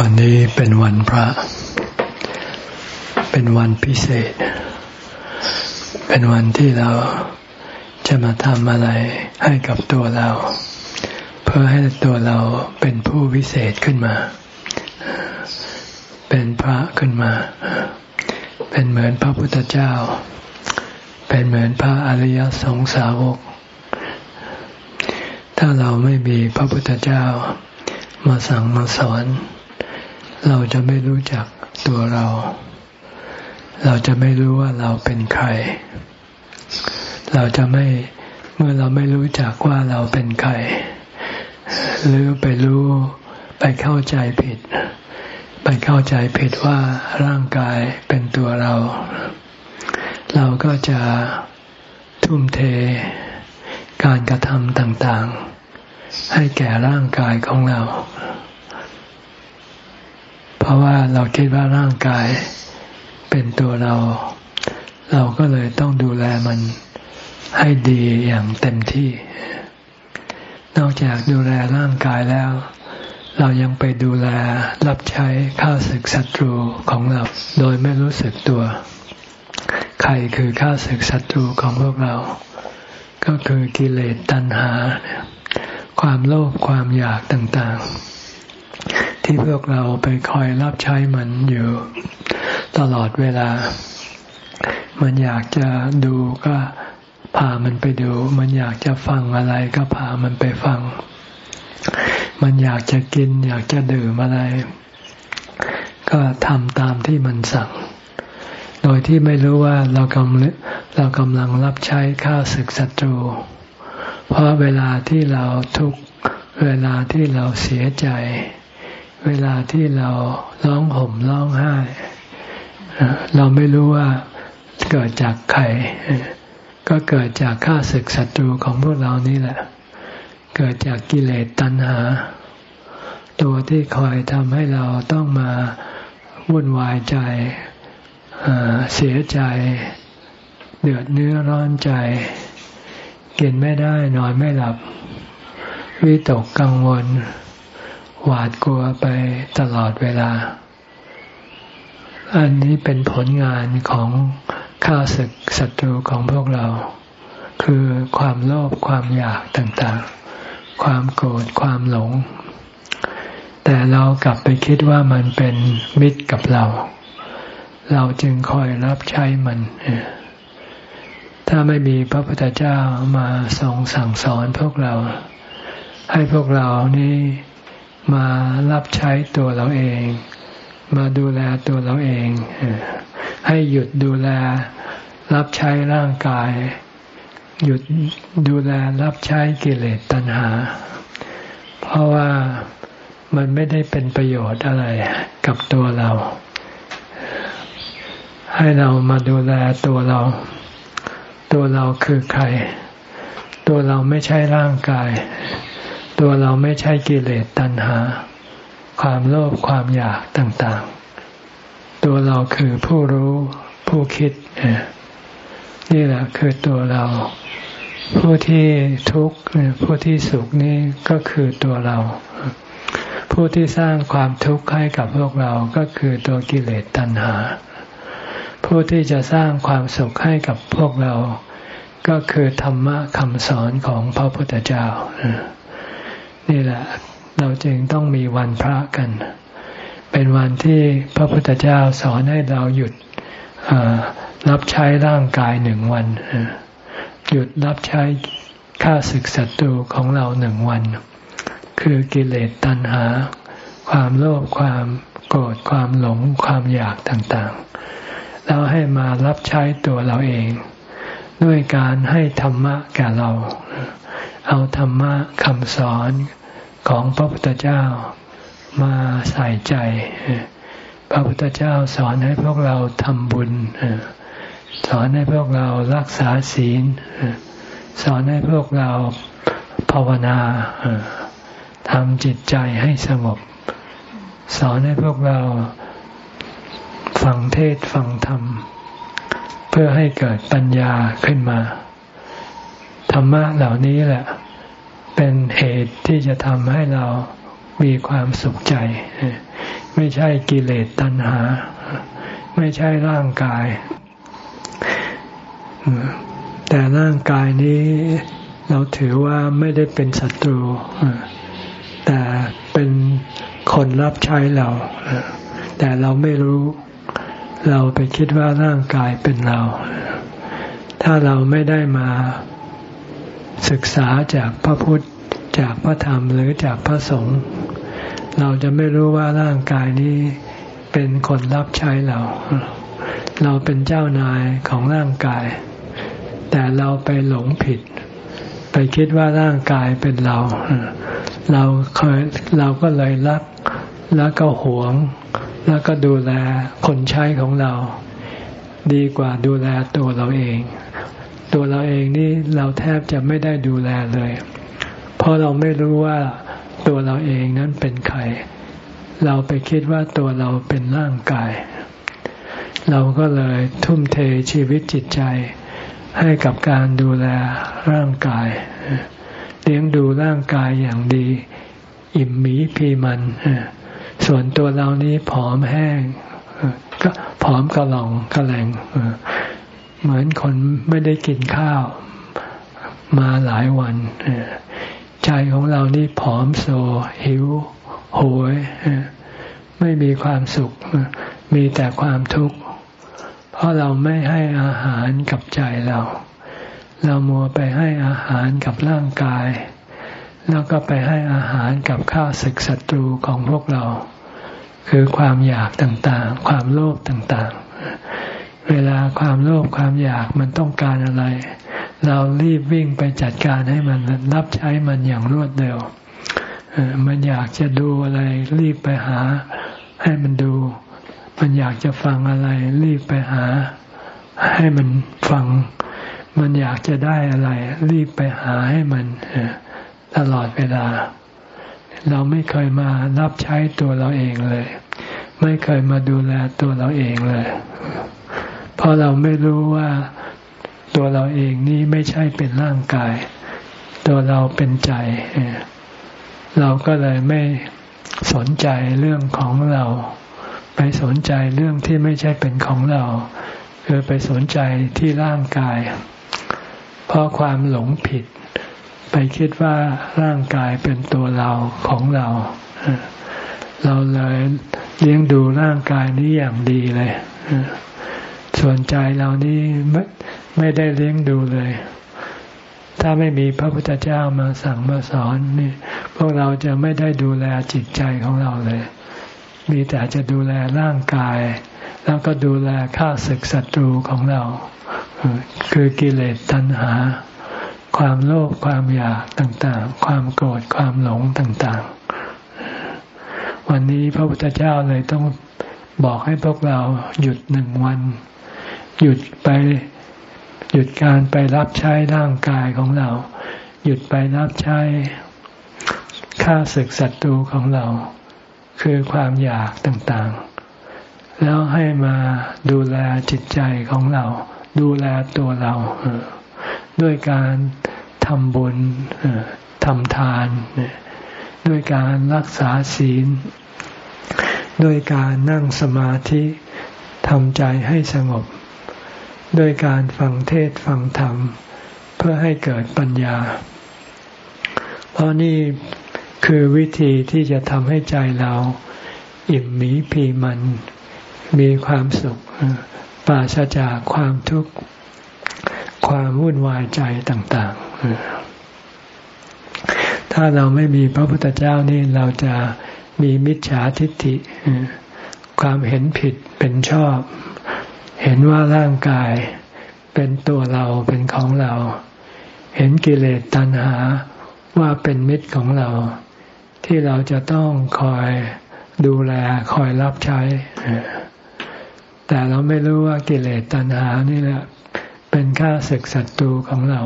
วันนี้เป็นวันพระ เป็นวันพิเศษ เป็นวันที่เราจะมาทำอะไรให้กับตัวเรา เพื่อให้ตัวเราเป็นผู้วิเศษขึ้นมา เป็นพระขึ้นมา เป็นเหมือนพระพุทธเจ้า เป็นเหมือนพระอริยสงสาวก ถ้าเราไม่มีพระพุทธเจ้ามาสั่งมาสอน เราจะไม่รู้จักตัวเรา เราจะไม่รู้ว่าเราเป็นใคร เราจะไม่เมื่อเราไม่รู้จักว่าเราเป็นใคร หรือไปรู้ไปเข้าใจผิด ไปเข้าใจผิดว่าร่างกายเป็นตัวเรา เราก็จะทุ่มเทการกระทำต่างๆ ให้แก่ร่างกายของเรา เพราะว่าเราคิดว่าร่างกายเป็นตัวเรา เราก็เลยต้องดูแลมันให้ดีอย่างเต็มที่ นอกจากดูแลร่างกายแล้ว เรายังไปดูแลรับใช้ข้าศึกศัตรูของเรา โดยไม่รู้สึกตัว ใครคือข้าศึกศัตรูของพวกเรา ก็คือกิเลสตัณหา ความโลภความอยากต่างๆ ที่พวกเราไปคอยรับใช้มันอยู่ตลอดเวลา มันอยากจะดูก็พามันไปดู มันอยากจะฟังอะไรก็พามันไปฟัง มันอยากจะกิน อยากจะดื่มอะไร ก็ทำตามที่มันสั่ง โดยที่ไม่รู้ว่าเรากำลังเรากำลังรับใช้ข้าศึกศัตรู เพราะเวลาที่เราทุกเวลาที่เราเสียใจ เวลาที่เราร้องห่มร้องไห้ เราไม่รู้ว่าเกิดจากใคร ก็เกิดจากข้าศึกศัตรูของพวกเรานี่แหละ เกิดจากกิเลสตัณหา ตัวที่คอยทำให้เราต้องมาวุ่นวายใจเสียใจ เดือดเนื้อร้อนใจ กินไม่ได้นอนไม่หลับ วิตกกังวล หวาดกลัวไปตลอดเวลา อันนี้เป็นผลงานของข้าศึกศัตรูของพวกเรา คือความโลภความอยากต่างๆ ความโกรธความหลง แต่เรากลับไปคิดว่ามันเป็นมิตรกับเรา เราจึงคอยรับใช้มัน ถ้าไม่มีพระพุทธเจ้ามาทรงสั่งสอนพวกเรา ให้พวกเรานี้ มารับใช้ตัวเราเอง มาดูแลตัวเราเอง ให้หยุดดูแล รับใช้ร่างกาย หยุดดูแลรับใช้กิเลสตัณหา เพราะว่ามันไม่ได้เป็นประโยชน์อะไรกับตัวเรา ให้เรามาดูแลตัวเรา ตัวเราคือใคร ตัวเราไม่ใช่ร่างกาย ตัวเราไม่ใช่กิเลสตัณหา ความโลภความอยากต่างๆ ตัวเราคือผู้รู้ผู้คิด นี่แหละคือตัวเรา ผู้ที่ทุกข์ผู้ที่สุขนี่ก็คือตัวเรา ผู้ที่สร้างความทุกข์ให้กับพวกเราก็คือตัวกิเลสตัณหา ผู้ที่จะสร้างความสุขให้กับพวกเรา ก็คือธรรมะคำสอนของพระพุทธเจ้านี่ นี่แหละ เราจึงต้องมีวันพระกัน เป็นวันที่พระพุทธเจ้าสอนให้เราหยุดรับใช้ร่างกายหนึ่งวัน หยุดรับใช้ข้าศึกศัตรูของเราหนึ่งวัน คือกิเลสตัณหา ความโลภความโกรธความหลงความอยากต่างๆ แล้วให้มารับใช้ตัวเราเอง ด้วยการให้ธรรมะแก่เรา เอาธรรมะคำสอนของพระพุทธเจ้ามาใส่ใจ พระพุทธเจ้าสอนให้พวกเราทำบุญ สอนให้พวกเรารักษาศีล สอนให้พวกเราภาวนาทำจิตใจให้สงบ สอนให้พวกเราฟังเทศฟังธรรม เพื่อให้เกิดปัญญาขึ้นมา ธรรมะเหล่านี้แหละ เป็นเหตุที่จะทำให้เรามีความสุขใจ ไม่ใช่กิเลสตัณหา ไม่ใช่ร่างกาย แต่ร่างกายนี้เราถือว่าไม่ได้เป็นศัตรู แต่เป็นคนรับใช้เรา แต่เราไม่รู้ เราไปคิดว่าร่างกายเป็นเรา ถ้าเราไม่ได้มา ศึกษาจากพระพุทธจากพระธรรมหรือจากพระสงฆ์เราจะไม่รู้ว่าร่างกายนี้เป็นคนรับใช้เรา เราเป็นเจ้านายของร่างกาย แต่เราไปหลงผิด ไปคิดว่าร่างกายเป็นเรา เราเคยเราก็เลยรักแล้วก็หวง แล้วก็ดูแลคนใช้ของเรา ดีกว่าดูแลตัวเราเอง ตัวเราเองนี่เราแทบจะไม่ได้ดูแลเลย เพราะเราไม่รู้ว่าตัวเราเองนั้นเป็นใคร เราไปคิดว่าตัวเราเป็นร่างกาย เราก็เลยทุ่มเทชีวิตจิตใจ ให้กับการดูแลร่างกาย เลี้ยงดูร่างกายอย่างดี อิ่มหมีพีมัน ส่วนตัวเรานี้ผอมแห้งก็ผอมกระหล่องกระแหลง เหมือนคนไม่ได้กินข้าวมาหลายวันใจของเรานี่ผอมโซ หิว โหย ไม่มีความสุข มีแต่ความทุกข์ เพราะเราไม่ให้อาหารกับใจเรา เรามัวไปให้อาหารกับร่างกาย แล้วก็ไปให้อาหารกับข้าศึกศัตรูของพวกเรา คือความอยากต่างๆ ความโลภต่างๆ เวลาความโลภความอยากมันต้องการอะไร เรารีบวิ่งไปจัดการให้มันรับใช้มันอย่างรวดเร็วมันอยากจะดูอะไร รีบไปหาให้มันดู มันอยากจะฟังอะไร รีบไปหา ให้มันฟัง มันอยากจะได้อะไร รีบไปหาให้มันตลอดเวลา เราไม่เคยมารับใช้ตัวเราเองเลย ไม่เคยมาดูแลตัวเราเองเลย เพราะเราไม่รู้ว่าตัวเราเองนี่ไม่ใช่เป็นร่างกาย ตัวเราเป็นใจ เราก็เลยไม่สนใจเรื่องของเรา ไปสนใจเรื่องที่ไม่ใช่เป็นของเรา คือไปสนใจที่ร่างกาย เพราะความหลงผิด ไปคิดว่าร่างกายเป็นตัวเราของเรา เราเลยเลี้ยงดูร่างกายนี้อย่างดีเลย ส่วนใจเรานี่ไม่ได้เลี้ยงดูเลย ถ้าไม่มีพระพุทธเจ้ามาสั่งมาสอนนี่พวกเราจะไม่ได้ดูแลจิตใจของเราเลย มีแต่จะดูแลร่างกาย แล้วก็ดูแลข้าศึกศัตรูของเรา คือกิเลสตัณหา ความโลภความอยากต่างๆ ความโกรธความหลงต่างๆ วันนี้พระพุทธเจ้าเลยต้องบอกให้พวกเราหยุดหนึ่งวัน หยุดไปหยุดการไปรับใช้ร่างกายของเรา หยุดไปรับใช้ค่าศึกศัตรูของเรา คือความอยากต่างๆ แล้วให้มาดูแลจิตใจของเรา ดูแลตัวเราด้วยการทำบุญทำทานด้วยการรักษาศีล ด้วยการนั่งสมาธิทำใจให้สงบ ด้วยการฟังเทศฟังธรรม เพื่อให้เกิดปัญญา เพราะนี่คือวิธีที่จะทำให้ใจเรา อิ่มหมีพีมัน มีความสุขปราศจากความทุกข์ ความวุ่นวายใจต่าง ๆ ถ้าเราไม่มีพระพุทธเจ้านี่เราจะมีมิจฉาทิฏฐิความเห็นผิดเป็นชอบ เห็นว่าร่างกายเป็นตัวเราเป็นของเรา เห็นกิเลสตัณหาว่าเป็นมิตรของเรา ที่เราจะต้องคอยดูแลคอยรับใช้ แต่เราไม่รู้ว่ากิเลสตัณหานี่แหละเป็นข้าศึกศัตรูของเรา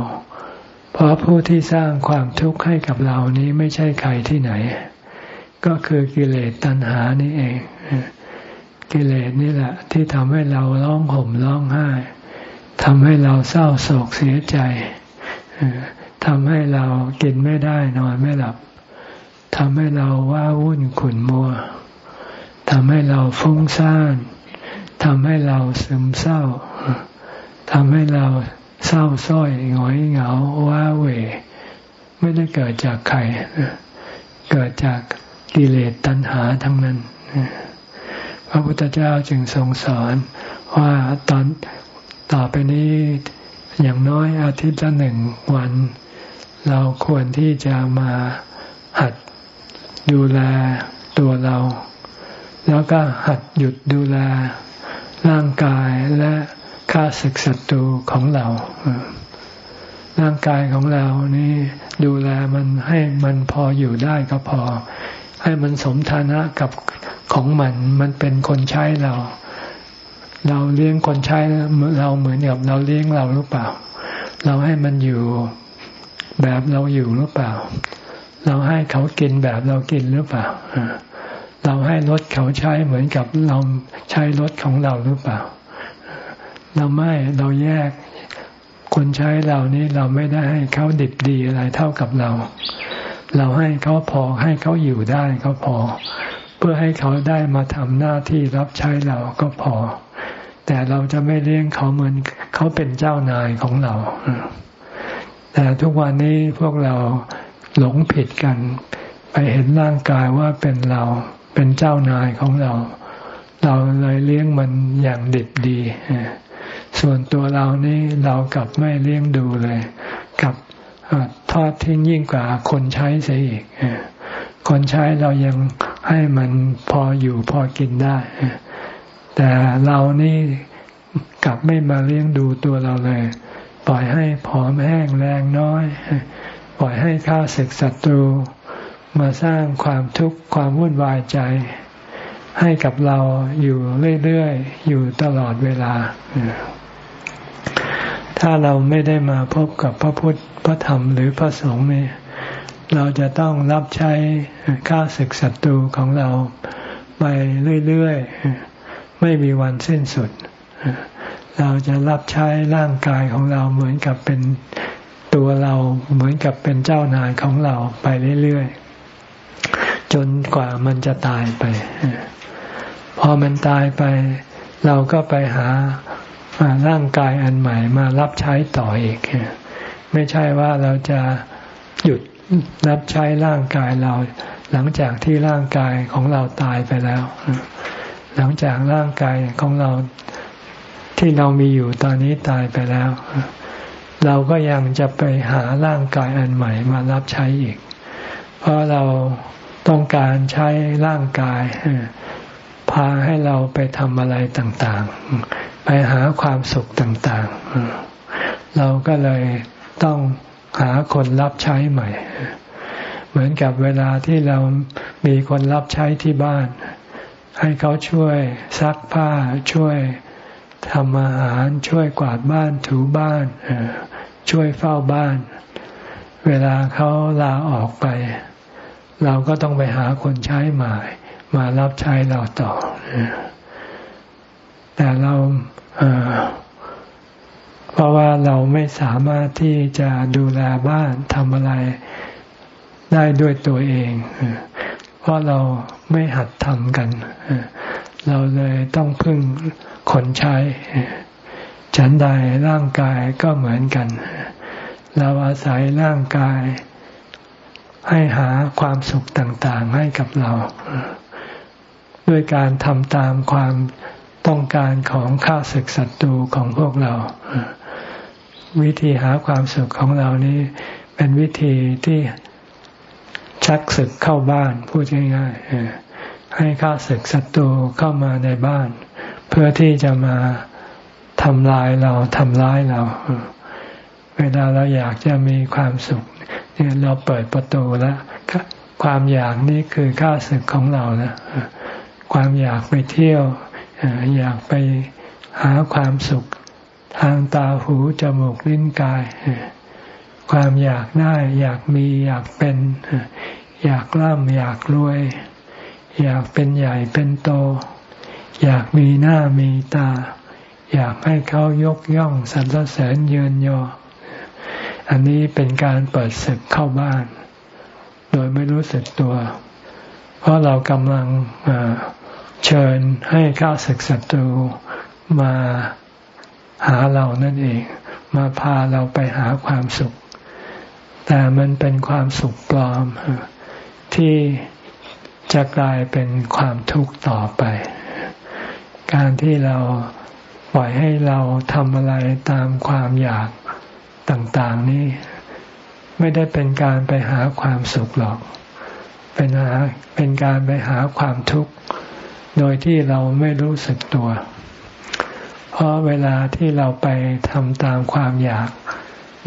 เพราะผู้ที่สร้างความทุกข์ให้กับเรานี้ไม่ใช่ใครที่ไหน ก็คือกิเลสตัณหานี่เอง กิเลสนี่แหละ ที่ทำให้เราร้องห่มร้องไห้ทำให้เราเศร้าโศกเสียใจทำให้เรากินไม่ได้นอนไม่หลับทำให้เราว้าวุ่นขุ่นมัวทำให้เราฟุ้งซ่านทำให้เราซึมเศร้าทำให้เราเศร้าส้อยหงอยเหงาว้าเหวไม่ได้เกิดจากใครเกิดจากกิเลสตัณหาทั้งนั้น พระพุทธเจ้าจึงทรงสอนว่าตอนต่อไปนี้อย่างน้อยอาทิตย์ละหนึ่งวัน เราควรที่จะมาหัดดูแลตัวเรา แล้วก็หัดหยุดดูแลร่างกายและค่าศึกศัตรูของเรา ร่างกายของเรานี่ดูแลมันให้มันพออยู่ได้ก็พอ ให้มันสมฐานะกับของมัน มันเป็นคนใช้เรา เราเลี้ยงคนใช้เราเหมือนกับเราเลี้ยงเราหรือเปล่า เราให้มันอยู่แบบเราอยู่หรือเปล่า เราให้เขากินแบบเรากินหรือเปล่าเราให้รถเขาใช้เหมือนกับเราใช้รถของเราหรือเปล่า เราไม่เราแยกคนใช้เรานี้เราไม่ได้ให้เขาดิบดีอะไรเท่ากับเรา เราให้เขาพอให้เขาอยู่ได้ก็พอ เพื่อให้เขาได้มาทำหน้าที่รับใช้เราก็พอ แต่เราจะไม่เลี้ยงเขาเหมือนเขาเป็นเจ้านายของเรา แต่ทุกวันนี้พวกเราหลงผิดกัน ไปเห็นร่างกายว่าเป็นเราเป็นเจ้านายของเรา เราเลยเลี้ยงมันอย่างดิบดี ส่วนตัวเรานี่เรากลับไม่เลี้ยงดูเลยกับ ทอดทิ้งยิ่งกว่าคนใช้เสียอีกคนใช้เรายังให้มันพออยู่พอกินได้ แต่เรานี่กลับไม่มาเลี้ยงดูตัวเราเลย ปล่อยให้ผอมแห้งแรงน้อย ปล่อยให้ข้าศึกศัตรู มาสร้างความทุกข์ความวุ่นวายใจ ให้กับเราอยู่เรื่อยๆ อยู่ตลอดเวลา ถ้าเราไม่ได้มาพบกับพระพุทธ ระธรรมหรือพระสงฆ์เนี่ยเราจะต้องรับใช้ข้าศึกศัตรูของเราไปเรื่อยๆ ไม่มีวันสิ้นสุด เราจะรับใช้ร่างกายของเราเหมือนกับเป็นตัวเราเหมือนกับเป็นเจ้านายของเราไปเรื่อยๆ จนกว่ามันจะตายไป พอมันตายไป เราก็ไปหาร่างกายอันใหม่มารับใช้ต่ออีก ไม่ใช่ว่าเราจะหยุดรับใช้ร่างกายเรา หลังจากที่ร่างกายของเราตายไปแล้ว หลังจากร่างกายของเราที่เรามีอยู่ตอนนี้ตายไปแล้ว เราก็ยังจะไปหาร่างกายอันใหม่มารับใช้อีก เพราะเราต้องการใช้ร่างกายพาให้เราไปทำอะไรต่าง ๆ ไปหาความสุขต่าง ๆ เราก็เลย ต้องหาคนรับใช้ใหม่ เหมือนกับเวลาที่เรามีคนรับใช้ที่บ้าน ให้เขาช่วยซักผ้าช่วยทำอาหารช่วยกวาดบ้านถูบ้านช่วยเฝ้าบ้าน เวลาเขาลาออกไป เราก็ต้องไปหาคนใช้ใหม่มารับใช้เราต่อแต่เราเพราะว่าเราไม่สามารถที่จะดูแลบ้านทำอะไรได้ด้วยตัวเอง เพราะเราไม่หัดทำกัน เราเลยต้องพึ่งคนใช้ ฉันใดร่างกายก็เหมือนกัน เราอาศัยร่างกาย ให้หาความสุขต่างๆให้กับเรา ด้วยการทำตามความต้องการของข้าศึกศัตรูของพวกเรา วิธีหาความสุขของเรานี้ เป็นวิธีที่ชักศึกเข้าบ้านพูดง่ายๆให้ข้าศึกศัตรูเข้ามาในบ้าน เพื่อที่จะมาทำลายเราทำร้ายเรา เวลาเราอยากจะมีความสุขเราเปิดประตูแล้วความอยากนี่คือข้าศึกของเรานะความอยากไปเที่ยวอยากไปหาความสุข ทางตาหูจมูกลิ้นกาย ความอยากได้ อยากมีอยากเป็น อยากร่ำอยากรวย อยากเป็นใหญ่เป็นโต อยากมีหน้ามีตา อยากให้เขายกย่องสรรเสริญเยินยอ อันนี้เป็นการเปิดศึกเข้าบ้าน โดยไม่รู้สึกตัว เพราะเรากำลังเชิญให้ข้าศึกศัตรูมา หาเรานั่นเอง มาพาเราไปหาความสุข แต่มันเป็นความสุขปลอม ที่จะกลายเป็นความทุกข์ต่อไป การที่เราปล่อยให้เราทำอะไรตามความอยากต่างๆนี้ ไม่ได้เป็นการไปหาความสุขหรอก เป็นหาเป็นการไปหาความทุกข์ โดยที่เราไม่รู้สึกตัว เพราะเวลาที่เราไปทำตามความอยาก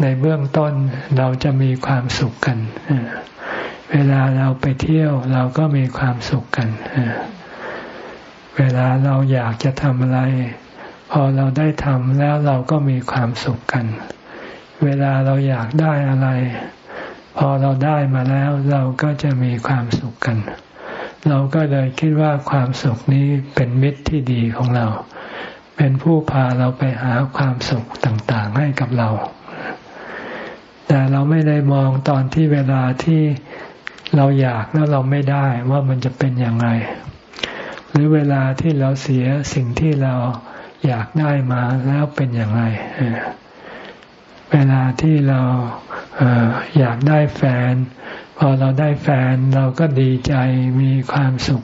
ในเบื้องต้นเราจะมีความสุขกัน เวลาเราไปเที่ยวเราก็มีความสุขกัน เวลาเราอยากจะทำอะไร พอเราได้ทำแล้วเราก็มีความสุขกัน เวลาเราอยากได้อะไร พอเราได้มาแล้วเราก็จะมีความสุขกัน เราก็เลยคิดว่าความสุขนี้เป็นมิตรที่ดีของเรา เป็นผู้พาเราไปหาความสุขต่างๆให้กับเรา แต่เราไม่ได้มองตอนที่เวลาที่เราอยากแล้วเราไม่ได้ว่ามันจะเป็นอย่างไร หรือเวลาที่เราเสียสิ่งที่เราอยากได้มาแล้วเป็นอย่างไรเวลาที่เราอยากได้แฟน พอเราได้แฟนเราก็ดีใจมีความสุข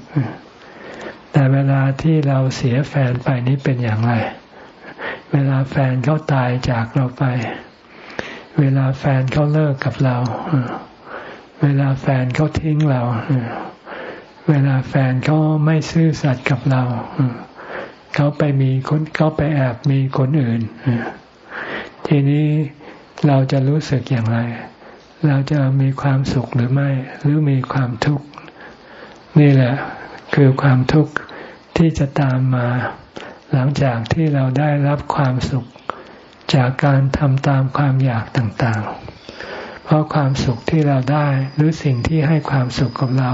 แต่เวลาที่เราเสียแฟนไปนี้เป็นอย่างไร เวลาแฟนเขาตายจากเราไป เวลาแฟนเขาเลิกกับเรา เวลาแฟนเขาทิ้งเรา เวลาแฟนเขาไม่ซื่อสัตย์กับเรา เขาไปมีคนเขาไปแอบมีคนอื่น ทีนี้เราจะรู้สึกอย่างไร เราจะมีความสุขหรือไม่ หรือมีความทุกข์ นี่แหละคือความทุกข์ ที่จะตามมา หลังจากที่เราได้รับความสุขจากการทำตามความอยากต่างๆ เพราะความสุขที่เราได้หรือสิ่งที่ให้ความสุขกับเรา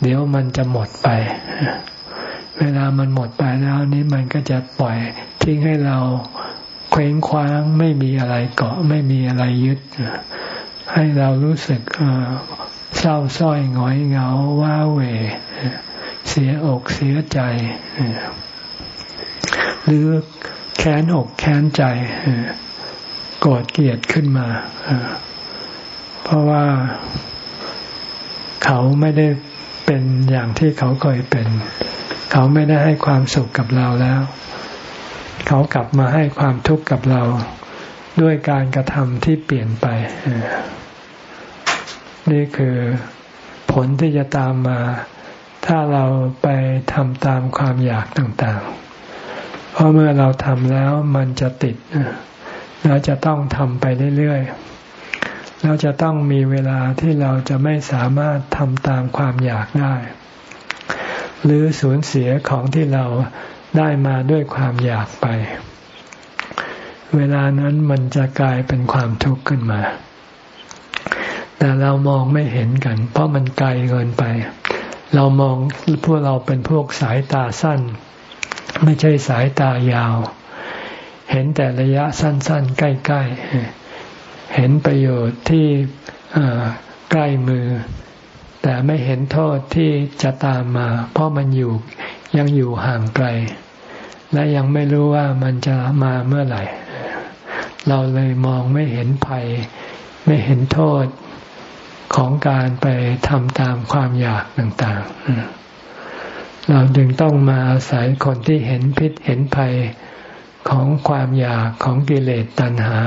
เดี๋ยวมันจะหมดไป เวลามันหมดไปแล้วนี้มันก็จะปล่อยทิ้งให้เราเคว้งคว้างไม่มีอะไรเกาะไม่มีอะไรยึด ให้เรารู้สึกเศร้าส้อยหงอยเหงาว้าเหว เสียอกเสียใจ หรือแค้นอกแค้นใจโกรธเกลียดขึ้นมา เพราะว่าเขาไม่ได้เป็นอย่างที่เขาเคยเป็น เขาไม่ได้ให้ความสุขกับเราแล้ว เขากลับมาให้ความทุกข์กับเราด้วยการกระทำที่เปลี่ยนไป นี่คือผลที่จะตามมา ถ้าเราไปทำตามความอยากต่างๆ เพราะเมื่อเราทำแล้วมันจะติดเราจะต้องทำไปเรื่อยๆเราจะต้องมีเวลาที่เราจะไม่สามารถทำตามความอยากได้ หรือสูญเสียของที่เราได้มาด้วยความอยากไป เวลานั้นมันจะกลายเป็นความทุกข์ขึ้นมา แต่เรามองไม่เห็นกัน เพราะมันไกลเกินไป เรามองพวกเราเป็นพวกสายตาสั้น ไม่ใช่สายตายาว เห็นแต่ระยะสั้น ๆ ใกล้ๆ เห็นประโยชน์ที่ใกล้มือ แต่ไม่เห็นโทษที่จะตามมา เพราะมันอยู่ยังอยู่ห่างไกล และยังไม่รู้ว่ามันจะมาเมื่อไหร่ เราเลยมองไม่เห็นภัย ไม่เห็นโทษ ของการไปทำตามความอยากต่างๆ เราจึงต้องมาอาศัยคนที่เห็นพิษเห็นภัยของความอยากของกิเลสตัณหา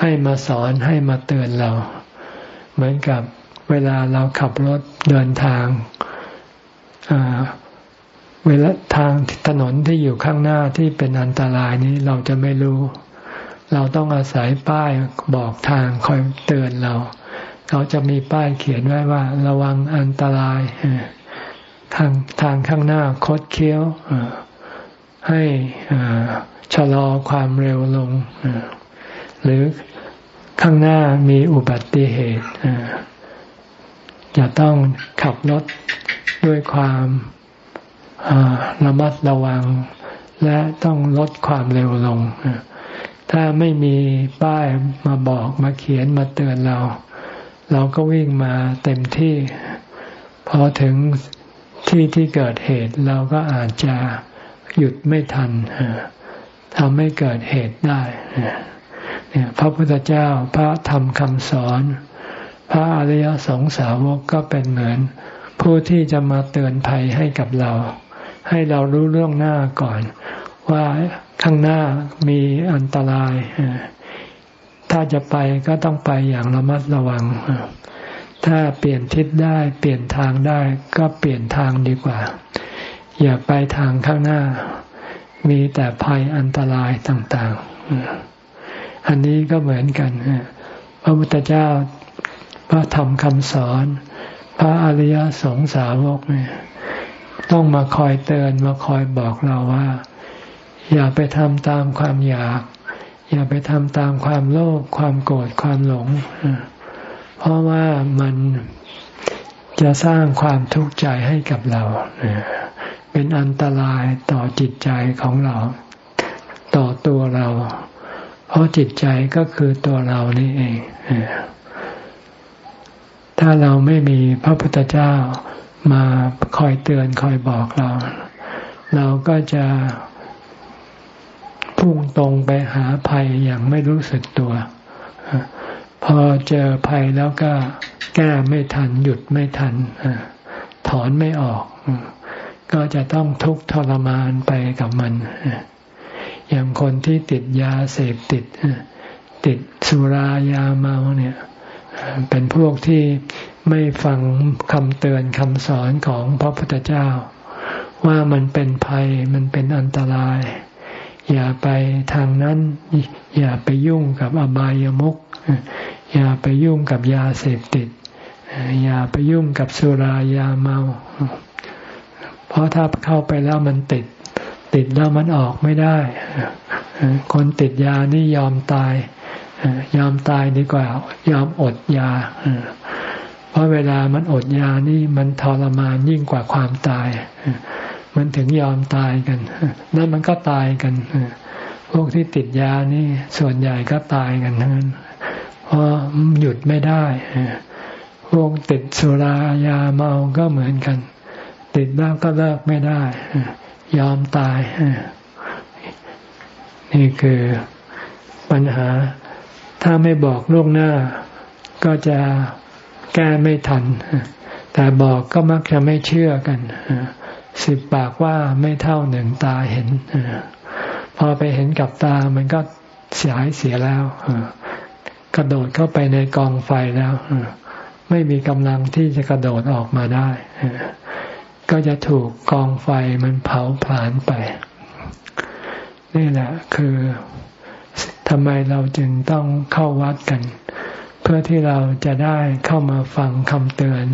ให้มาสอนให้มาเตือนเรา เหมือนกับเวลาเราขับรถเดินทางเวลาทางถนนที่อยู่ข้างหน้าที่เป็นอันตรายนี้เราจะไม่รู้ เราต้องอาศัยป้ายบอกทางคอยเตือนเรา เขาจะมีป้ายเขียนไว้ว่า ระวังอันตรายทางทางข้างหน้าคดเคี้ยวให้ชะลอความเร็วลง หรือข้างหน้ามีอุบัติเหตุจะต้องขับรถด้วยความระมัดระวัง และต้องลดความเร็วลง ถ้าไม่มีป้ายมาบอกมาเขียนมาเตือนเรา เราก็วิ่งมาเต็มที่ พอถึงที่ที่เกิดเหตุ เราก็อาจจะหยุดไม่ทันทำให้เกิดเหตุได้ เนี่ย พระพุทธเจ้าพระธรรมคำสอน พระอริยสงสาวกก็เป็นเหมือน ผู้ที่จะมาเตือนภัยให้กับเรา ให้เรารู้เรื่องหน้าก่อน ว่าข้างหน้ามีอันตราย ถ้าจะไปก็ต้องไปอย่างระมัดระวัง ถ้าเปลี่ยนทิศได้เปลี่ยนทางได้ก็เปลี่ยนทางดีกว่า อย่าไปทางข้างหน้า มีแต่ภัยอันตรายต่างๆ อันนี้ก็เหมือนกัน พระพุทธเจ้าพระธรรมคำสอน พระอริยสงสาวกเนี่ยต้องมาคอยเตือนมาคอยบอกเราว่า อย่าไปทำตามความอยาก อย่าไปทำตามความโลภความโกรธความหลง เพราะว่ามันจะสร้างความทุกข์ใจให้กับเราเป็นอันตรายต่อจิตใจของเรา ต่อตัวเรา เพราะจิตใจก็คือตัวเรานี่เอง ถ้าเราไม่มีพระพุทธเจ้ามาคอยเตือนคอยบอกเรา เราก็จะ พุ่งตรงไปหาภัยอย่างไม่รู้สึกตัว พอเจอภัยแล้วก็แก้ไม่ทัน หยุดไม่ทัน ถอนไม่ออก ก็จะต้องทุกข์ทรมานไปกับมัน อย่างคนที่ติดยาเสพติด ติดสุรายาเมาเนี่ย เป็นพวกที่ไม่ฟังคำเตือนคำสอนของพระพุทธเจ้า ว่ามันเป็นภัยมันเป็นอันตราย อย่าไปทางนั้น อย่าไปยุ่งกับอบายามุขอย่าไปยุ่งกับยาเสพติด อย่าไปยุ่งกับสุรายาเมา เพราะถ้าเข้าไปแล้วมันติด ติดแล้วมันออกไม่ได้ คนติดยานี่ยอมตาย ยอมตายดีกว่า ยอมอดยา เพราะเวลามันอดยานี่มันทรมานยิ่งกว่าความตาย มันถึงยอมตายกันแล้วมันก็ตายกันพวกที่ติดยานี่ส่วนใหญ่ก็ตายกันทั้งนั้นเพราะหยุดไม่ได้พวกติดสุรายาเมาก็เหมือนกัน ติดแล้วก็เลิกไม่ได้ ยอมตาย นี่คือปัญหา ถ้าไม่บอกล่วงหน้า ก็จะแก้ไม่ทัน แต่บอกก็มักจะไม่เชื่อกัน สิบปากว่าไม่เท่าหนึ่งตาเห็นพอไปเห็นกับตามันก็เสียหายเสียแล้วกระโดดเข้าไปในกองไฟแล้วไม่มีกำลังที่จะกระโดดออกมาได้ก็จะถูกกองไฟมันเผาผลาญไป นี่แหละคือทำไมเราจึงต้องเข้าวัดกัน เพื่อที่เราจะได้เข้ามาฟังคำเตือน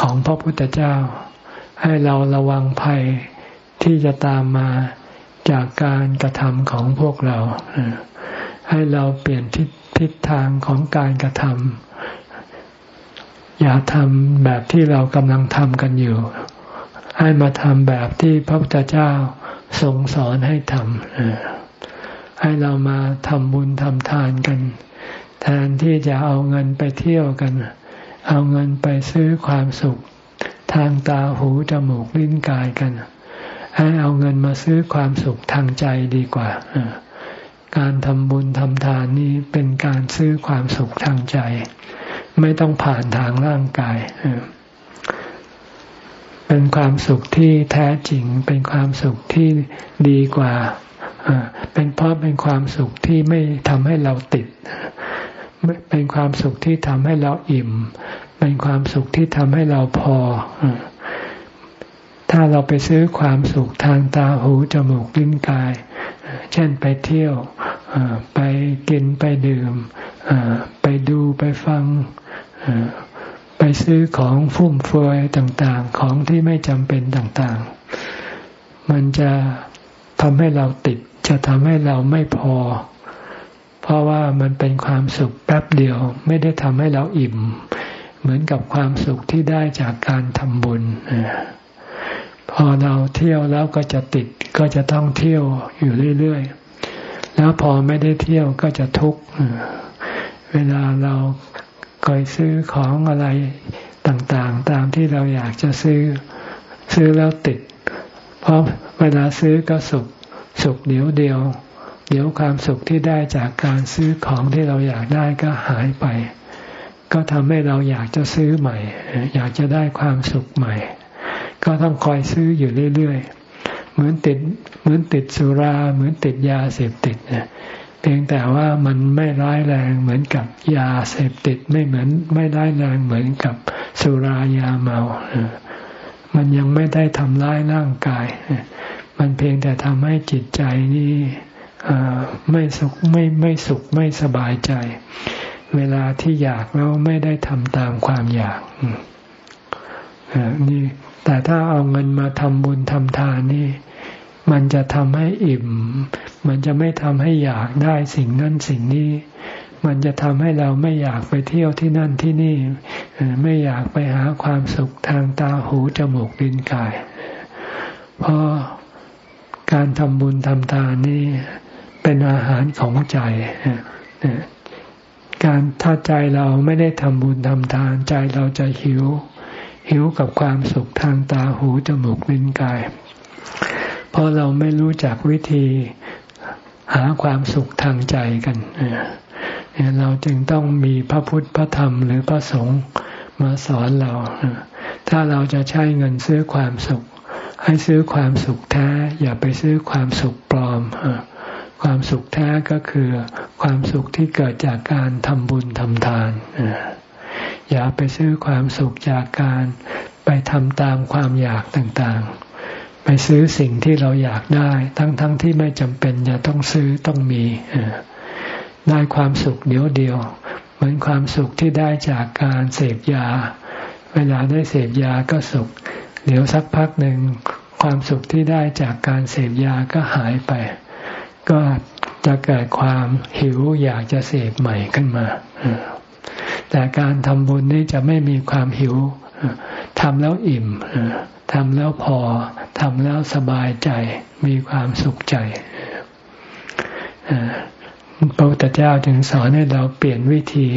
ของพระพุทธเจ้า ให้เราระวังภัยที่จะตามมาจากการกระทำของพวกเรา ให้เราเปลี่ยนทิศทิศทางของการกระทำอย่าทำแบบที่เรากำลังทำกันอยู่ ให้มาทำแบบที่พระพุทธเจ้าทรงสอนให้ทำให้เรามาทำบุญทำทานกัน แทนที่จะเอาเงินไปเที่ยวกัน เอาเงินไปซื้อความสุข ทางตาหูจมูกลิ้นกายกัน ให้เอาเงินมาซื้อความสุขทางใจดีกว่า การทำบุญทำทานนี้เป็นการซื้อความสุขทางใจ ไม่ต้องผ่านทางร่างกายเป็นความสุขที่แท้จริง เป็นความสุขที่ดีกว่าเป็นเพราะเป็นความสุขที่ไม่ทำให้เราติด เป็นความสุขที่ทำให้เราอิ่ม เป็นความสุขที่ทำให้เราพอ ถ้าเราไปซื้อความสุขทางตาหูจมูกลิ้นกาย เช่นไปเที่ยวไปกินไปดื่มไปดูไปฟังไปซื้อของฟุ่มเฟือยต่างๆ ของที่ไม่จำเป็นต่างๆ มันจะทำให้เราติด จะทำให้เราไม่พอ เพราะว่ามันเป็นความสุขแป๊บเดียว ไม่ได้ทำให้เราอิ่ม เหมือนกับความสุขที่ได้จากการทำบุญพอเราเที่ยวแล้วก็จะติดก็จะต้องเที่ยวอยู่เรื่อยๆ แล้วพอไม่ได้เที่ยวก็จะทุกข์เวลาเราเคยซื้อของอะไรต่างๆ ตามที่เราอยากจะซื้อซื้อแล้วติด เพราะเวลาซื้อก็สุขสุขเดียวเดียว เดี๋ยวความสุขที่ได้จากการซื้อของที่เราอยากได้ก็หายไป ก็ทำให้เราอยากจะซื้อใหม่ อยากจะได้ความสุขใหม่ ก็ต้องคอยซื้ออยู่เรื่อยๆ เหมือนติดเหมือนติดสุรา เหมือนติดยาเสพติดเนี่ยเพียงแต่ว่ามันไม่ร้ายแรงเหมือนกับยาเสพติดไม่เหมือนไม่ร้ายแรงเหมือนกับสุรายาเมา มันยังไม่ได้ทำร้ายร่างกาย มันเพียงแต่ทำให้จิตใจนี่ไม่สุขไม่ไม่สุขไม่สบายใจ เวลาที่อยากแล้วไม่ได้ทำตามความอยากนี่แต่ถ้าเอาเงินมาทำบุญทำทานนี่ มันจะทำให้อิ่ม มันจะไม่ทำให้อยากได้สิ่งนั้นสิ่งนี้ มันจะทำให้เราไม่อยากไปเที่ยวที่นั่นที่นี่ ไม่อยากไปหาความสุขทางตาหูจมูกลิ้นกาย เพราะการทำบุญทำทานนี่เป็นอาหารของใจ การถ้าใจเราไม่ได้ทำบุญทำทาน ใจเราจะหิว หิวกับความสุขทางตาหูจมูกลิ้นกาย เพราะเราไม่รู้จักวิธีหาความสุขทางใจกันเราจึงต้องมีพระพุทธพระธรรมหรือพระสงฆ์มาสอนเรา ถ้าเราจะใช้เงินซื้อความสุข ให้ซื้อความสุขแท้ อย่าไปซื้อความสุขปลอม ความสุขแท้ก็คือความสุขที่เกิดจากการทำบุญทำทาน อย่าไปซื้อความสุขจากการไปทำตามความอยากต่างๆ ไปซื้อสิ่งที่เราอยากได้ ทั้งๆทที่ไม่จำเป็นจะต้องซื้อต้องมีได้ความสุขเดียวเดียว เหมือนความสุขที่ได้จากการเสพยา เวลาได้เสพยาก็สุข เดี๋ยวสักพักหนึ่งความสุขที่ได้จากการเสพยาก็หายไป ก็จะเกิดความหิวอยากจะเสพใหม่ขึ้นมา แต่การทำบุญนี้จะไม่มีความหิวทำแล้วอิ่มทำแล้วพอทำแล้วสบายใจ มีความสุขใจพระพุทธเจ้าจึงสอนให้เราเปลี่ยนวิธี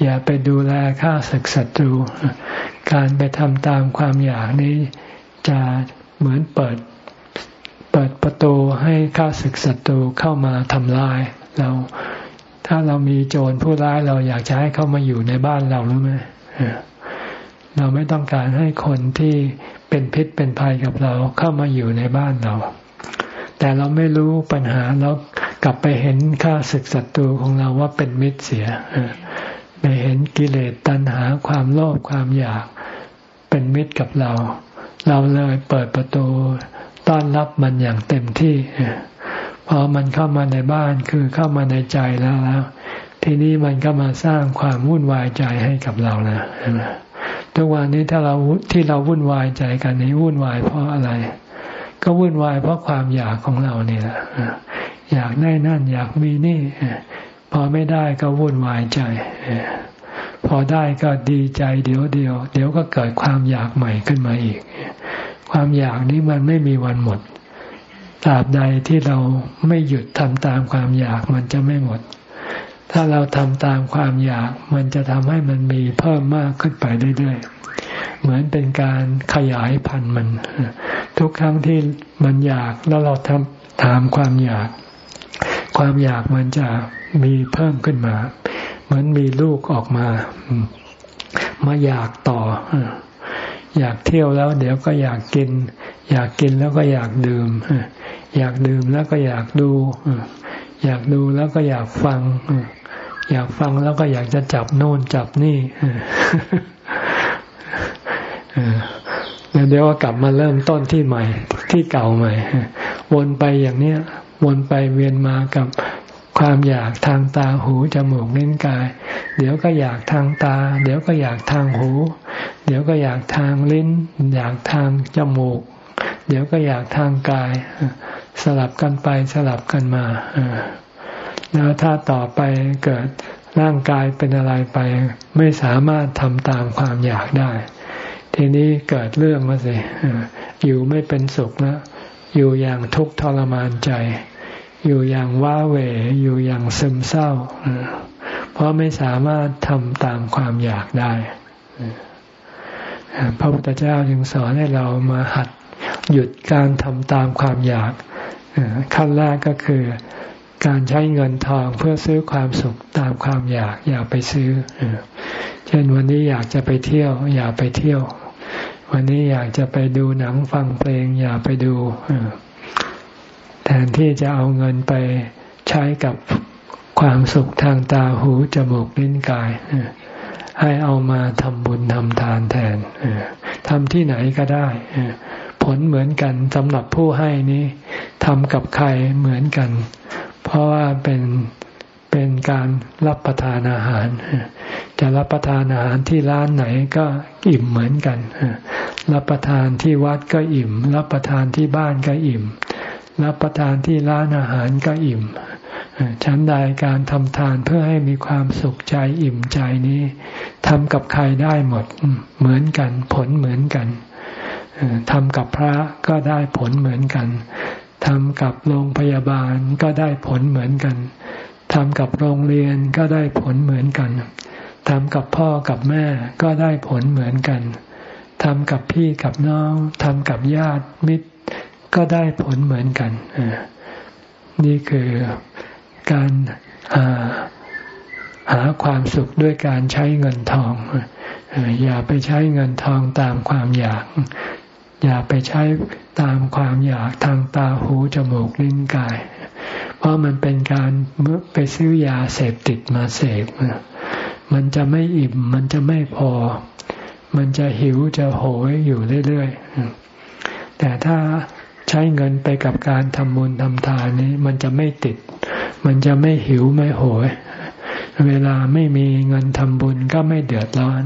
อย่าไปดูแลข้าศึกศัตรู การไปทำตามความอยากนี้จะเหมือนเปิด เปิดประตูให้ข้าศึกศัตรูเข้ามาทำลายเรา ถ้าเรามีโจรผู้ร้ายเราอยากจะให้เข้ามาอยู่ในบ้านเราหรือไม่เราไม่ต้องการให้คนที่เป็นพิษเป็นภัยกับเราเข้ามาอยู่ในบ้านเรา แต่เราไม่รู้ปัญหาแล้วกลับไปเห็นค่าศึกศัตรูของเราว่าเป็นมิตรเสียไปเห็นกิเลสตัณหาความโลภความอยากเป็นมิตรกับเรา เราเลยเปิดประตู ต้อนรับมันอย่างเต็มที่พอมันเข้ามาในบ้านคือเข้ามาในใจแล้วแล้วทีนี้มันก็มาสร้างความวุ่นวายใจให้กับเราแล้วทุกวันนี้ถ้าเราที่เราวุ่นวายใจกันนี้วุ่นวายเพราะอะไร ก็วุ่นวายเพราะความอยากของเราเนี่ยแหละอยากได้นั่น อยากมีนี่ พอไม่ได้ก็วุ่นวายใจพอได้ก็ดีใจเดี๋ยวเดียว เดี๋ยวก็เกิดความอยากใหม่ขึ้นมาอีก ความอยากนี้มันไม่มีวันหมดตราบใดที่เราไม่หยุดทำตามความอยากมันจะไม่หมด ถ้าเราทำตามความอยากมันจะทำให้มันมีเพิ่มมากขึ้นไปเรื่อยๆ เหมือนเป็นการขยายพันธุ์มัน ทุกครั้งที่มันอยากแล้วเราทำตามความอยาก ความอยากมันจะมีเพิ่มขึ้นมา เหมือนมีลูกออกมา มาอยากต่อ อยากเที่ยวแล้วเดี๋ยวก็อยากกิน อยากกินแล้วก็อยากดื่ม อยากดื่มแล้วก็อยากดู อยากดูแล้วก็อยากฟัง อยากฟังแล้วก็อยากจะจับโน่นจับนี่แล้วเดี๋ยวก็กลับมาเริ่มต้นที่ใหม่ที่เก่าใหม่ วนไปอย่างเนี้ยวนไปเวียนมากับ ความอยากทางตาหูจมูกนิ้นกาย เดี๋ยวก็อยากทางตา เดี๋ยวก็อยากทางหู เดี๋ยวก็อยากทางลิ้น อยากทางจมูก เดี๋ยวก็อยากทางกาย สลับกันไปสลับกันมาแล้วถ้าต่อไปเกิดร่างกายเป็นอะไรไป ไม่สามารถทำตามความอยากได้ ทีนี้เกิดเรื่องมาสิอยู่ไม่เป็นสุขนะ อยู่อย่างทุกข์ทรมานใจ อยู่อย่างว้าเหวอยู่อย่างซึมเศร้า เพราะไม่สามารถทำตามความอยากได้ พระพุทธเจ้าจึงสอนให้เรามาหัดหยุดการทำตามความอยากขั้นแรกก็คือการใช้เงินทองเพื่อซื้อความสุขตามความอยาก อย่าไปซื้อ เช่นวันนี้อยากจะไปเที่ยว อย่าไปเที่ยว วันนี้อยากจะไปดูหนังฟังเพลง อย่าไปดู แทนที่จะเอาเงินไปใช้กับความสุขทางตาหูจมูกลิ้นกาย ให้เอามาทำบุญทำทานแทนทำที่ไหนก็ได้ ผลเหมือนกันสำหรับผู้ให้นี้ทำกับใครเหมือนกัน เพราะว่าเป็นเป็นการรับประทานอาหาร จะรับประทานอาหารที่ร้านไหนก็อิ่มเหมือนกัน รับประทานที่วัดก็อิ่ม รับประทานที่บ้านก็อิ่ม รับประทานที่ร้านอาหารก็อิ่มชั้นใดการทำทานเพื่อให้มีความสุขใจอิ่มใจนี้ทำกับใครได้หมดเหมือนกันผลเหมือนกันทำกับพระก็ได้ผลเหมือนกันทำกับโรงพยาบาลก็ได้ผลเหมือนกันทำกับโรงเรียนก็ได้ผลเหมือนกันทำกับพ่อกับแม่ก็ได้ผลเหมือนกันทำกับพี่กับน้องทำกับญาติมิตร ก็ได้ผลเหมือนกันนี่คือการหาความสุขด้วยการใช้เงินทองอย่าไปใช้เงินทองตามความอยาก อย่าไปใช้ตามความอยากทางตาหูจมูกลิ้นกาย เพราะมันเป็นการเมื่อไปซื้อยาเสพติดมาเสพมันจะไม่อิ่มมันจะไม่พอ มันจะหิวจะโหยอยู่เรื่อยๆแต่ถ้า ใช้เงินไปกับการทำบุญทำทานนี้ มันจะไม่ติด มันจะไม่หิวไม่โหย เวลาไม่มีเงินทำบุญก็ไม่เดือดร้อน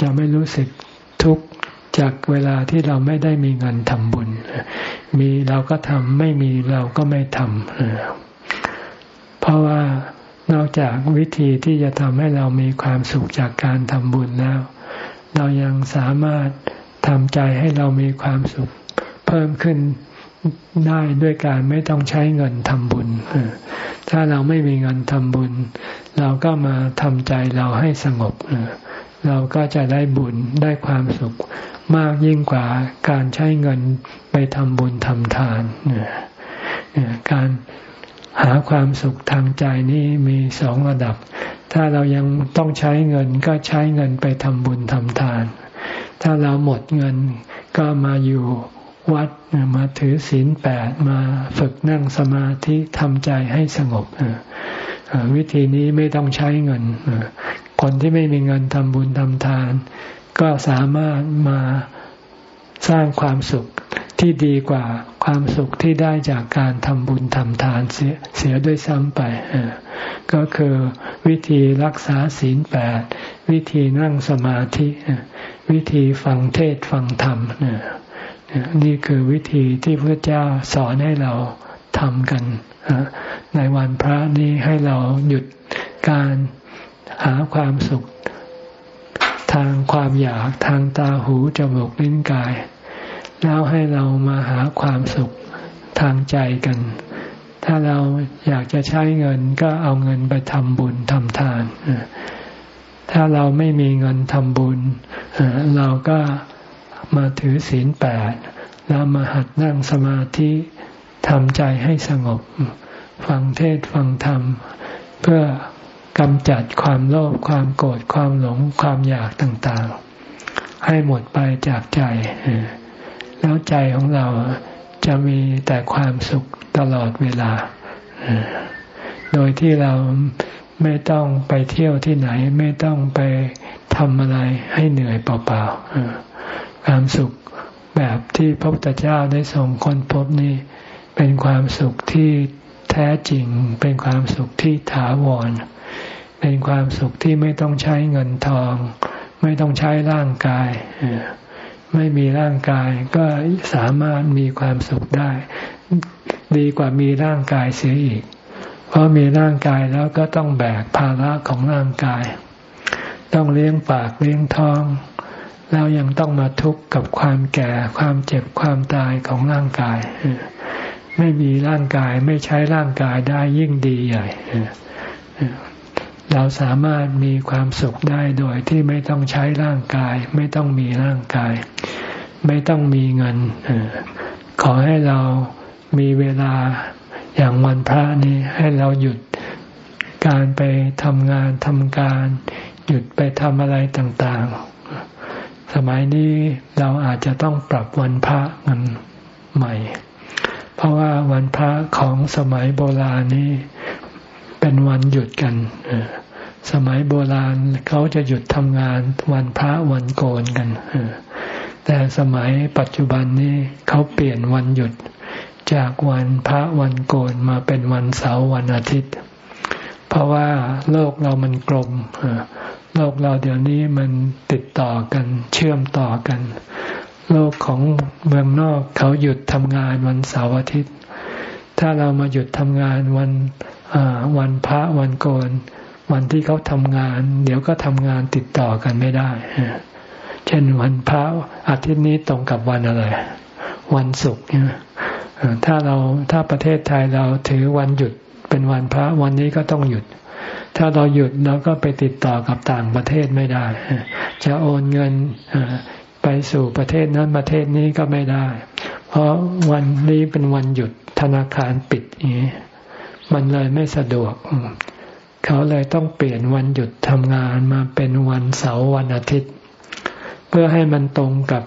จะไม่รู้สึกทุกข์จากเวลาที่เราไม่ได้มีเงินทำบุญ มีเราก็ทำไม่มีเราก็ไม่ทำเพราะว่านอกจากวิธีที่จะทำให้เรามีความสุขจากการทำบุญแล้ว เรายังสามารถทำใจให้เรามีความสุข พิ่มขึ้นได้ด้วยการไม่ต้องใช้เงินทำบุญ ถ้าเราไม่มีเงินทำบุญ เราก็มาทำใจเราให้สงบ เราก็จะได้บุญได้ความสุขมากยิ่งกว่าการใช้เงินไปทำบุญทำทาน การหาความสุขทางใจนี่มีสองระดับ ถ้าเรายังต้องใช้เงินก็ใช้เงินไปทำบุญทำทาน ถ้าเราหมดเงินก็มาอยู่ วัดมาถือศีลแปดมาฝึกนั่งสมาธิทำใจให้สงบวิธีนี้ไม่ต้องใช้เงินคนที่ไม่มีเงินทำบุญทำทาน ก็สามารถมาสร้างความสุขที่ดีกว่าความสุขที่ได้จากการทำบุญทำทานเสียเสียด้วยซ้ำไป ก็คือวิธีรักษาศีลแปดวิธีนั่งสมาธิ วิธีฟังเทศฟังธรรมนี่ นี่คือวิธีที่พระเจ้าสอนให้เราทำกัน ในวันพระนี้ให้เราหยุดการหาความสุข ทางความอยากทางตาหูจมูกลิ้นกาย แล้วให้เรามาหาความสุขทางใจกัน ถ้าเราอยากจะใช้เงินก็เอาเงินไปทำบุญทำทาน ถ้าเราไม่มีเงินทำบุญ เราก็ มาถือศีลแปดแล้วมาหัดนั่งสมาธิทำใจให้สงบ ฟังเทศฟังธรรม เพื่อกำจัดความโลภความโกรธความหลงความอยากต่างๆ ให้หมดไปจากใจ แล้วใจของเราจะมีแต่ความสุขตลอดเวลา โดยที่เราไม่ต้องไปเที่ยวที่ไหน ไม่ต้องไปทำอะไรให้เหนื่อยเปล่าๆ ความสุขแบบที่พระพุทธเจ้าได้ทรงค้นพบนี่เป็นความสุขที่แท้จริง เป็นความสุขที่ถาวร เป็นความสุขที่ไม่ต้องใช้เงินทอง ไม่ต้องใช้ร่างกายไม่มีร่างกายก็สามารถมีความสุขได้ ดีกว่ามีร่างกายเสียอีก เพราะมีร่างกายแล้วก็ต้องแบกภาระของร่างกาย ต้องเลี้ยงปากเลี้ยงท้อง แล้วยังต้องมาทุกข์กับความแก่ความเจ็บความตายของร่างกาย ไม่มีร่างกายไม่ใช้ร่างกายได้ยิ่งดีใหญ่เราสามารถมีความสุขได้โดยที่ไม่ต้องใช้ร่างกาย ไม่ต้องมีร่างกาย ไม่ต้องมีเงินขอให้เรามีเวลาอย่างวันพระนี้ให้เราหยุดการไปทำงานทำการ หยุดไปทำอะไรต่างๆ สมัยนี้เราอาจจะต้องปรับวันพระมันใหม่ เพราะว่าวันพระของสมัยโบราณนี้เป็นวันหยุดกัน สมัยโบราณเขาจะหยุดทำงานวันพระวันโกนกัน แต่สมัยปัจจุบันนี้เขาเปลี่ยนวันหยุดจากวันพระวันโกนมาเป็นวันเสาร์วันอาทิตย์ เพราะว่าโลกเรามันกลม โลกเราเดี๋ยวนี้มันติดต่อกันเชื่อมต่อกัน โลกของเมืองนอกเขาหยุดทำงานวันเสาร์อาทิตย์ ถ้าเรามาหยุดทำงานวันวันพระวันโกน วันที่เขาทำงาน เดี๋ยวก็ทำงานติดต่อกันไม่ได้ เช่นวันพระอาทิตย์นี้ตรงกับวันอะไร วันศุกร์ถ้าเราถ้าประเทศไทยเราถือวันหยุดเป็นวันพระวันนี้ก็ต้องหยุด ถ้าเราหยุดเราก็ไปติดต่อกับต่างประเทศไม่ได้ จะโอนเงินไปสู่ประเทศนั้นประเทศนี้ก็ไม่ได้ เพราะวันนี้เป็นวันหยุดธนาคารปิดอย่างนี้มันเลยไม่สะดวก เขาเลยต้องเปลี่ยนวันหยุดทำงานมาเป็นวันเสาร์วันอาทิตย์ เพื่อให้มันตรงกับ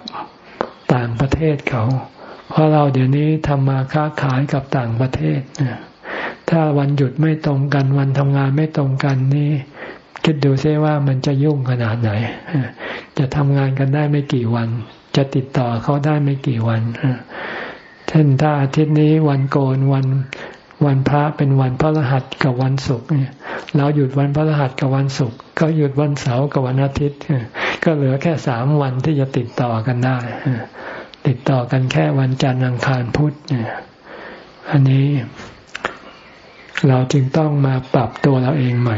ต่างประเทศเขา เพราะเราเดี๋ยวนี้ทำมาค้าขายกับต่างประเทศ ถ้าวันหยุดไม่ตรงกัน วันทำงานไม่ตรงกันนี่คิดดูซิว่ามันจะยุ่งขนาดไหน จะทำงานกันได้ไม่กี่วัน จะติดต่อเขาได้ไม่กี่วันเช่นถ้าอาทิตย์นี้วันโกนวันวันพระเป็นวันพระรหัสกับวันศุกร์เนี่ยเราหยุดวันพระรหัสกับวันศุกร์ก็หยุดวันเสาร์กับวันอาทิตย์ ก็เหลือแค่สามวันที่จะติดต่อกันได้ ติดต่อกันแค่วันจันทร์อังคารพุธเนี่ยอันนี้ เราจึงต้องมาปรับตัวเราเองใหม่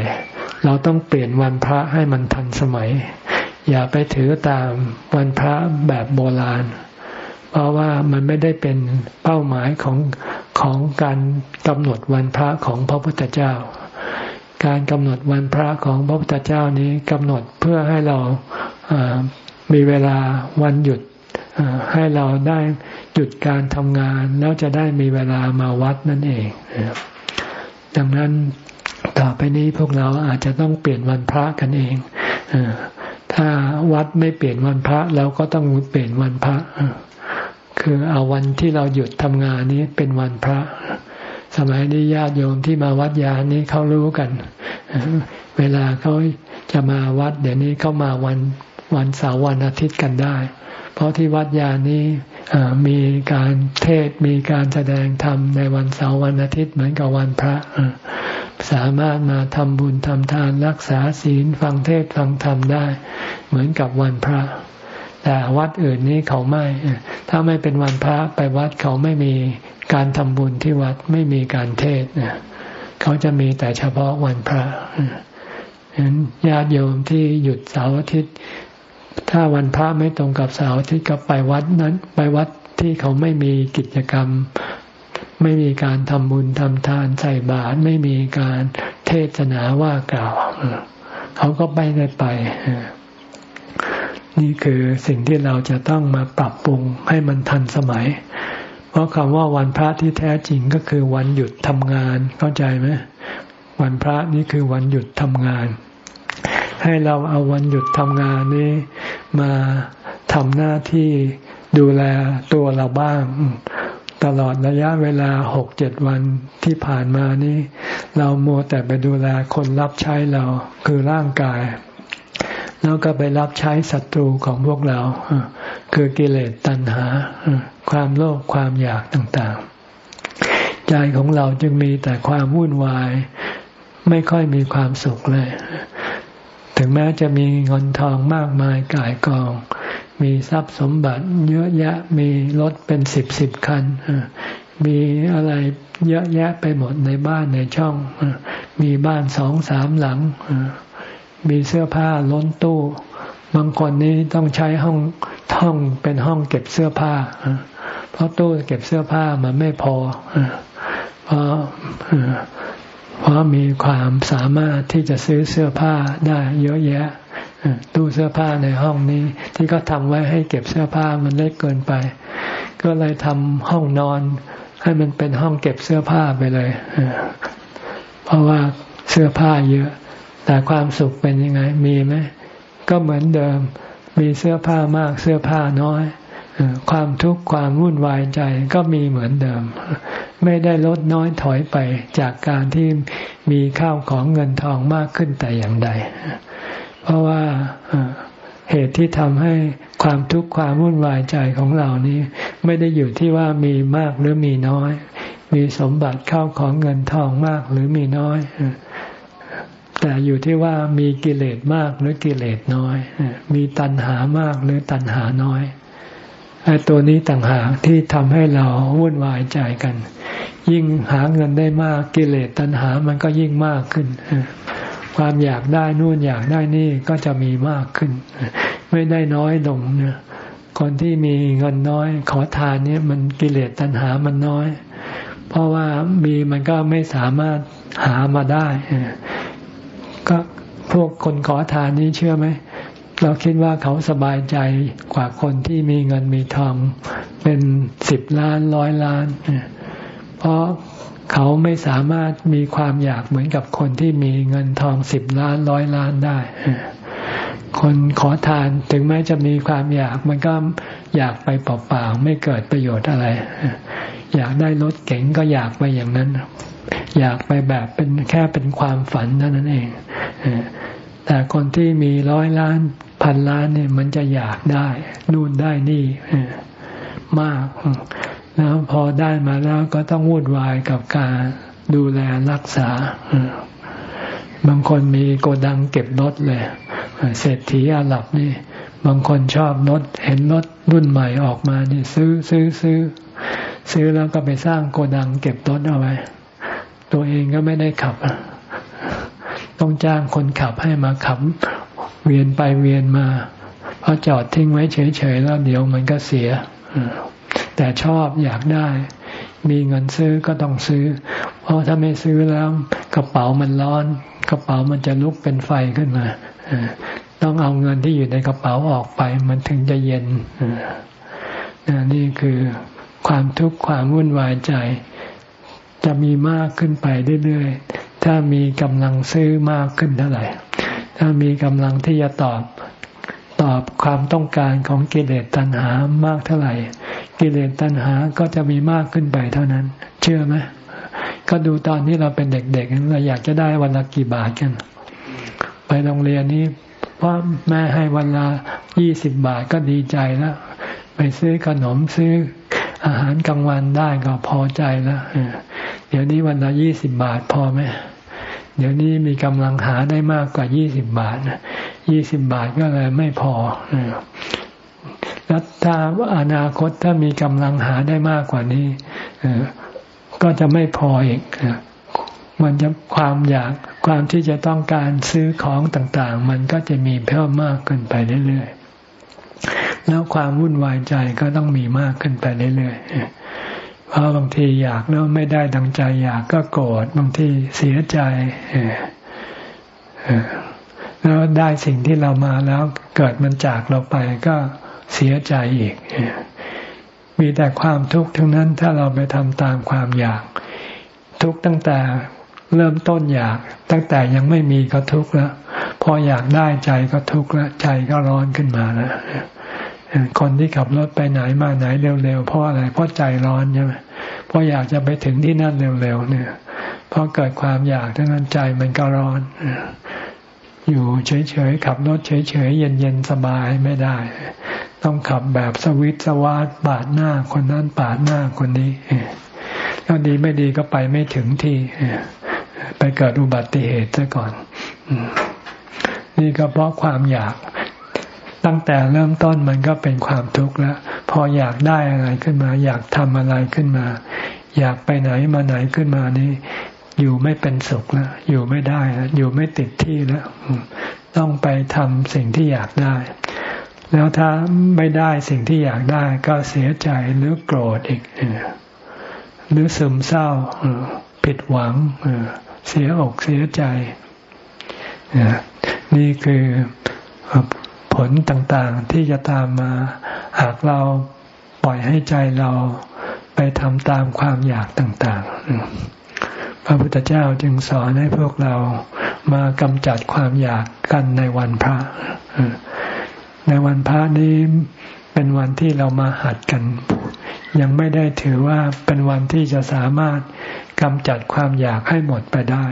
เราต้องเปลี่ยนวันพระให้มันทันสมัย อย่าไปถือตามวันพระแบบโบราณ เพราะว่ามันไม่ได้เป็นเป้าหมายของของการกำหนดวันพระของพระพุทธเจ้า การกำหนดวันพระของพระพุทธเจ้านี้กำหนดเพื่อให้เรามีเวลาวันหยุดให้เราได้หยุดการทำงานแล้วจะได้มีเวลามาวัดนั่นเอง ดังนั้นต่อไปนี้พวกเราอาจจะต้องเปลี่ยนวันพระกันเองถ้าวัดไม่เปลี่ยนวันพระเราก็ต้องเปลี่ยนวันพระคือเอาวันที่เราหยุดทำงานนี้เป็นวันพระ สมัยนี้ญาติโยมที่มาวัดยานี้เขารู้กัน เวลาเขาจะมาวัด เดี๋ยวนี้เขามาวันวันเสาร์วันอาทิตย์กันได้ เพราะที่วัดยานี้ มีการเทศมีการแสดงธรรมในวันเสาร์วันอาทิตย์เหมือนกับวันพระ สามารถมาทำบุญทำทานรักษาศีลฟังเทศฟังธรรมได้ เหมือนกับวันพระ แต่วัดอื่นนี้เขาไม่ ถ้าไม่เป็นวันพระไปวัดเขาไม่มีการทำบุญที่วัดไม่มีการเทศเขาจะมีแต่เฉพาะวันพระญาติโยมที่หยุดเสาร์อาทิตย์ ถ้าวันพระไม่ตรงกับเสาร์อาทิตย์ก็ไปวัดนั้น ไปวัดที่เขาไม่มีกิจกรรม ไม่มีการทำบุญทำทานใส่บาตรไม่มีการเทศนาว่ากล่าวเขาก็ไปได้ไป นี่คือสิ่งที่เราจะต้องมาปรับปรุงให้มันทันสมัย เพราะคำว่าวันพระที่แท้จริงก็คือวันหยุดทำงานเข้าใจไหมวันพระนี่คือวันหยุดทำงาน ให้เราเอาวันหยุดทำงานนี้มาทำหน้าที่ดูแลตัวเราบ้าง ตลอดระยะเวลาหกเจ็ดวันที่ผ่านมานี้ เราโมแต่ไปดูแลคนรับใช้เราคือร่างกาย แล้วก็ไปรับใช้ศัตรูของพวกเรา คือกิเลสตัณหา ความโลภความอยากต่างๆ ใจของเราจึงมีแต่ความวุ่นวาย ไม่ค่อยมีความสุขเลย ถึงแม้จะมีเงินทองมากมายกายกอง มีทรัพย์สมบัติเยอะแยะมีรถเป็นสิบสิบคัน มีอะไรเยอะแยะไปหมดในบ้านในช่อง มีบ้านสองสามหลัง มีเสื้อผ้าล้นตู้ บางคนนี้ต้องใช้ห้องห้องเป็นห้องเก็บเสื้อผ้า เพราะตู้เก็บเสื้อผ้ามันไม่พอเพราะ เพราะมีความสามารถที่จะซื้อเสื้อผ้าได้เยอะแยะตู้เสื้อผ้าในห้องนี้ ที่เขาทำไว้ให้เก็บเสื้อผ้ามันเล็กเกินไป ก็เลยทำห้องนอน ให้มันเป็นห้องเก็บเสื้อผ้าไปเลยเพราะว่าเสื้อผ้าเยอะ แต่ความสุขเป็นยังไง มีไหมก็เหมือนเดิม มีเสื้อผ้ามากเสื้อผ้าน้อย ความทุกข์ความวุ่นวายใจก็มีเหมือนเดิม ไม่ได้ลดน้อยถอยไปจากการที่มีข้าวของเงินทองมากขึ้นแต่อย่างใด เพราะว่าเหตุที่ทำให้ความทุกข์ความวุ่นวายใจของเรานี้ ไม่ได้อยู่ที่ว่ามีมากหรือมีน้อย มีสมบัติเข้าของเงินทองมากหรือมีน้อย แต่อยู่ที่ว่ามีกิเลสมากหรือกิเลสน้อย มีตัณหามากหรือตัณหาน้อย ไอ้ตัวนี้ต่างหากที่ทำให้เราวุ่นวายใจกัน ยิ่งหาเงินได้มากกิเลสตัณหามันก็ยิ่งมากขึ้น ความอยากได้นู่นอยากได้นี่ก็จะมีมากขึ้น ไม่ได้น้อยลงเนี่ยคนที่มีเงินน้อย ขอทานเนี่ยมันกิเลสตัณหามันน้อย เพราะว่ามีมันก็ไม่สามารถหามาได้ก็พวกคนขอทานนี้เชื่อไหม เราคิดว่าเขาสบายใจกว่าคนที่มีเงินมีทองเป็นสิบล้านร้อยล้าน เพราะเขาไม่สามารถมีความอยากเหมือนกับคนที่มีเงินทองสิบล้านร้อยล้านได้ คนขอทานถึงแม้จะมีความอยากมันก็อยากไปเปล่าๆไม่เกิดประโยชน์อะไร อยากได้รถเก๋งก็อยากไปอย่างนั้น อยากไปแบบเป็นแค่เป็นความฝันเท่านั้นเอง แต่คนที่มีร้อยล้านพันล้านเนี่ย มันจะอยากได้นู่นได้นี่มาก แล้วพอได้มาแล้วก็ต้องวุ่นวายกับการดูแลรักษาบางคนมีโกดังเก็บรถเลยเศรษฐีอาหรับนี่ บางคนชอบรถเห็นรถรุ่นใหม่ออกมานี่ ซื้อซื้อซื้อ ซื้อแล้วก็ไปสร้างโกดังเก็บรถเอาไว้ ตัวเองก็ไม่ได้ขับ ต้องจ้างคนขับให้มาขับเวียนไปเวียนมาพอจอดทิ้งไว้เฉยๆแล้วเดี๋ยวมันก็เสีย แต่ชอบอยากได้ มีเงินซื้อก็ต้องซื้อ เพราะถ้าไม่ซื้อแล้ว กระเป๋ามันร้อน กระเป๋ามันจะลุกเป็นไฟขึ้นมาต้องเอาเงินที่อยู่ในกระเป๋าออกไป มันถึงจะเย็นนี่คือความทุกข์ความวุ่นวายใจ จะมีมากขึ้นไปเรื่อยๆ ถ้ามีกำลังซื้อมากขึ้นเท่าไหร่ ถ้ามีกำลังที่จะตอบตอบความต้องการของกิเลสตัณหามากเท่าไหร่ กิเลสตัณหาก็จะมีมากขึ้นไปเท่านั้น เชื่อไหมก็ดูตอนที่เราเป็นเด็กๆเราอยากจะได้วันละกี่บาทกัน ไปโรงเรียนนี้เพราะแม่ให้วันละยี่สิบบาทก็ดีใจแล้ว ไปซื้อขนมซื้ออาหารกลางวันได้ก็พอใจแล้วเดี๋ยวนี้วันละยี่สิบบาทพอไหม เดี๋ยวนี้มีกำลังหาได้มากกว่ายี่สิบบาทยี่สิบบาทก็เลยไม่พอแล้วถ้าอนาคตถ้ามีกำลังหาได้มากกว่านี้ก็จะไม่พออีกมันจะความอยากความที่จะต้องการซื้อของต่างๆ มันก็จะมีเพิ่มมากขึ้นไปเรื่อยๆแล้วความวุ่นวายใจก็ต้องมีมากขึ้นไปเรื่อยๆ เพราะบางทีอยากแล้วไม่ได้ดังใจอยากก็โกรธบางทีเสียใจแล้วได้สิ่งที่เรามาแล้วเกิดมันจากเราไปก็เสียใจอีก มีแต่ความทุกข์ทั้งนั้นถ้าเราไปทำตามความอยาก ทุกตั้งแต่เริ่มต้นอยาก ตั้งแต่ยังไม่มีก็ทุกข์แล้ว พออยากได้ใจก็ทุกข์แล้วใจก็ร้อนขึ้นมาแล้ว คนที่ขับรถไปไหนมาไหนเร็วๆเพราะอะไรเพราะใจร้อนใช่ไหมเพราะอยากจะไปถึงที่นั่นเร็วๆเนี่ยพอเกิดความอยากทั้งนั้นใจมันก็ร้อน อยู่เฉยๆขับรถเฉยๆเย็นๆสบายไม่ได้ ต้องขับแบบสวิตสวาดปาดหน้าคนนั้นปาดหน้าคนนี้ก็ดีไม่ดีก็ไปไม่ถึงที่ไปเกิดอุบัติเหตุซะก่อนนี่ก็เพราะความอยาก ตั้งแต่เริ่มต้นมันก็เป็นความทุกข์แล้ว พออยากได้อะไรขึ้นมา อยากทำอะไรขึ้นมา อยากไปไหนมาไหนขึ้นมานี่อยู่ไม่เป็นสุขแล้ว อยู่ไม่ได้แล้วอยู่ไม่ติดที่แล้ว ต้องไปทำสิ่งที่อยากได้ แล้วถ้าไม่ได้สิ่งที่อยากได้ก็เสียใจหรือโกรธอีกหรือซึมเศร้าผิดหวังเสียอกเสียใจนี่คือ ลต่างๆที่จะตามมา หากเราปล่อยให้ใจเราไปทำตามความอยากต่างๆ พระพุทธเจ้าจึงสอนให้พวกเรามากำจัดความอยากกันในวันพระ ในวันพระนี้เป็นวันที่เรามาหัดกัน ยังไม่ได้ถือว่าเป็นวันที่จะสามารถกำจัดความอยากให้หมดไปได้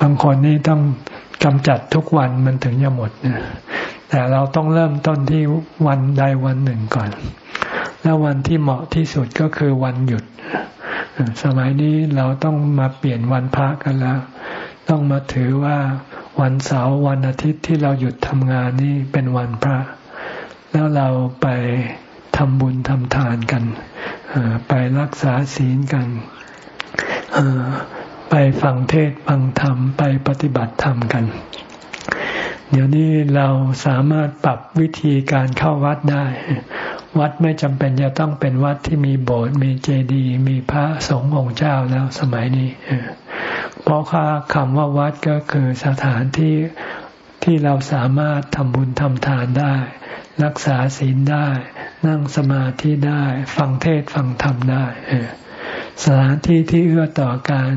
บางคนนี่ต้อง กำจัดทุกวันมันถึงจะหมดแต่เราต้องเริ่มต้นที่วันใดวันหนึ่งก่อน แล้ววันที่เหมาะที่สุดก็คือวันหยุด สมัยนี้เราต้องมาเปลี่ยนวันพระกันแล้ว ต้องมาถือว่าวันเสาร์วันอาทิตย์ที่เราหยุดทำงานนี่เป็นวันพระ แล้วเราไปทำบุญทำทานกัน ไปรักษาศีลกัน ไปฟังเทศฟังธรรมไปปฏิบัติธรรมกัน เดี๋ยวนี้เราสามารถปรับวิธีการเข้าวัดได้ วัดไม่จำเป็นจะต้องเป็นวัดที่มีโบสถ์มีเจดีย์มีพระสงฆ์องค์เจ้าแล้วสมัยนี้เพราะค่าคำว่าวัดก็คือสถานที่ที่เราสามารถทำบุญทำทานได้ รักษาศีลได้ นั่งสมาธิได้ ฟังเทศฟังธรรมได้สถานที่ที่เอื้อต่อการ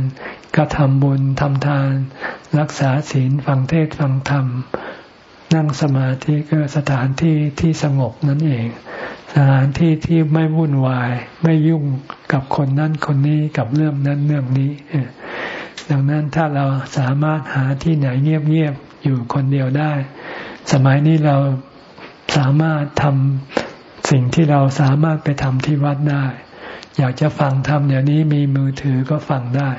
กรทำบุญทำทาน รักษาศีลฟังเทศฟังธรรม นั่งสมาธิก็สถานที่ที่สงบนั่นเอง สถานที่ที่ไม่วุ่นวาย ไม่ยุ่งกับคนนั้นคนนี้กับเรื่องนั้นเรื่องนี้ ดังนั้นถ้าเราสามารถหาที่ไหนเงียบๆอยู่คนเดียวได้ สมัยนี้เราสามารถทำสิ่งที่เราสามารถไปทำที่วัดได้ อยากจะฟังธรรมเดี๋ยวนี้มีมือถือก็ฟังได้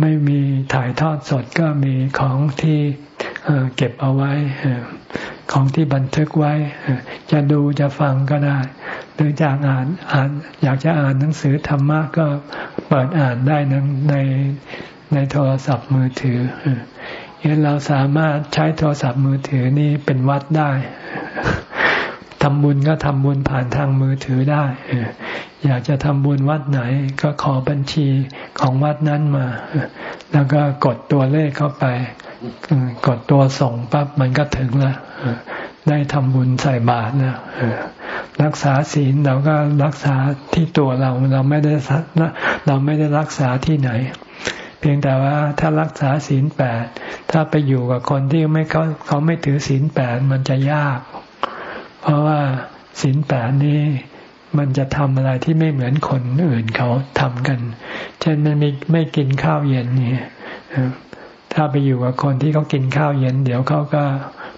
ไม่มีถ่ายทอดสดก็มีของที่เก็บเอาไว้ของที่บันทึกไว้ จะดูจะฟังก็ได้ หรือจากอ่านอ่านอยากจะอ่านหนังสือธรรมะก็เปิดอ่านได้ในในโทรศัพท์มือถือเห็นเราสามารถใช้โทรศัพท์มือถือนี่เป็นวัดได้ ทำบุญก็ทำบุญผ่านทางมือถือได้อยากจะทำบุญวัดไหน ก็ขอบัญชีของวัดนั้นมา แล้วก็กดตัวเลขเข้าไป กดตัวส่งปั๊บมันก็ถึงแล้วได้ทำบุญใส่บาตรนะรักษาศีลเราก็รักษาที่ตัวเราเราไม่ได้เราไม่ได้รักษาที่ไหน เพียงแต่ว่าถ้ารักษาศีลแปดถ้าไปอยู่กับคนที่ไม่เขาเขาไม่ถือศีลแปดมันจะยาก เพราะว่าศีลแปดนี้มันจะทำอะไรที่ไม่เหมือนคนอื่นเขาทำกัน เช่นมันไม่ไม่กินข้าวเย็นนี่ถ้าไปอยู่กับคนที่เขากินข้าวเย็น เดี๋ยวเขาก็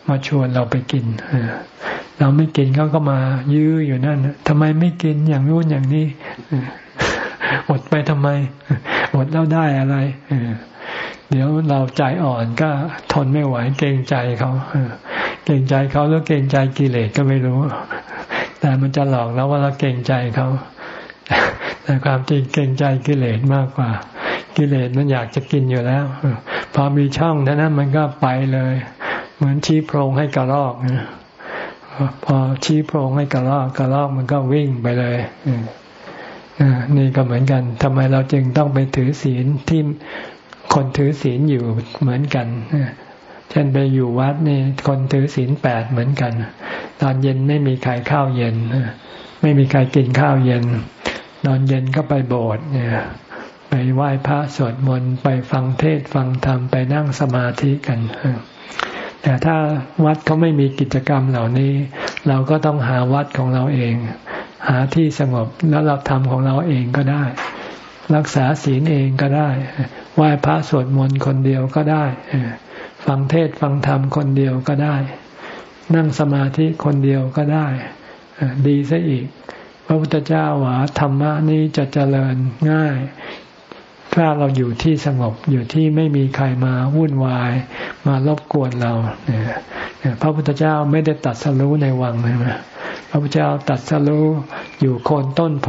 มาชวนเราไปกินเราไม่กินเขาก็มายื้ออยู่นั่นทำไมไม่กินอย่างนู้นอย่างนี้อดไปทำไมอดแล้วได้อะไร เดี๋ยวเราใจอ่อนก็ทนไม่ไหวเกรงใจเขาเกรงใจเขาแล้วเกรงใจกิเลสก็ไม่รู้ แต่มันจะหลอกเราว่าเราเก่งใจเขาแต่ความจริงเก่งใจกิเลสมากกว่า กิเลสมันอยากจะกินอยู่แล้วพอมีช่องเท่านั้นมันก็ไปเลย เหมือนชี้โพรงให้กระรอกพอชี้โพรงให้กระรอกกระรอกมันก็วิ่งไปเลยนี่ก็เหมือนกันทำไมเราจึงต้องไปถือศีลที่ คนถือศีลอยู่เหมือนกันเช่นไปอยู่วัดนี่คนถือศีลแปดเหมือนกัน ตอนเย็นไม่มีใครข้าวเย็นไม่มีใครกินข้าวเย็น ตอนเย็นก็ไปโบสถ์เนี่ยไปไหว้พระสวดมนต์ไปฟังเทศฟังธรรมไปนั่งสมาธิกันแต่ถ้าวัดเขาไม่มีกิจกรรมเหล่านี้ เราก็ต้องหาวัดของเราเอง หาที่สงบแล้วเราทำของเราเองก็ได้ รักษาศีลเองก็ได้ ไหว้พระสวดมนต์คนเดียวก็ได้ฟังเทศฟังธรรมคนเดียวก็ได้ นั่งสมาธิคนเดียวก็ได้ ดีซะอีก พระพุทธเจ้าว่าธรรมะนี้จะเจริญง่าย ถ้าเราอยู่ที่สงบอยู่ที่ไม่มีใครมาวุ่นวาย มารบกวนเราเนี่ยพระพุทธเจ้าไม่ได้ตัดสรู้ในวังใช่ไหมพระพุทธเจ้าตัดสรู้อยู่โคนต้นโพ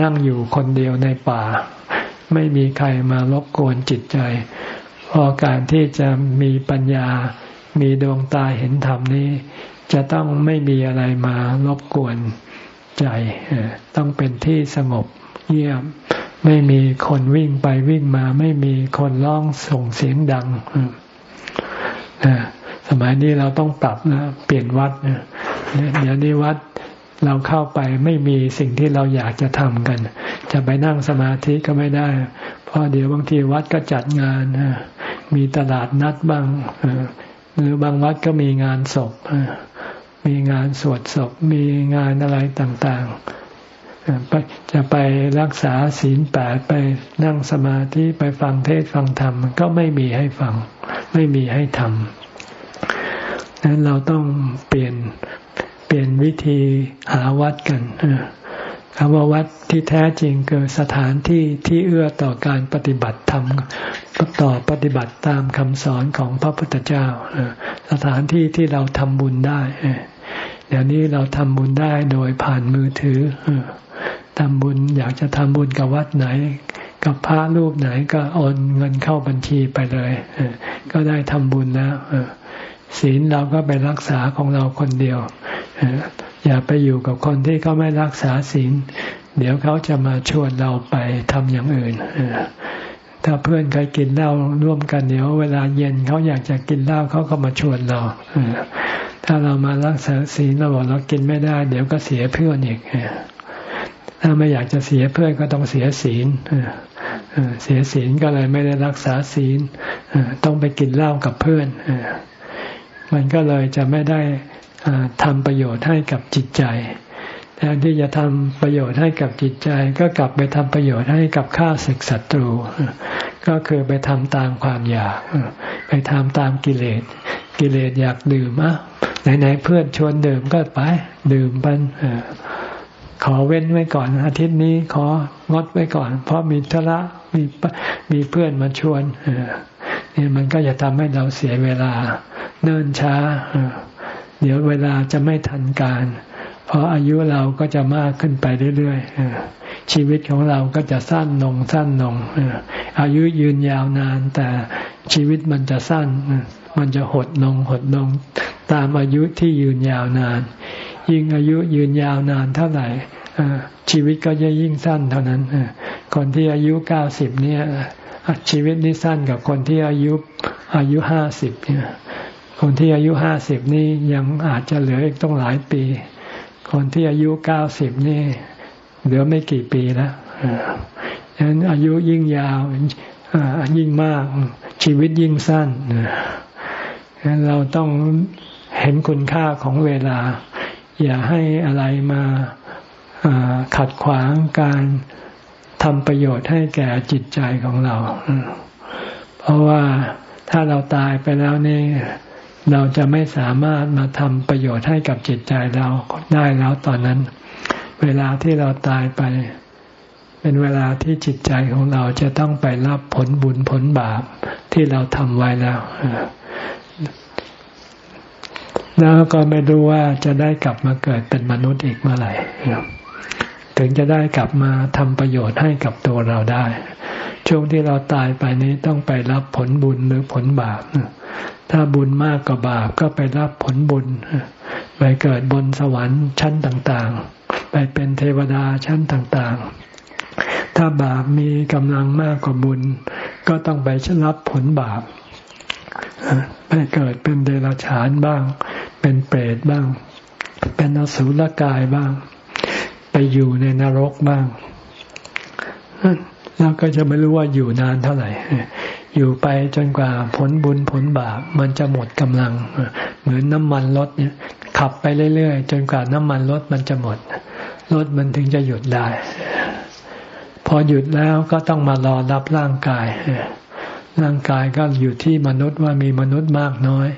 นั่งอยู่คนเดียวในป่า ไม่มีใครมารบกวนจิตใจพอการที่จะมีปัญญา มีดวงตาเห็นธรรมนี้ จะต้องไม่มีอะไรมารบกวนใจ ต้องเป็นที่สงบเงียบ ไม่มีคนวิ่งไปวิ่งมา ไม่มีคนร้องส่งเสียงดังสมัยนี้เราต้องปรับนะ เปลี่ยนวัดเดี๋ยวนี้วัด เราเข้าไปไม่มีสิ่งที่เราอยากจะทำกัน จะไปนั่งสมาธิก็ไม่ได้ เพราะเดี๋ยวบางทีวัดก็จัดงาน มีตลาดนัดบ้าง หรือบางวัดก็มีงานศพ มีงานสวดศพ มีงานอะไรต่างๆ จะไปรักษาศีลแปดไปนั่งสมาธิไปฟังเทศฟังธรรมก็ไม่มีให้ฟัง ไม่มีให้ทำนั้นเราต้องเปลี่ยน เปลี่ยนวิธีหาวัดกันคำว่าวัดที่แท้จริงคือสถานที่ที่เอื้อต่อการปฏิบัติธรรมต่อปฏิบัติตามคำสอนของพระพุทธเจ้าสถานที่ที่เราทำบุญได้เดี๋ยวนี้เราทำบุญได้โดยผ่านมือถือทำบุญอยากจะทำบุญกับวัดไหน กับพระรูปไหนก็โอนเงินเข้าบัญชีไปเลยก็ได้ทำบุญแล้ว ศีลเราก็ไปรักษาของเราคนเดียว อย่าไปอยู่กับคนที่เขาไม่รักษาศีล เดี๋ยวเขาจะมาชวนเราไปทำอย่างอื่น ถ้าเพื่อนเคยกินเหล้าร่วมกันเดี๋ยวเวลาเย็นเขาอยากจะกินเหล้าเขาก็มาชวนเรา ถ้าเรามารักษาศีลเราบอกเรากินไม่ได้ เดี๋ยวก็เสียเพื่อนอีกถ้าไม่อยากจะเสียเพื่อนก็ต้องเสียศีลเสียศีลก็เลยไม่ได้รักษาศีลต้องไปกินเหล้ากับเพื่อน มันก็เลยจะไม่ได้ทำประโยชน์ให้กับจิตใจแทนที่จะทำประโยชน์ให้กับจิตใจ ก็กลับไปทำประโยชน์ให้กับข้าศึกศัตรู ก็คือไปทำตามความอยาก ไปทำตามกิเลส กิเลสอยากดื่มอะไหนๆเพื่อนชวนดื่มก็ไป ดื่มไปขอเว้นไว้ก่อน อาทิตย์นี้ของดไว้ก่อน เพราะมีธุระมีมีเพื่อนมาชวน เนี่ยมันก็จะทำให้เราเสียเวลาเนิ่นช้า เดี๋ยวเวลาจะไม่ทันการ เพราะอายุเราก็จะมากขึ้นไปเรื่อยๆชีวิตของเราก็จะสั้นลงสั้นลงอายุยืนยาวนาน แต่ชีวิตมันจะสั้น มันจะหดลงหดลง ตามอายุที่ยืนยาวนาน ยิ่งอายุยืนยาวนานเท่าไหร่ชีวิตก็จะยิ่งสั้นเท่านั้นคนที่อายุเก้าสิบเนี่ย ชีวิตนี้สั้นกับคนที่อายุอายุห้าสิบเนี่ยคนที่อายุห้าสิบนี่ยังอาจจะเหลืออีกต้องหลายปี คนที่อายุเก้าสิบนี่ เหลือไม่กี่ปีแล้วฉะนั้นอายุยิ่งยาวยิ่งมากชีวิตยิ่งสั้นฉะนั้นเราต้องเห็นคุณค่าของเวลา อย่าให้อะไรมาขัดขวางการ ทำประโยชน์ให้แก่จิตใจของเรา เพราะว่าถ้าเราตายไปแล้วนี่เราจะไม่สามารถมาทำประโยชน์ให้กับจิตใจเราได้แล้วตอนนั้น เวลาที่เราตายไป เป็นเวลาที่จิตใจของเราจะต้องไปรับผลบุญผลบาปที่เราทำไว้แล้วแล้วก็ไม่รู้ว่าจะได้กลับมาเกิดเป็นมนุษย์อีกเมื่อไหร่ ถึงจะได้กลับมาทำประโยชน์ให้กับตัวเราได้ ช่วงที่เราตายไปนี้ต้องไปรับผลบุญหรือผลบาปถ้าบุญมากกว่าบาปก็ไปรับผลบุญไปเกิดบนสวรรค์ชั้นต่างๆ ไปเป็นเทวดาชั้นต่างๆ ถ้าบาปมีกำลังมากกว่าบุญ ก็ต้องไปชรับผลบาปไปเกิดเป็นเดรัจฉานบ้าง เป็นเปรตบ้าง เป็นอสุรกายบ้าง ไปอยู่ในนรกบ้างแล้วก็จะไม่รู้ว่าอยู่นานเท่าไหร่ อยู่ไปจนกว่าผลบุญผลบาปมันจะหมดกำลัง เหมือนน้ำมันรถเนี่ย ขับไปเรื่อยๆ จนกว่าน้ำมันรถมันจะหมด รถมันถึงจะหยุดได้ พอหยุดแล้วก็ต้องมารอรับร่างกาย ร่างกายก็อยู่ที่มนุษย์ว่ามีมนุษย์มากน้อย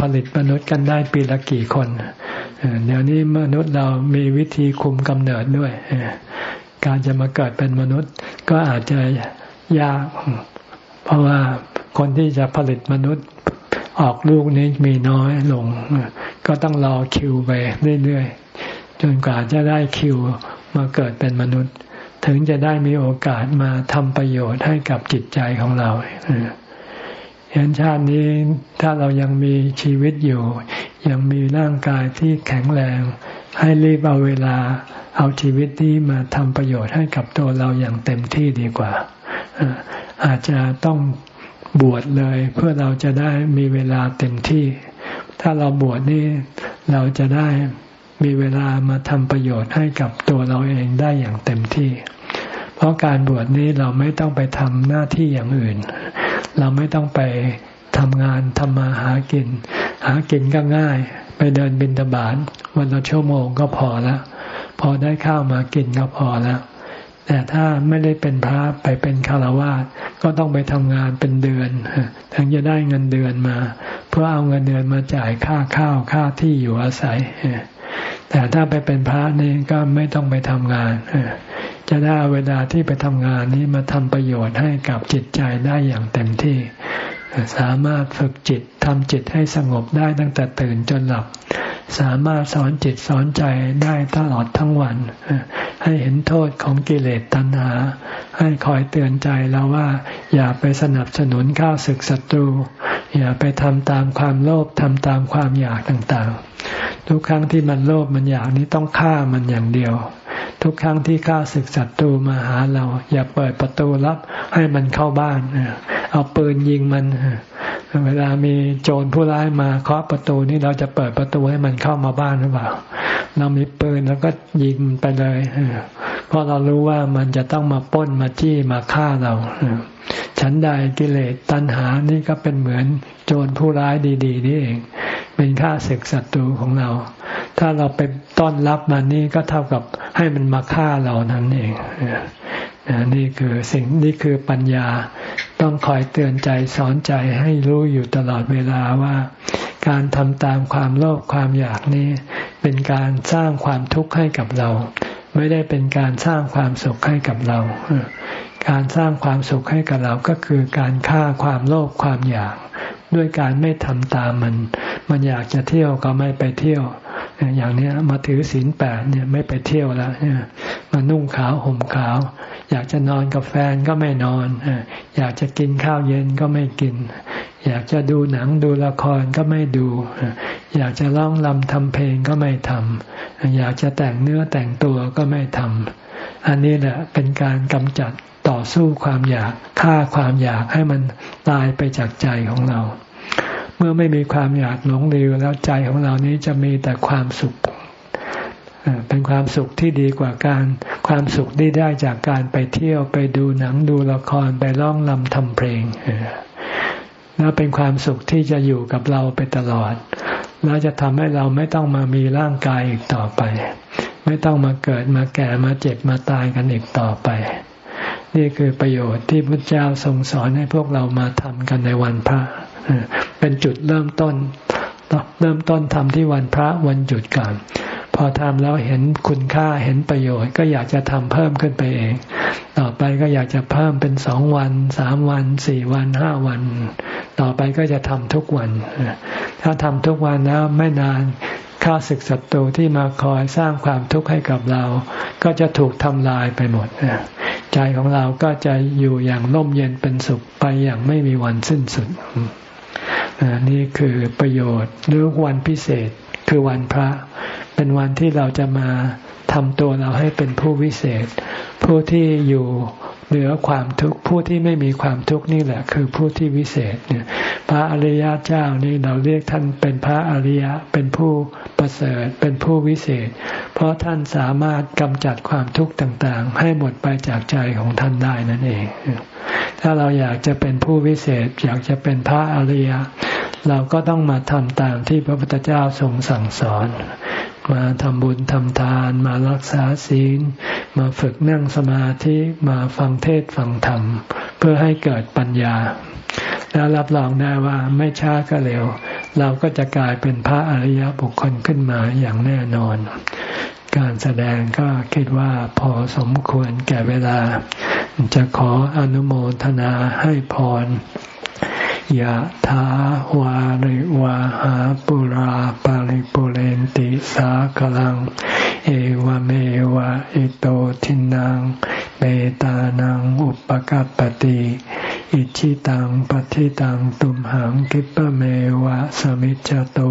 ผลิตมนุษย์กันได้ปีละกี่คน เดี๋ยวนี้มนุษย์เรามีวิธีคุมกำเนิดด้วย การจะมาเกิดเป็นมนุษย์ก็อาจจะยาก เพราะว่าคนที่จะผลิตมนุษย์ออกลูกนี้มีน้อยลง ก็ต้องรอคิวไปเรื่อยๆ จนกว่าจะได้คิวมาเกิดเป็นมนุษย์ ถึงจะได้มีโอกาสมาทำประโยชน์ให้กับจิตใจของเราเห็นชาตินี้ถ้าเรายังมีชีวิตอยู่ ยังมีร่างกายที่แข็งแรง ให้รีบเอาเวลาเอาชีวิตนี้มาทำประโยชน์ให้กับตัวเราอย่างเต็มที่ดีกว่า อาจจะต้องบวชเลยเพื่อเราจะได้มีเวลาเต็มที่ ถ้าเราบวชนี่เราจะได้มีเวลามาทำประโยชน์ให้กับตัวเราเองได้อย่างเต็มที่ เพราะการบวชนี้เราไม่ต้องไปทำหน้าที่อย่างอื่น เราไม่ต้องไปทำงานทำมาหากิน หากินก็ง่าย ไปเดินบินตบาทวันละชั่วโมงก็พอแล้วพอได้ข้าวมากินก็พอแล้ว แต่ถ้าไม่ได้เป็นพระไปเป็นคารวาสก็ต้องไปทำงานเป็นเดือนถึงจะได้เงินเดือนมา เพื่อเอาเงินเดือนมาจ่ายค่าข้าวค่าที่อยู่อาศัยแต่ถ้าไปเป็นพระนี่ก็ไม่ต้องไปทำงาน จะได้เวลาที่ไปทำงานนี้มาทำประโยชน์ให้กับจิตใจได้อย่างเต็มที่ สามารถฝึกจิตทำจิตให้สงบได้ตั้งแต่ตื่นจนหลับ สามารถสอนจิตสอนใจได้ตลอดทั้งวัน ให้เห็นโทษของกิเลสตัณหา ให้คอยเตือนใจเราว่า อย่าไปสนับสนุนข้าศึกศัตรู อย่าไปทำตามความโลภทำตามความอยากต่างๆ ทุกครั้งที่มันโลภมันอยากนี้ต้องฆ่ามันอย่างเดียว ทุกครั้งที่ข้าศึกศัตรูมาหาเรา อย่าเปิดประตูรับให้มันเข้าบ้านเอาปืนยิงมัน เวลามีโจรผู้ร้ายมาเคาะประตูนี่เราจะเปิดประตูให้มันเข้ามาบ้านหรือเปล่า เรามีปืนแล้วก็ยิงไปเลยเพราะเรารู้ว่ามันจะต้องมาป้นมาจี้มาฆ่าเราฉันใดกิเลสตัณหานี่ก็เป็นเหมือนโจรผู้ร้ายดี ๆ นี่เอง เป็นข้าศึกศัตรูของเรา ถ้าเราไปต้อนรับมันนี่ก็เท่ากับให้มันมาฆ่าเรานั่นเองนี่คือสิ่งนี่คือปัญญาต้องคอยเตือนใจสอนใจให้รู้อยู่ตลอดเวลาว่า การทำตามความโลภความอยากนี้ เป็นการสร้างความทุกข์ให้กับเรา ไม่ได้เป็นการสร้างความสุขให้กับเรา การสร้างความสุขให้กับเราก็คือการฆ่าความโลภความอยาก ด้วยการไม่ทำตามมัน มันอยากจะเที่ยวก็ไม่ไปเที่ยว อย่างนี้มาถือศีลแปดเนี่ยไม่ไปเที่ยวแล้วมานุ่งขาวห่มขาว อยากจะนอนกับแฟนก็ไม่นอน อยากจะกินข้าวเย็นก็ไม่กิน อยากจะดูหนังดูละครก็ไม่ดู อยากจะร้องลำทำเพลงก็ไม่ทำอยากจะแต่งเนื้อแต่งตัวก็ไม่ทำอันนี้แหละเป็นการกำจัด ต่อสู้ความอยากฆ่าความอยากให้มันตายไปจากใจของเรา เมื่อไม่มีความอยากหลงลือแล้วใจของเรานี้จะมีแต่ความสุข เป็นความสุขที่ดีกว่าการความสุขที่ได้จากการไปเที่ยวไปดูหนังดูละครไปร้องลำทำเพลงแล้วเป็นความสุขที่จะอยู่กับเราไปตลอด แล้วจะทำให้เราไม่ต้องมามีร่างกายอีกต่อไป ไม่ต้องมาเกิดมาแก่มาเจ็บมาตายกันอีกต่อไป นี่คือประโยชน์ที่พระเจ้าทรงสอนให้พวกเรามาทำกันในวันพระ เป็นจุดเริ่มต้น เริ่มต้นทำที่วันพระวันหยุดก่อน พอทำแล้วเห็นคุณค่าเห็นประโยชน์ ก็อยากจะทำเพิ่มขึ้นไปเอง ต่อไปก็อยากจะเพิ่มเป็นสองวันสามวันสี่วันห้าวัน ต่อไปก็จะทำทุกวัน ถ้าทำทุกวันแล้วไม่นาน ข้าศึกศัตรูที่มาคอยสร้างความทุกข์ให้กับเรา ก็จะถูกทำลายไปหมดใจของเราก็จะอยู่อย่างร่มเย็นเป็นสุขไปอย่างไม่มีวันสิ้นสุดนี่คือประโยชน์หรือวันพิเศษคือวันพระ เป็นวันที่เราจะมา ทำตัวเราให้เป็นผู้วิเศษ ผู้ที่อยู่เหนือความทุกข์ผู้ที่ไม่มีความทุกข์นี่แหละ คือผู้ที่วิเศษเนี่ยพระอริยเจ้านี่เราเรียกท่านเป็นพระอริยะเป็นผู้ประเสริฐเป็นผู้วิเศษ เพราะท่านสามารถกำจัดความทุกข์ต่างๆ ให้หมดไปจากใจของท่านได้นั่นเอง ถ้าเราอยากจะเป็นผู้วิเศษ อยากจะเป็นพระอริยะ เราก็ต้องมาทำตามที่พระพุทธเจ้าทรงสั่งสอน มาทำบุญทำทาน มารักษาศีล มาฝึกนั่งสมาธิมาฟังเทศฟังธรรม เพื่อให้เกิดปัญญา แล้วรับรองได้ว่าไม่ช้าก็เร็ว เราก็จะกลายเป็นพระอริยบุคคลขึ้นมาอย่างแน่นอน การแสดงก็คิดว่าพอสมควรแก่เวลา จะขออนุโมทนาให้พร ยะถาวาริวาหาปุราปาริปุเรนติสากลัง เอวเมวะอิโตทินังเมตานังอุปกัรปติอิชิตังปฏิตังตุมหังกิปะเมวะสมิจจตุ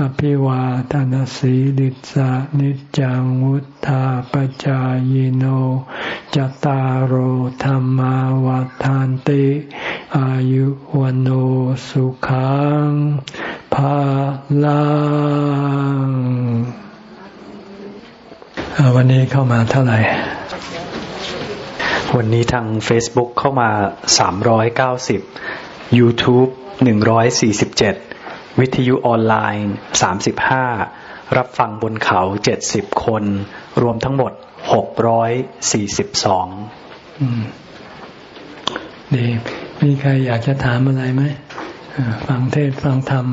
อภิวาทานสีลิสานิจังวุธาปจายโนจตารโหธรรมวาทานติอายุวันโอสุขังภาลังวันนี้เข้ามาเท่าไหร่ วันนี้ทาง Facebook เข้ามา 390 YouTube 147 วิทยุออนไลน์ 35 รับฟังบนเขา 70 คน รวมทั้งหมด 642ดีมีใครอยากจะถามอะไรไหมฟังเทศฟังธรรม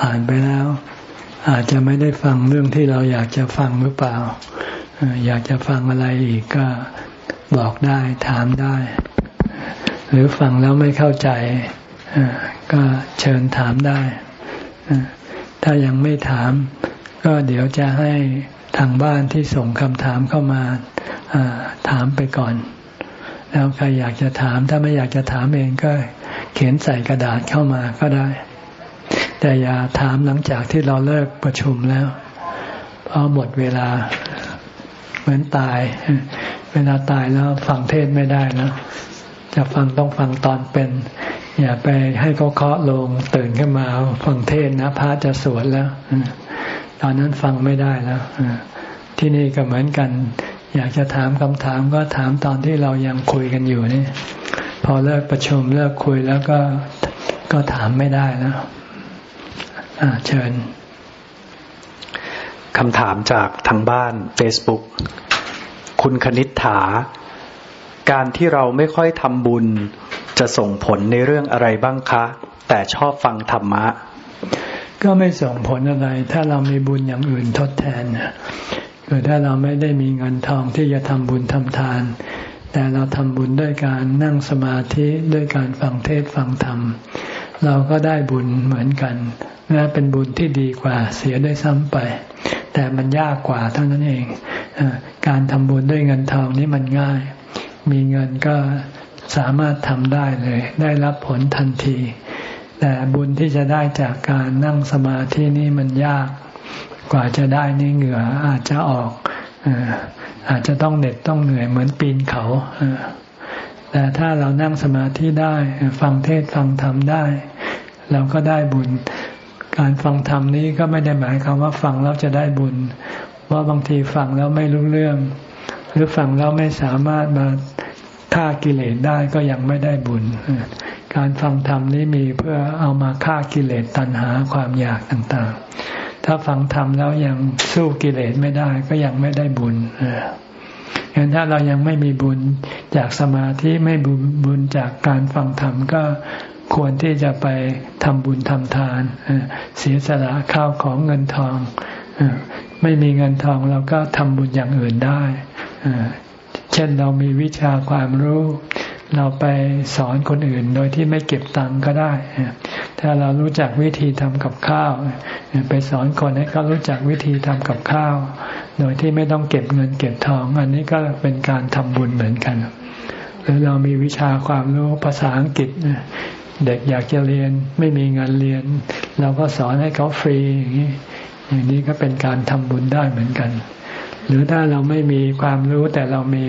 ผ่านไปแล้ว อาจจะไม่ได้ฟังเรื่องที่เราอยากจะฟังหรือเปล่า อยากจะฟังอะไรอีกก็บอกได้ถามได้ หรือฟังแล้วไม่เข้าใจก็เชิญถามได้ ถ้ายังไม่ถาม ก็เดี๋ยวจะให้ทางบ้านที่ส่งคำถามเข้ามาถามไปก่อน แล้วใครอยากจะถาม ถ้าไม่อยากจะถามเองก็เขียนใส่กระดาษเข้ามาก็ได้ แต่อย่าถามหลังจากที่เราเลิกประชุมแล้ว เพราะหมดเวลาเหมือนตาย เวลาตายแล้วฟังเทศไม่ได้นะจะฟังต้องฟังตอนเป็น อย่าไปให้เขาเคาะลงตื่นขึ้นมาฟังเทศนะพระจะสวดแล้วตอนนั้นฟังไม่ได้แล้วที่นี่ก็เหมือนกัน อยากจะถามคำถามก็ถามตอนที่เรายังคุยกันอยู่นี่ พอเลิกประชุมเลิกคุยแล้วก็ก็ถามไม่ได้แล้วเชิญคำถามจากทางบ้าน Facebook คุณคณิษฐา การที่เราไม่ค่อยทำบุญ จะส่งผลในเรื่องอะไรบ้างคะ แต่ชอบฟังธรรมะ ก็ไม่ส่งผลอะไร ถ้าเรามีบุญอย่างอื่นทดแทนคือถ้าเราไม่ได้มีเงินทองที่จะทำบุญทำทาน แต่เราทำบุญด้วยการนั่งสมาธิด้วยการฟังเทศฟังธรรม เราก็ได้บุญเหมือนกันและเป็นบุญที่ดีกว่าเสียด้วยซ้ำไป แต่มันยากกว่าเท่านั้นเอง การทำบุญด้วยเงินทองนี้มันง่าย มีเงินก็ สามารถทำได้เลย ได้รับผลทันที แต่บุญที่จะได้จากการนั่งสมาธินี่มันยาก กว่าจะได้นี่เหงื่ออาจจะออกอาจจะต้องเหน็ดต้องเหนื่อยเหมือนปีนเขาแต่ถ้าเรานั่งสมาธิได้ ฟังเทศฟังธรรมได้ เราก็ได้บุญ การฟังธรรมนี้ก็ไม่ได้หมายความว่าฟังแล้วจะได้บุญ ว่าบางทีฟังแล้วไม่รู้เรื่อง หรือฟังแล้วไม่สามารถมา ฆ่ากิเลสได้ก็ยังไม่ได้บุญ การฟังธรรมนี้มีเพื่อเอามาฆ่ากิเลสตัณหาความอยากต่างๆ ถ้าฟังธรรมแล้วยังสู้กิเลสไม่ได้ก็ยังไม่ได้บุญเห็นถ้าเรายังไม่มีบุญจากสมาธิไม่บุญบุญจากการฟังธรรมก็ควรที่จะไปทำบุญทำทานเสียสละข้าวของเงินทองไม่มีเงินทองเราก็ทำบุญอย่างอื่นได้ เช่นเรามีวิชาความรู้ เราไปสอนคนอื่นโดยที่ไม่เก็บตังค์ก็ได้ ถ้าเรารู้จักวิธีทำกับข้าว ไปสอนคนให้เขารู้จักวิธีทำกับข้าว โดยที่ไม่ต้องเก็บเงินเก็บทอง อันนี้ก็เป็นการทำบุญเหมือนกัน หรือเรามีวิชาความรู้ภาษาอังกฤษเด็กอยากจะเรียนไม่มีเงินเรียน เราก็สอนให้เขาฟรีอย่างนี้อย่างนี้ก็เป็นการทำบุญได้เหมือนกัน หรือถ้าเราไม่มีความรู้แต่เรามี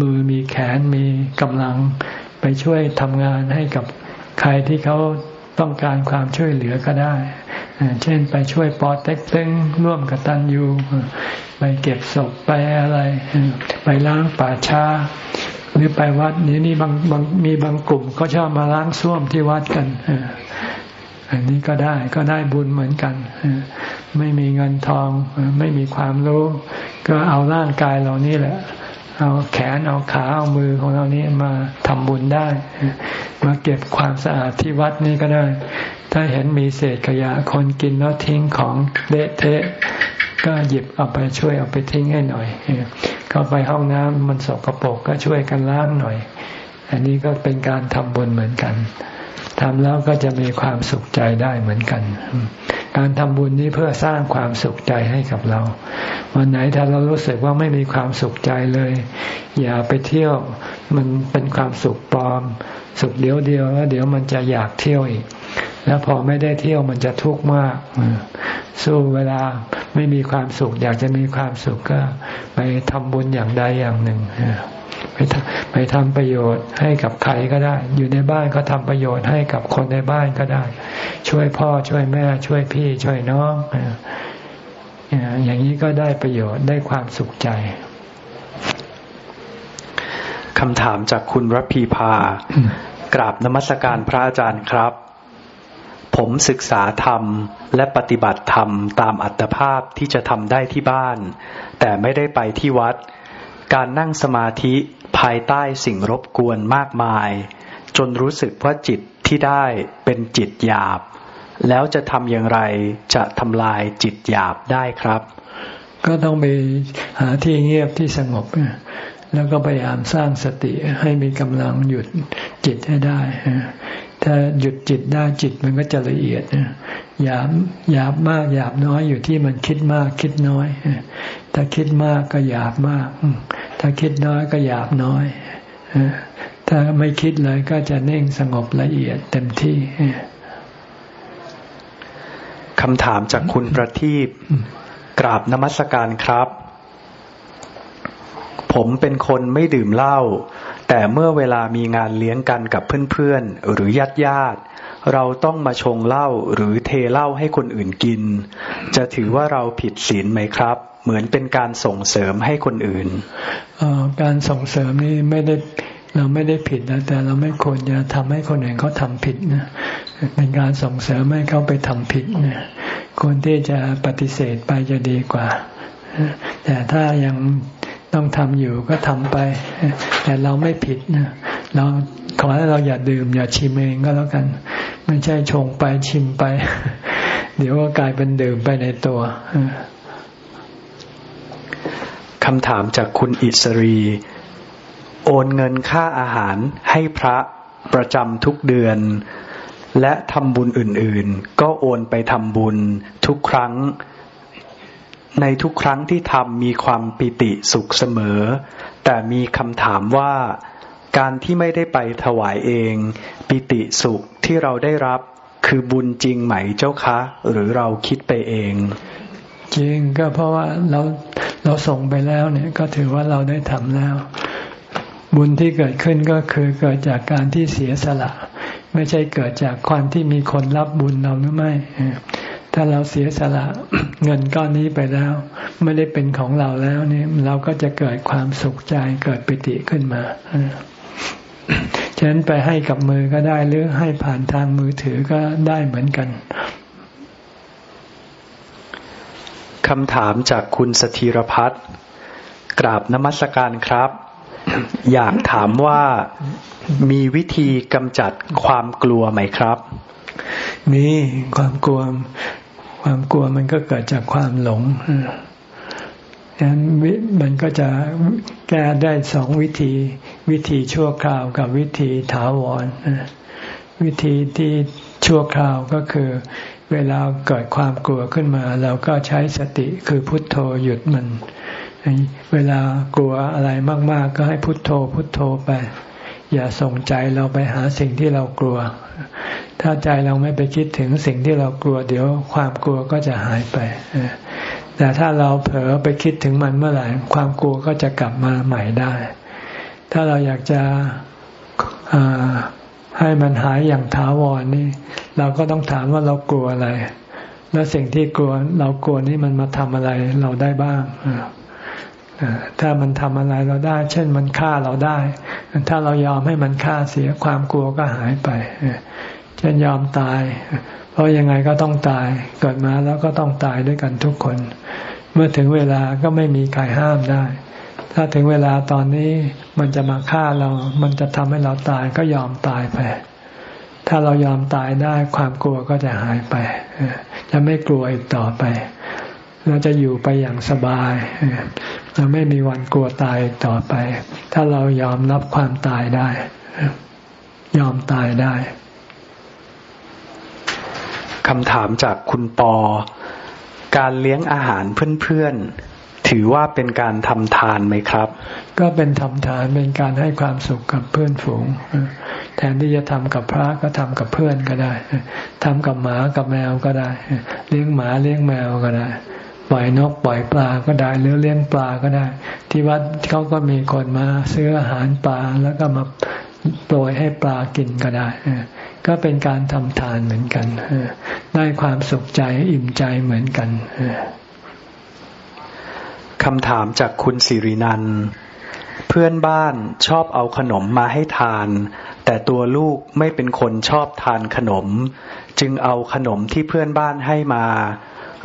มือมีแขนมีกำลังไปช่วยทำงานให้กับใครที่เขาต้องการความช่วยเหลือก็ได้ เช่นไปช่วยปอเต็กตึงร่วมกับตันยูไปเก็บศพไปอะไร ไปล้างป่าช้า หรือไปวัดนี้นี่บางบางมีบางกลุ่มก็ชอบมาล้างส้วมที่วัดกัน อันนี้ก็ได้ก็ได้บุญเหมือนกัน ไม่มีเงินทอง ไม่มีความรู้ ก็เอาร่างกายเรานี่แหละ เอาแขนเอาขาเอามือของเรานี้มาทำบุญได้ มาเก็บความสะอาดที่วัดนี้ก็ได้ ถ้าเห็นมีเศษขยะคนกินแล้วทิ้งของเละเทะก็หยิบเอาไปช่วยเอาไปทิ้งให้หน่อยเข้าไปห้องน้ำมันสกปรกก็ช่วยกันล้างหน่อย อันนี้ก็เป็นการทำบุญเหมือนกัน ทำแล้วก็จะมีความสุขใจได้เหมือนกัน การทำบุญนี้เพื่อสร้างความสุขใจให้กับเรา วันไหนถ้าเรารู้สึกว่าไม่มีความสุขใจเลย อย่าไปเที่ยวมันเป็นความสุขปลอม สุขเดียวเดียวแล้วเดี๋ยวมันจะอยากเที่ยวอีก แล้วพอไม่ได้เที่ยวมันจะทุกข์มาก สู้เวลาไม่มีความสุข อยากจะมีความสุขก็ ไปทำบุญอย่างใดอย่างหนึ่ง ไปไปทำประโยชน์ให้กับใครก็ได้ อยู่ในบ้านก็ทำประโยชน์ให้กับคนในบ้านก็ได้ ช่วยพ่อช่วยแม่ ช่วยพี่ช่วยน้องอย่างนี้ก็ได้ประโยชน์ได้ความสุขใจคำถามจากคุณรพีพากราบนมัสการพระอาจารย์ครับ ผมศึกษาธรรมและปฏิบัติธรรมตามอัตภาพที่จะทำได้ที่บ้าน แต่ไม่ได้ไปที่วัด การนั่งสมาธิ ภายใต้สิ่งรบกวนมากมาย จนรู้สึกว่าจิตที่ได้เป็นจิตหยาบ แล้วจะทำอย่างไรจะทำลายจิตหยาบได้ครับ ก็ต้องไปหาที่เงียบที่สงบ แล้วก็พยายามสร้างสติให้มีกำลังหยุดจิตให้ได้ ถ้าหยุดจิตได้จิตมันก็จะละเอียดหยาบหยาบมากหยาบน้อยอยู่ที่มันคิดมากคิดน้อย ถ้าคิดมากก็หยาบมาก ถ้าคิดน้อยก็หยาบน้อย ถ้าไม่คิดเลยก็จะเน่งสงบละเอียดเต็มที่คำถามจากคุณประทีปกราบนมัสการครับ ผมเป็นคนไม่ดื่มเหล้าแต่เมื่อเวลามีงานเลี้ยงกันกับเพื่อนๆ หรือญาติญาติเราต้องมาชงเหล้าหรือเทเหล้าให้คนอื่นกิน จะถือว่าเราผิดศีลไหมครับ เหมือนเป็นการส่งเสริมให้คนอื่นการส่งเสริมนี่ไม่ได้เราไม่ได้ผิดนะแต่เราไม่ควรจะทำให้คนอื่นเขาทำผิดนะเป็นการส่งเสริมให้เขาไปทำผิดเนี่ยควรที่จะปฏิเสธไปจะดีกว่า แต่ถ้ายังต้องทำอยู่ก็ทำไป แต่เราไม่ผิดนะเราขอให้เราอย่าดื่ม อย่าชิมเองก็แล้วกัน ไม่ใช่ชงไปชิมไป เดี๋ยวก็กลายเป็นดื่มไปในตัว คำถามจากคุณอิสรี โอนเงินค่าอาหารให้พระประจำทุกเดือน และทำบุญอื่นๆ ก็โอนไปทำบุญทุกครั้ง ในทุกครั้งที่ทำมีความปิติสุขเสมอ แต่มีคำถามว่าการที่ไม่ได้ไปถวายเอง ปิติสุขที่เราได้รับคือบุญจริงไหมเจ้าคะ หรือเราคิดไปเอง จริงก็เพราะว่าเรา เราส่งไปแล้วเนี่ยก็ถือว่าเราได้ทำแล้ว บุญที่เกิดขึ้นก็คือเกิดจากการที่เสียสละ ไม่ใช่เกิดจากความที่มีคนรับบุญเราหรือไม่ ถ้าเราเสียสละเงินก้อนนี้ไปแล้ว ไม่ได้เป็นของเราแล้วนี่เราก็จะเกิดความสุขใจเกิดปิติขึ้นมาฉะนั้นไปให้กับมือก็ได้หรือให้ผ่านทางมือถือก็ได้เหมือนกัน คำถามจากคุณสธีรพัฒน์กราบนมัสการครับ อยากถามว่ามีวิธีกำจัดความกลัวไหมครับ มีความกลัว ความกลัวมันก็เกิดจากความหลงดังนั้นมันก็จะแก้ได้สองวิธี วิธีชั่วคราวกับวิธีถาวรวิธีที่ชั่วคราวก็คือ เวลาเกิดความกลัวขึ้นมา เราก็ใช้สติคือพุทโธหยุดมัน เวลากลัวอะไรมาก ๆ ก็ให้พุทโธพุทโธไป อย่าส่งใจเราไปหาสิ่งที่เรากลัว ถ้าใจเราไม่ไปคิดถึงสิ่งที่เรากลัว เดี๋ยวความกลัวก็จะหายไปแต่ถ้าเราเผลอไปคิดถึงมันเมื่อไหร่ความกลัวก็จะกลับมาใหม่ได้ ถ้าเราอยากจะ ให้มันหายอย่างถาวรนนี่ เราก็ต้องถามว่าเรากลัวอะไร แล้วสิ่งที่กลัวเรากลัวนี่มันมาทำอะไรเราได้บ้างถ้ามันทำอะไรเราได้ เช่นมันฆ่าเราได้ ถ้าเรายอมให้มันฆ่าเสียความกลัวก็หายไปเช่นยอมตาย เพราะยังไงก็ต้องตาย เกิดมาแล้วก็ต้องตายด้วยกันทุกคน เมื่อถึงเวลาก็ไม่มีใครห้ามได้ ถ้าถึงเวลาตอนนี้มันจะมาฆ่าเรา มันจะทำให้เราตายก็ยอมตายไป ถ้าเรายอมตายได้ความกลัวก็จะหายไป จะไม่กลัวอีกต่อไป เราจะอยู่ไปอย่างสบายเราไม่มีวันกลัวตายต่อไป ถ้าเรายอมรับความตายได้ ยอมตายได้คำถามจากคุณปอ การเลี้ยงอาหารเพื่อนๆ ถือว่าเป็นการทำทานไหมครับ ก็เป็นทำทานเป็นการให้ความสุขกับเพื่อนฝูง แทนที่จะทำกับพระก็ทำกับเพื่อนก็ได้ทำกับหมากับแมวก็ได้ เลี้ยงหมาเลี้ยงแมวก็ได้ ปล่อยนกปล่อยปลาก็ได้หรือเลี้ยงปลาก็ได้ ที่วัดเขาก็มีคนมาซื้ออาหารปลาแล้วก็มาโปรยให้ปลากินก็ได้ก็เป็นการทำทานเหมือนกันได้ความสุขใจอิ่มใจเหมือนกัน คำถามจากคุณสิรินัน เพื่อนบ้านชอบเอาขนมมาให้ทาน แต่ตัวลูกไม่เป็นคนชอบทานขนม จึงเอาขนมที่เพื่อนบ้านให้มา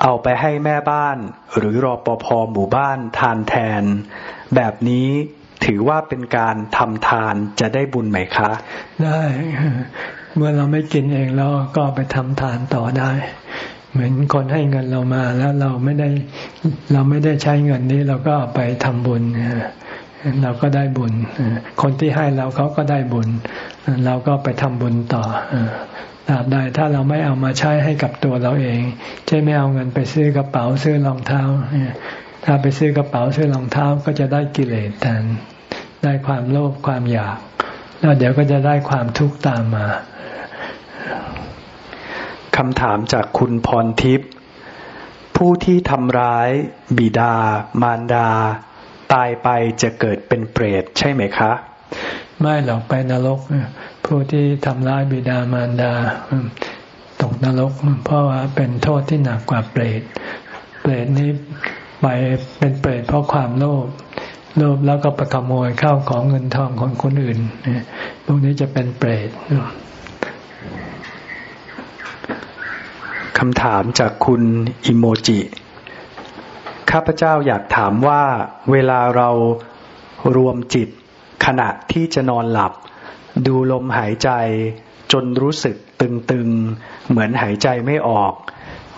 เอาไปให้แม่บ้าน หรือรอปภหมู่บ้านทานแทน แบบนี้ถือว่าเป็นการทำทานจะได้บุญไหมคะ ได้ เมื่อเราไม่กินเองเราก็ไปทำทานต่อได้ เหมือนคนให้เงินเรามาแล้วเราไม่ได้เราไม่ได้ใช้เงินนี้ เราก็ไปทำบุญเราก็ได้บุญ คนที่ให้เราเขาก็ได้บุญ เราก็ไปทำบุญต่อตราบใดถ้าเราไม่เอามาใช้ให้กับตัวเราเอง ใช่ไม่เอาเงินไปซื้อกระเป๋าซื้อรองเท้า ถ้าไปซื้อกระเป๋าซื้อรองเท้าก็จะได้กิเลสแทนได้ความโลภความอยาก แล้วเดี๋ยวก็จะได้ความทุกข์ตามมา คำถามจากคุณพรทิพย์ผู้ที่ทำร้ายบิดา มารดา ตายไปจะเกิดเป็นเปรตใช่ไหมคะ ไม่หรอกไปนรก ผู้ที่ทำร้ายบิดามารดา ตกนรก เพราะว่าเป็นโทษที่หนักกว่าเปรตเปรตนี้ไปเป็นเปรตเพราะความโลภโลภแล้วก็ไปขโมยข้าวของเงินทองของคนอื่นพวกนี้จะเป็นเปรต คำถามจากคุณอิโมจิ ข้าพเจ้าอยากถามว่าเวลาเรารวมจิตขณะที่จะนอนหลับ ดูลมหายใจจนรู้สึกตึงๆ เหมือนหายใจไม่ออก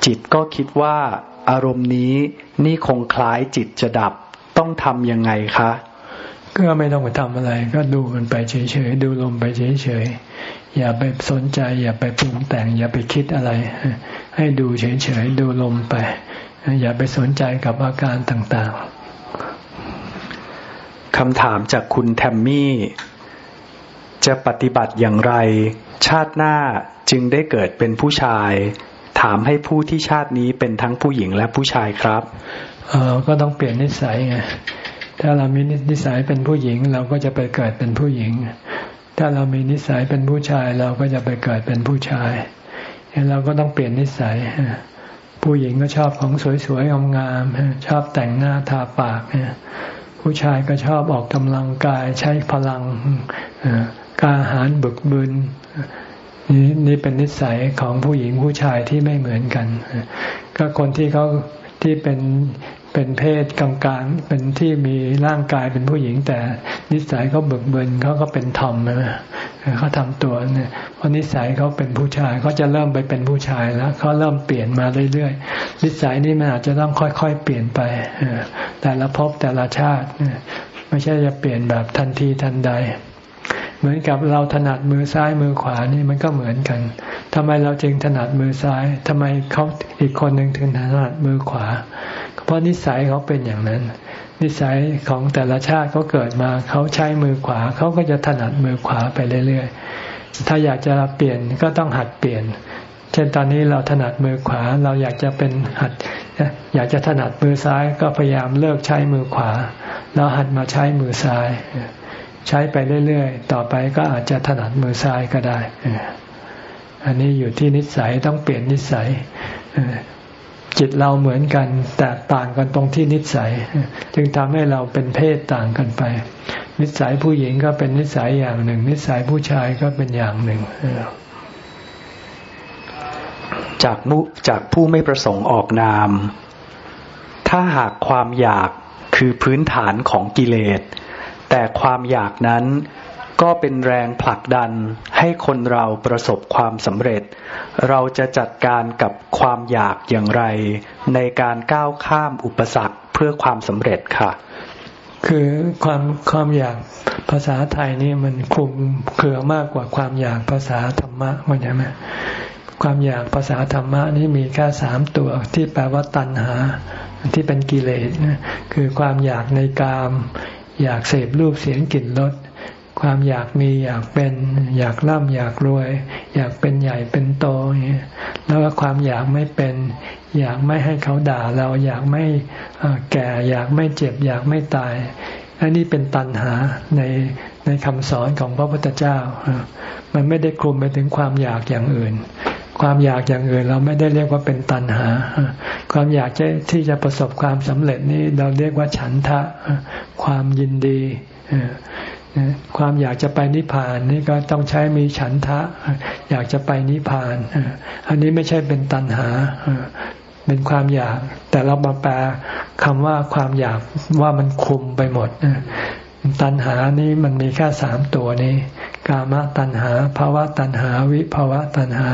จิตก็คิดว่าอารมณ์นี้นี่คงคล้ายจิตจะดับต้องทำยังไงคะก็ไม่ต้องไปทำอะไร ก็ดูมันไปเฉยๆดูลมไปเฉยๆ อย่าไปสนใจ อย่าไปปรุงแต่ง อย่าไปคิดอะไร ให้ดูเฉยๆดูลมไป อย่าไปสนใจกับอาการต่างๆคำถามจากคุณแทมมี่ จะปฏิบัติอย่างไร ชาติหน้าจึงได้เกิดเป็นผู้ชาย ถามให้ผู้ที่ชาตินี้เป็นทั้งผู้หญิงและผู้ชายครับเออก็ต้องเปลี่ยนนิสัยไงถ้าเรามีนิสัยเป็นผู้หญิง เราก็จะไปเกิดเป็นผู้หญิง ถ้าเรามีนิสัยเป็นผู้ชายเราก็จะไปเกิดเป็นผู้ชายเราก็ต้องเปลี่ยนนิสัย ผู้หญิงก็ชอบของสวยๆงามๆชอบแต่งหน้าทาปาก ผู้ชายก็ชอบออกกำลังกายใช้พลังกาหารบึกบึนนี่นี่เป็นนิสัยของผู้หญิงผู้ชายที่ไม่เหมือนกัน ก็คนที่เขาที่เป็น เป็นเพศกลางๆเป็นที่มีร่างกายเป็นผู้หญิง แต่นิสัยเขาเบิกเบินเขาก็เป็นทอมนะเขาทำตัวเนี่ยเพราะนิสัยเขาเป็นผู้ชายเขาจะเริ่มไปเป็นผู้ชายแล้วเขาเริ่มเปลี่ยนมาเรื่อยๆนิสัยนี่มันอาจจะต้องค่อยๆเปลี่ยนไปแต่ละภพแต่ละชาติไม่ใช่จะเปลี่ยนแบบทันทีทันใด เหมือนกับเราถนัดมือซ้ายมือขวานี่มันก็เหมือนกันทำไมเราจึงถนัดมือซ้ายทำไมเขาอีกคนหนึ่งถึงถนัดมือขวา เพราะนิสัยเขาเป็นอย่างนั้น นิสัยของแต่ละชาติเขาเกิดมาเขาใช้มือขวาเขาก็จะถนัดมือขวาไปเรื่อยๆ ถ้าอยากจะเปลี่ยนก็ต้องหัดเปลี่ยน เช่นตอนนี้เราถนัดมือขวาเราอยากจะเป็นหัดอยากจะถนัดมือซ้ายก็พยายามเลิกใช้มือขวาแล้วหัดมาใช้มือซ้าย ใช้ไปเรื่อยๆ ต่อไปก็อาจจะถนัดมือซ้ายก็ได้อันนี้อยู่ที่นิสัยต้องเปลี่ยนนิสัย จิตเราเหมือนกัน แต่ต่างกันตรงที่นิสัย จึงทำให้เราเป็นเพศต่างกันไป นิสัยผู้หญิงก็เป็นนิสัยอย่างหนึ่ง นิสัยผู้ชายก็เป็นอย่างหนึ่งจากมุจากผู้ไม่ประสงค์ออกนาม ถ้าหากความอยากคือพื้นฐานของกิเลส แต่ความอยากนั้น ก็เป็นแรงผลักดันให้คนเราประสบความสำเร็จ เราจะจัดการกับความอยากอย่างไร ในการก้าวข้ามอุปสรรคเพื่อความสำเร็จค่ะ คือความความอยากภาษาไทยนี่มันคลุมเครือมากกว่าความอยากภาษาธรรมะเข้าใจไหมความอยากภาษาธรรมะนี่มีแค่สามตัวที่แปลว่าตัณหา ที่เป็นกิเลสคือความอยากในกาม อยากเสพรูปเสียงกลิ่นรส ความอยากมีอยากเป็น อยากร่ำอยากรวย อยากเป็นใหญ่เป็นโตอย่างนี้แล้วก็ความอยากไม่เป็น อยากไม่ให้เขาด่าเราอยากไม่แก่ อยากไม่เจ็บ อยากไม่ตาย อันนี้เป็นตัณหาในในคำสอนของพระพุทธเจ้า มันไม่ได้คลุมไปถึงความอยากอย่างอื่น ความอยากอย่างอื่นเราไม่ได้เรียกว่าเป็นตัณหา ความอยากที่จะประสบความสำเร็จนี้เราเรียกว่าฉันทะ ความยินดี ความอยากจะไปนิพพานนี่ก็ต้องใช้มีฉันทะ อยากจะไปนิพพาน อันนี้ไม่ใช่เป็นตัณหา เป็นความอยาก แต่เรามาแปลคำว่าความอยากว่ามันคุมไปหมดตัณหานี้มันมีแค่สามตัวนี้ กามตัณหาภาวะตัณหาวิภาวะตัณหา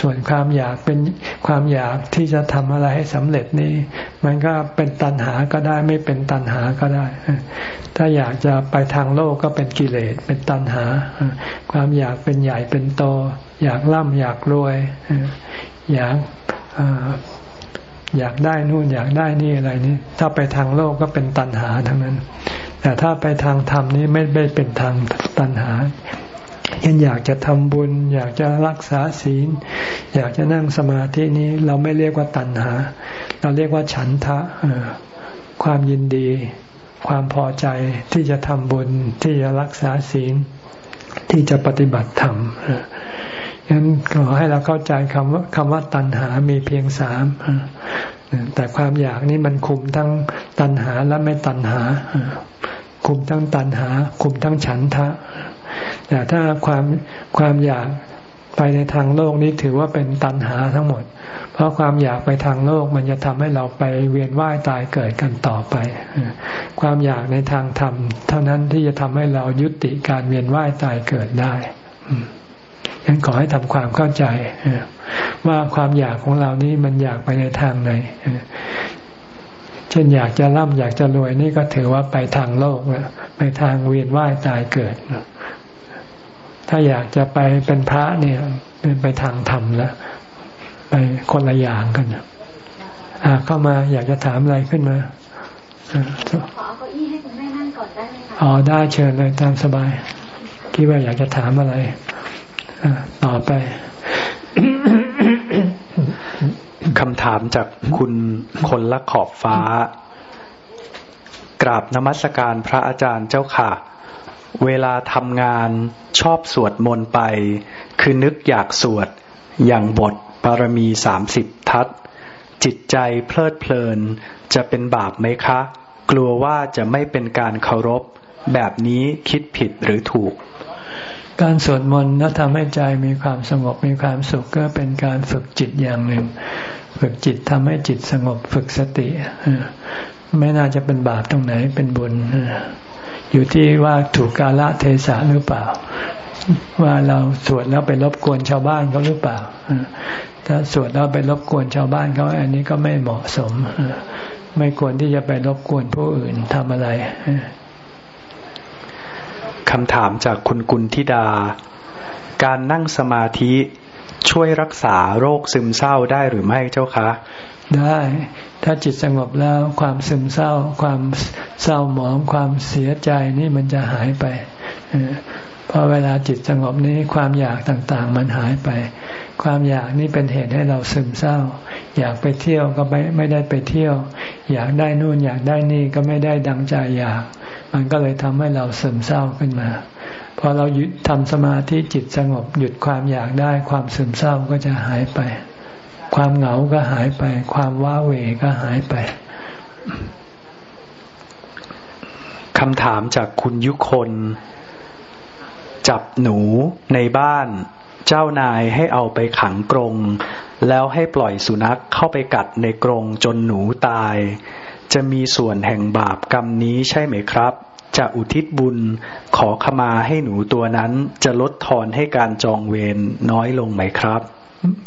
ส่วนความอยากเป็นความอยากที่จะทำอะไรให้สำเร็จนี้ มันก็เป็นตัณหาก็ได้ไม่เป็นตัณหาก็ได้ ถ้าอยากจะไปทางโลกก็เป็นกิเลสเป็นตัณหา ความอยากเป็นใหญ่เป็นโต อยากร่ำอยากรวย อยากอยากได้นู่นอยากได้นี่อะไรนี่ถ้าไปทางโลกก็เป็นตัณหาทั้งนั้น แต่ถ้าไปทางธรรมนี้ไม่ได้เป็นทางตัณหายังอยากจะทำบุญ อยากจะรักษาศีล อยากจะนั่งสมาธินี้เราไม่เรียกว่าตัณหา เราเรียกว่าฉันทะความยินดี ความพอใจที่จะทำบุญที่จะรักษาศีล ที่จะปฏิบัติธรรมฉะนั้นขอให้เราเข้าใจคำว่าคำว่าตัณหามีเพียงสามแต่ความอยากนี้มันคุมทั้งตัณหาและไม่ตัณหา คุมทั้งตัณหา คุมทั้งฉันทะแต่ถ้าความความอยากไปในทางโลกนี้ถือว่าเป็นตัณหาทั้งหมด เพราะความอยากไปทางโลกมันจะทำให้เราไปเวียนว่ายตายเกิดกันต่อไป ความอยากในทางธรรมเท่านั้นที่จะทำให้เรายุติการเวียนว่ายตายเกิดได้ยังขอให้ทำความเข้าใจว่าความอยากของเรานี้มันอยากไปในทางไหน เช่นอยากจะร่ำอยากจะรวยนี่ก็ถือว่าไปทางโลกไปทางเวียนว่ายตายเกิด ถ้าอยากจะไปเป็นพระเนี่ยเป็นไปทางธรรมแล้วไปคนละอย่างกันอ่าเข้ามาอยากจะถามอะไรขึ้นมาขอเอาเก้าอี้ให้คุณแม่นั่งก่อนได้ไหมคะอ๋อได้เชิญเลยตามสบาย คิดว่าอยากจะถามอะไรอต่อไป คำถามจากคุณคนละขอบฟ้า กราบนมัสการพระอาจารย์เจ้าค่ะ เวลาทำงานชอบสวดมนต์ไป คือนึกอยากสวดอย่างบทปารมีสามสิบทัศจิตใจเพลิดเพลินจะเป็นบาปไหมคะ กลัวว่าจะไม่เป็นการเคารพ แบบนี้คิดผิดหรือถูก การสวดมนต์และทำให้ใจมีความสงบมีความสุขก็เป็นการฝึกจิตอย่างหนึ่ง ฝึกจิตทำให้จิตสงบฝึกสติไม่น่าจะเป็นบาปตรงไหนเป็นบุญอยู่ที่ว่าถูกกาละเทศะหรือเปล่า ว่าเราสวดแล้วไปรบกวนชาวบ้านเขาหรือเปล่าถ้าสวดแล้วไปรบกวนชาวบ้านเขาอันนี้ก็ไม่เหมาะสมไม่ควรที่จะไปรบกวนผู้อื่นทำอะไร คำถามจากคุณกุลธิดา การนั่งสมาธิช่วยรักษาโรคซึมเศร้าได้หรือไม่เจ้าคะ ได้ ถ้าจิตสงบแล้วความซึมเศร้า ความเศร้าหมอง ความเสียใจนี่มันจะหายไปพอเวลาจิตสงบนี้ความอยากต่างๆ มันหายไป ความอยากนี่เป็นเหตุให้เราซึมเศร้า อยากไปเที่ยวก็ไม่ไม่ได้ไปเที่ยว อยากได้นู่นอยากได้นี่ก็ไม่ได้ดังใจอยาก มันก็เลยทำให้เราซึมเศร้าขึ้นมาพอเราหยุดทำสมาธิจิตสงบหยุดความอยากได้ ความซึมเศร้าก็จะหายไป ความเหงาก็หายไป ความว้าเหวก็หายไปคำถามจากคุณยุคน จับหนูในบ้าน เจ้านายให้เอาไปขังกรง แล้วให้ปล่อยสุนัขเข้าไปกัดในกรงจนหนูตาย จะมีส่วนแห่งบาปกรรมนี้ใช่ไหมครับ จะอุทิศบุญขอขมาให้หนูตัวนั้นจะลดทอนให้การจองเวรน้อยลงไหมครับ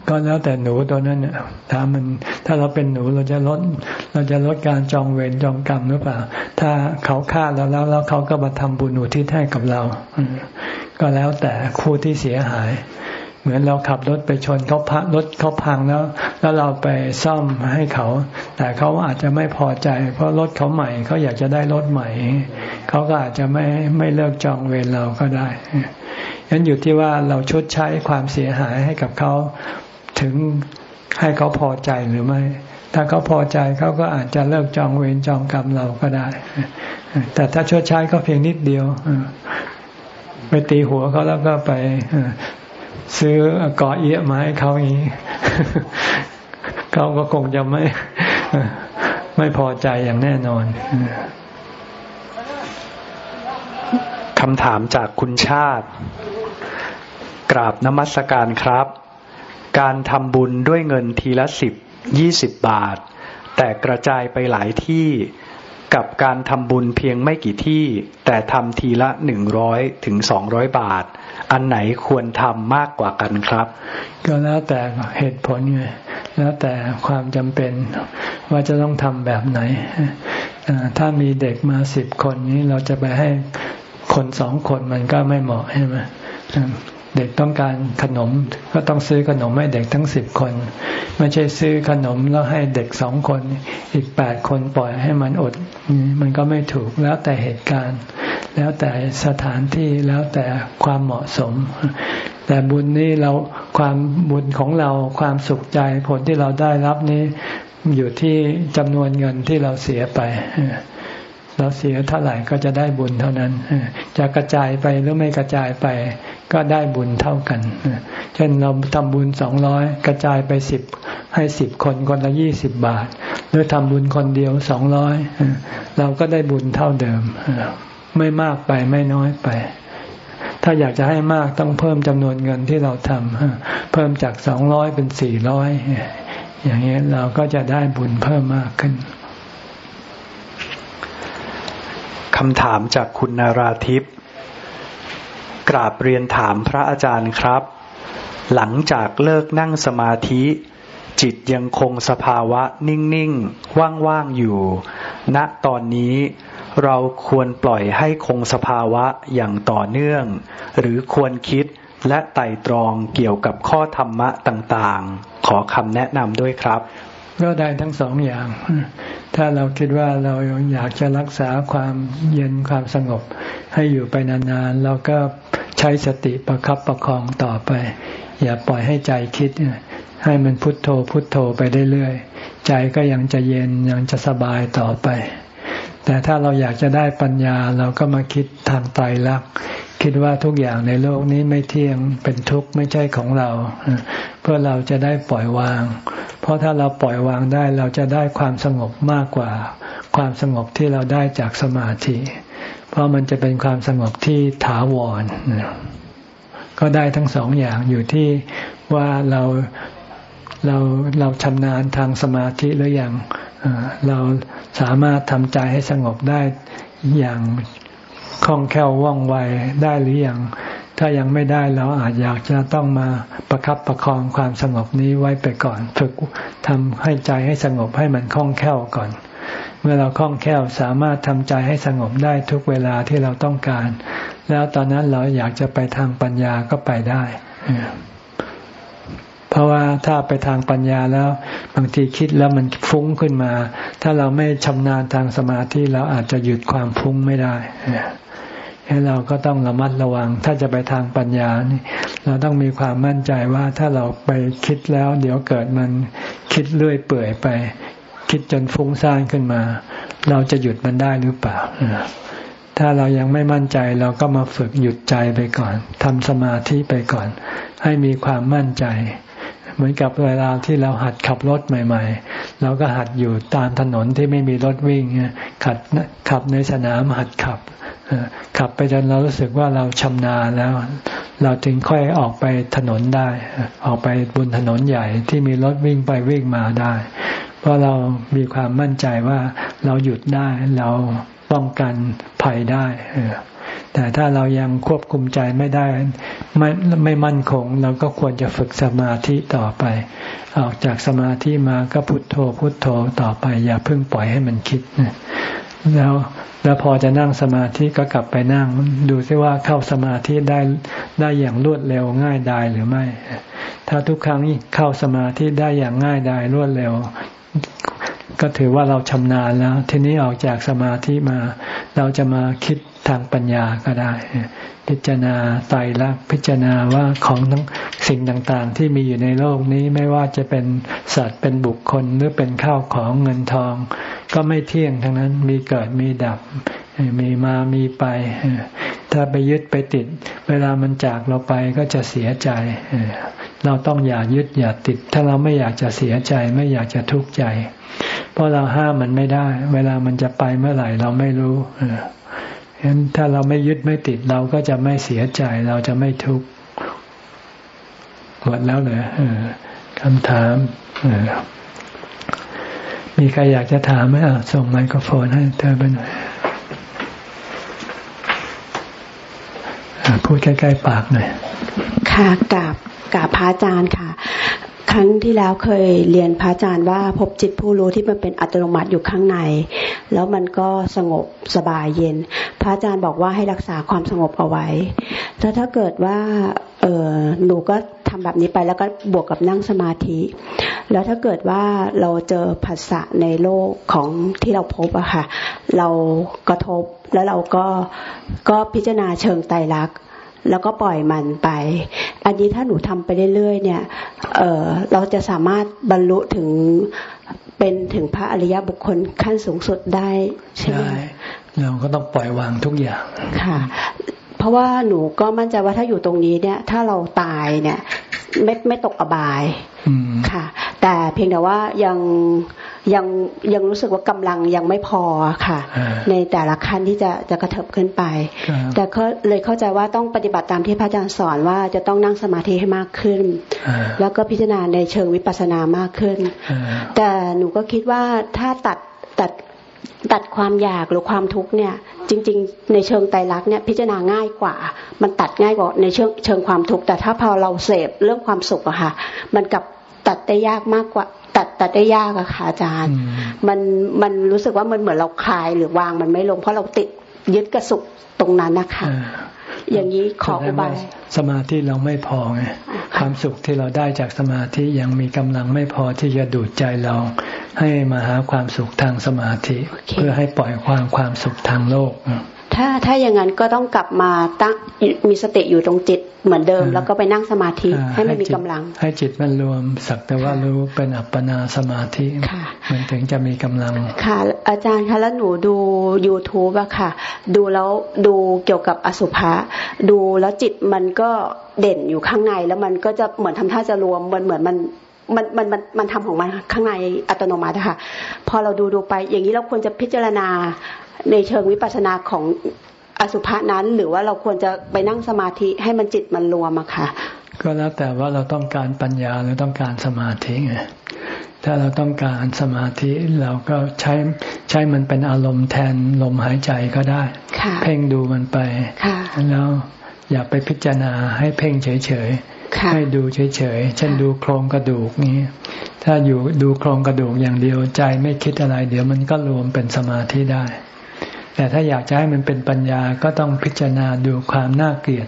ก็แล้วแต่หนูตัวนั้นเนี่ยถ้ามันถ้าเราเป็นหนูเราจะลด เราจะลดการจองเวรจองกรรมหรือเปล่า ถ้าเขาฆ่าเราแล้วแล้วเขาก็มาทำบุญอุทิศให้กับเรา ก็แล้วแต่คู่ที่เสียหาย เหมือนเราขับรถไปชนเขาพังรถเขาพังแล้ว แล้วเราไปซ่อมให้เขา แต่เขาอาจจะไม่พอใจ เพราะรถเขาใหม่เขาอยากจะได้รถใหม่เขาก็อาจจะไม่ไม่เลิกจองเวรเราก็ได้ฉะนั้นอยู่ที่ว่าเราชดใช้ความเสียหายให้กับเขาถึงให้เขาพอใจหรือไม่ ถ้าเขาพอใจเขาก็อาจจะเลิกจองเวรจองกรรมเราก็ได้ แต่ถ้าชดใช้ก็เพียงนิดเดียวไปตีหัวเขาแล้วก็ไป ซื้อเกาะเอี้ยมาให้เขาอย่างนี้เขาก็คงจะไม่ไม่พอใจอย่างแน่นอนคำถามจากคุณชาติ กราบนมัสการครับ การทำบุญด้วยเงินทีละสิบยี่สิบบาท แต่กระจายไปหลายที่กับการทำบุญเพียงไม่กี่ที่ แต่ทำทีละหนึ่งร้อยถึงสองร้อยบาท อันไหนควรทำมากกว่ากันครับ ก็แล้วแต่เหตุผลไงแล้วแต่ความจำเป็นว่าจะต้องทำแบบไหน ถ้ามีเด็กมาสิบคนนี้เราจะไปให้คนสองคนมันก็ไม่เหมาะใช่ไหมเด็กต้องการขนมก็ต้องซื้อขนมให้เด็กทั้งสิบคน ไม่ใช่ซื้อขนมแล้วให้เด็กสองคน อีกแปดคนปล่อยให้มันอด มันก็ไม่ถูกแล้วแต่เหตุการณ์ แล้วแต่สถานที่แล้วแต่ความเหมาะสม แต่บุญนี้เราความบุญของเราความสุขใจผลที่เราได้รับนี้อยู่ที่จำนวนเงินที่เราเสียไป เราเสียเท่าไหร่ก็จะได้บุญเท่านั้น จะกระจายไปหรือไม่กระจายไป ก็ได้บุญเท่ากัน เช่นเราทำบุญสองร้อยกระจายไปสิบให้สิบคนคนละยี่สิบบาท หรือทำบุญคนเดียวสองร้อยเราก็ได้บุญเท่าเดิม ไม่มากไปไม่น้อยไป ถ้าอยากจะให้มากต้องเพิ่มจำนวนเงินที่เราทำเพิ่มจากสองร้อยเป็นสี่ร้อยอย่างนี้เราก็จะได้บุญเพิ่มมากขึ้นคำถามจากคุณนาราทิพย์กราบเรียนถามพระอาจารย์ครับ หลังจากเลิกนั่งสมาธิ จิตยังคงสภาวะนิ่ง ๆ ว่าง ๆ อยู่ ณตอนนี้ เราควรปล่อยให้คงสภาวะอย่างต่อเนื่อง หรือควรคิดและไต่ตรองเกี่ยวกับข้อธรรมะต่างๆ ขอคำแนะนำด้วยครับ ก็ได้ทั้งสองอย่าง ถ้าเราคิดว่าเราอยากจะรักษาความเย็นความสงบ ให้อยู่ไปนานๆเราก็ใช้สติประครับประคองต่อไป อย่าปล่อยให้ใจคิด ให้มันพุทโธพุทโธไปเรื่อยๆใจก็ยังจะเย็นยังจะสบายต่อไป แต่ถ้าเราอยากจะได้ปัญญาเราก็มาคิดทางไตรลักษณ์คิดว่าทุกอย่างในโลกนี้ไม่เที่ยงเป็นทุกข์ไม่ใช่ของเรา เพื่อเราจะได้ปล่อยวาง เพราะถ้าเราปล่อยวางได้เราจะได้ความสงบมากกว่า ความสงบที่เราได้จากสมาธิ เพราะมันจะเป็นความสงบที่ถาวรก็ได้ทั้งสองอย่างอยู่ที่ว่าเราเราเราชำนาญทางสมาธิหรืออยังเรา สามารถทำใจให้สงบได้อย่างคล่องแคล่วว่องไวได้หรือยังถ้ายังไม่ได้เราอาจอยากจะต้องมาประครับประคองความสงบนี้ไว้ไปก่อน ฝึกทำให้ใจให้สงบให้มันคล่องแคล่วก่อน เมื่อเราคล่องแคล่วสามารถทำใจให้สงบได้ทุกเวลาที่เราต้องการ แล้วตอนนั้นเราอยากจะไปทางปัญญาก็ไปได้ เพราะว่าถ้าไปทางปัญญาแล้ว บางทีคิดแล้วมันฟุ้งขึ้นมา ถ้าเราไม่ชำนาญทางสมาธิเราอาจจะหยุดความฟุ้งไม่ได้ให้เราก็ต้องระมัดระวัง ถ้าจะไปทางปัญญานี่ เราต้องมีความมั่นใจว่าถ้าเราไปคิดแล้ว เดี๋ยวเกิดมันคิดเรื่อยเปื่อยไป คิดจนฟุ้งซ่านขึ้นมา เราจะหยุดมันได้หรือเปล่าถ้าเรายังไม่มั่นใจเราก็มาฝึกหยุดใจไปก่อนทำสมาธิไปก่อน ให้มีความมั่นใจ เหมือนกับเวลาที่เราหัดขับรถใหม่ ๆ เราก็หัดอยู่ตามถนนที่ไม่มีรถวิ่งขัดขับในสนามหัดขับขับไปจนเรารู้สึกว่าเราชำนาญแล้ว เราจึงค่อยออกไปถนนได้ ออกไปบนถนนใหญ่ที่มีรถวิ่งไปวิ่งมาได้ เพราะเรามีความมั่นใจว่าเราหยุดได้เราป้องกันภัยได้ แต่ถ้าเรายังควบคุมใจไม่ได้ ไม่ไม่มั่นคง เราก็ควรจะฝึกสมาธิต่อไป ออกจากสมาธิมาก็พุโทโธพุโทโธต่อไป อย่าเพิ่งปล่อยให้มันคิดแล้วแล้วพอจะนั่งสมาธิก็กลับไปนั่ง ดูซิว่าเข้าสมาธิได้ได้อย่างรวดเร็วง่ายดายหรือไม่ ถ้าทุกครั้งเข้าสมาธิได้อย่างง่ายดายรวดเร็ว ก็ถือว่าเราชำนาญแล้ว ทีนี้ออกจากสมาธิมา เราจะมาคิด ทางปัญญาก็ได้ พิจารณาไตรลักษณ์พิจารณาว่าของทั้งสิ่งต่างๆ ที่มีอยู่ในโลกนี้ไม่ว่าจะเป็นสัตว์เป็นบุคคลหรือเป็นข้าวของเงินทอง ก็ไม่เที่ยงทั้งนั้นมีเกิดมีดับ มีมามีไป ถ้าไปยึดไปติด เวลามันจากเราไปก็จะเสียใจ เราต้องอย่ายึดอย่าติด ถ้าเราไม่อยากจะเสียใจไม่อยากจะทุกข์ใจ เพราะเราห้ามมันไม่ได้ เวลามันจะไปเมื่อไหร่เราไม่รู้ ฉะนั้นถ้าเราไม่ยึดไม่ติดเราก็จะไม่เสียใจ เราจะไม่ทุกข์หมดแล้วเหรอคำถามมีใครอยากจะถามไหมอะส่งไมโครโฟนให้เธอไปหน่อยพูดใกล้ๆปากหน่อยค่ะกราบกราบพระอาจารย์ค่ะ ครั้งที่แล้วเคยเรียนพระอาจารย์ว่าพบจิตผู้รู้ที่มันเป็นอัตโนมัติอยู่ข้างใน แล้วมันก็สงบสบายเย็น พระอาจารย์บอกว่าให้รักษาความสงบเอาไว้แล้วถ้าเกิดว่าเออหนูก็ทำแบบนี้ไปแล้วก็บวกกับนั่งสมาธิ แล้วถ้าเกิดว่าเราเจอภาษะในโลกของที่เราพบอะค่ะ เรากระทบแล้วเราก็ก็พิจารณาเชิงไตรลักษณ์ แล้วก็ปล่อยมันไป อันนี้ถ้าหนูทำไปเรื่อยๆเนี่ยเออเราจะสามารถบรรลุถึงเป็นถึงพระอริยบุคคลขั้นสูงสุดได้ใช่ไหมเราก็ต้องปล่อยวางทุกอย่างค่ะ เพราะว่าหนูก็มั่นใจว่าถ้าอยู่ตรงนี้เนี่ย ถ้าเราตายเนี่ย ไม่ไม่ตกอบายค่ะ แต่เพียงแต่ว่ายังยังยังรู้สึกว่ากำลังยังไม่พอค่ะ ในแต่ละขั้นที่จะจะกระเถิบขึ้นไป แต่ก็เลยเข้าใจว่าต้องปฏิบัติตามที่พระอาจารย์สอนว่าจะต้องนั่งสมาธิให้มากขึ้น แล้วก็พิจารณาในเชิงวิปัสสนามากขึ้น แต่หนูก็คิดว่าถ้าตัดตัด ตัดความอยากหรือความทุกข์เนี่ยจริง ๆ ในเชิงไตรลักษณ์เนี่ยพิจารณาง่ายกว่า มันตัดง่ายกว่าในเชิงเชิงความทุกข์แต่ถ้าพอเราเสพเรื่องความสุขอะค่ะ มันกับตัดได้ยากมากกว่า ตัดตัดได้ยากอะค่ะอาจารย์ มันมันรู้สึกว่ามันเหมือนเราคลายหรือวางมันไม่ลง เพราะเราติดยึดกระสุกตรงนั้นนะคะ อย่างนี้ขออุบายสมาธิเราไม่พอไงความสุขที่เราได้จากสมาธิยังมีกำลังไม่พอที่จะดูดใจเรา ให้มาหาความสุขทางสมาธิ เพื่อให้ปล่อยความความสุขทางโลก ถ้าถ้าอย่างนั้นก็ต้องกลับมาตั้งมีสติอยู่ตรงจิตเหมือนเดิม แล้วก็ไปนั่งสมาธิให้มันมีกำลัง ให้จิตมันรวมสักแต่ว่ารู้เป็นอัปปนาสมาธิมันถึงจะมีกำลัง ค่ะ อาจารย์คะแล้วหนูดู youtube อะค่ะ ดูแล้วดูเกี่ยวกับอสุภะดูแล้วจิตมันก็เด่นอยู่ข้างในแล้วมันก็จะเหมือนทำท่าจะรวมมันเหมือนมันมันมันมันมันทำของมันข้างในอัตโนมัติค่ะ พอเราดูดูไป อย่างนี้เราควรจะพิจารณา ในเชิงวิปัสสนาของอสุภะนั้น หรือว่าเราควรจะไปนั่งสมาธิให้มันจิตมันรวมอะค่ะ ก็แล้วแต่ว่าเราต้องการปัญญาหรือต้องการสมาธิไงถ้าเราต้องการสมาธิเราก็ใช้ใช้มันเป็นอารมณ์แทนลมหายใจก็ได้ เพ่งดูมันไปแล้วอย่าไปพิจารณาให้เพ่งเฉยๆให้ดูเฉยๆเช่นดูโครงกระดูกนี้ ถ้าอยู่ดูโครงกระดูกอย่างเดียวใจไม่คิดอะไร เดี๋ยวมันก็รวมเป็นสมาธิได้ แต่ถ้าอยากจะให้มันเป็นปัญญาก็ต้องพิจารณาดูความน่าเกลียด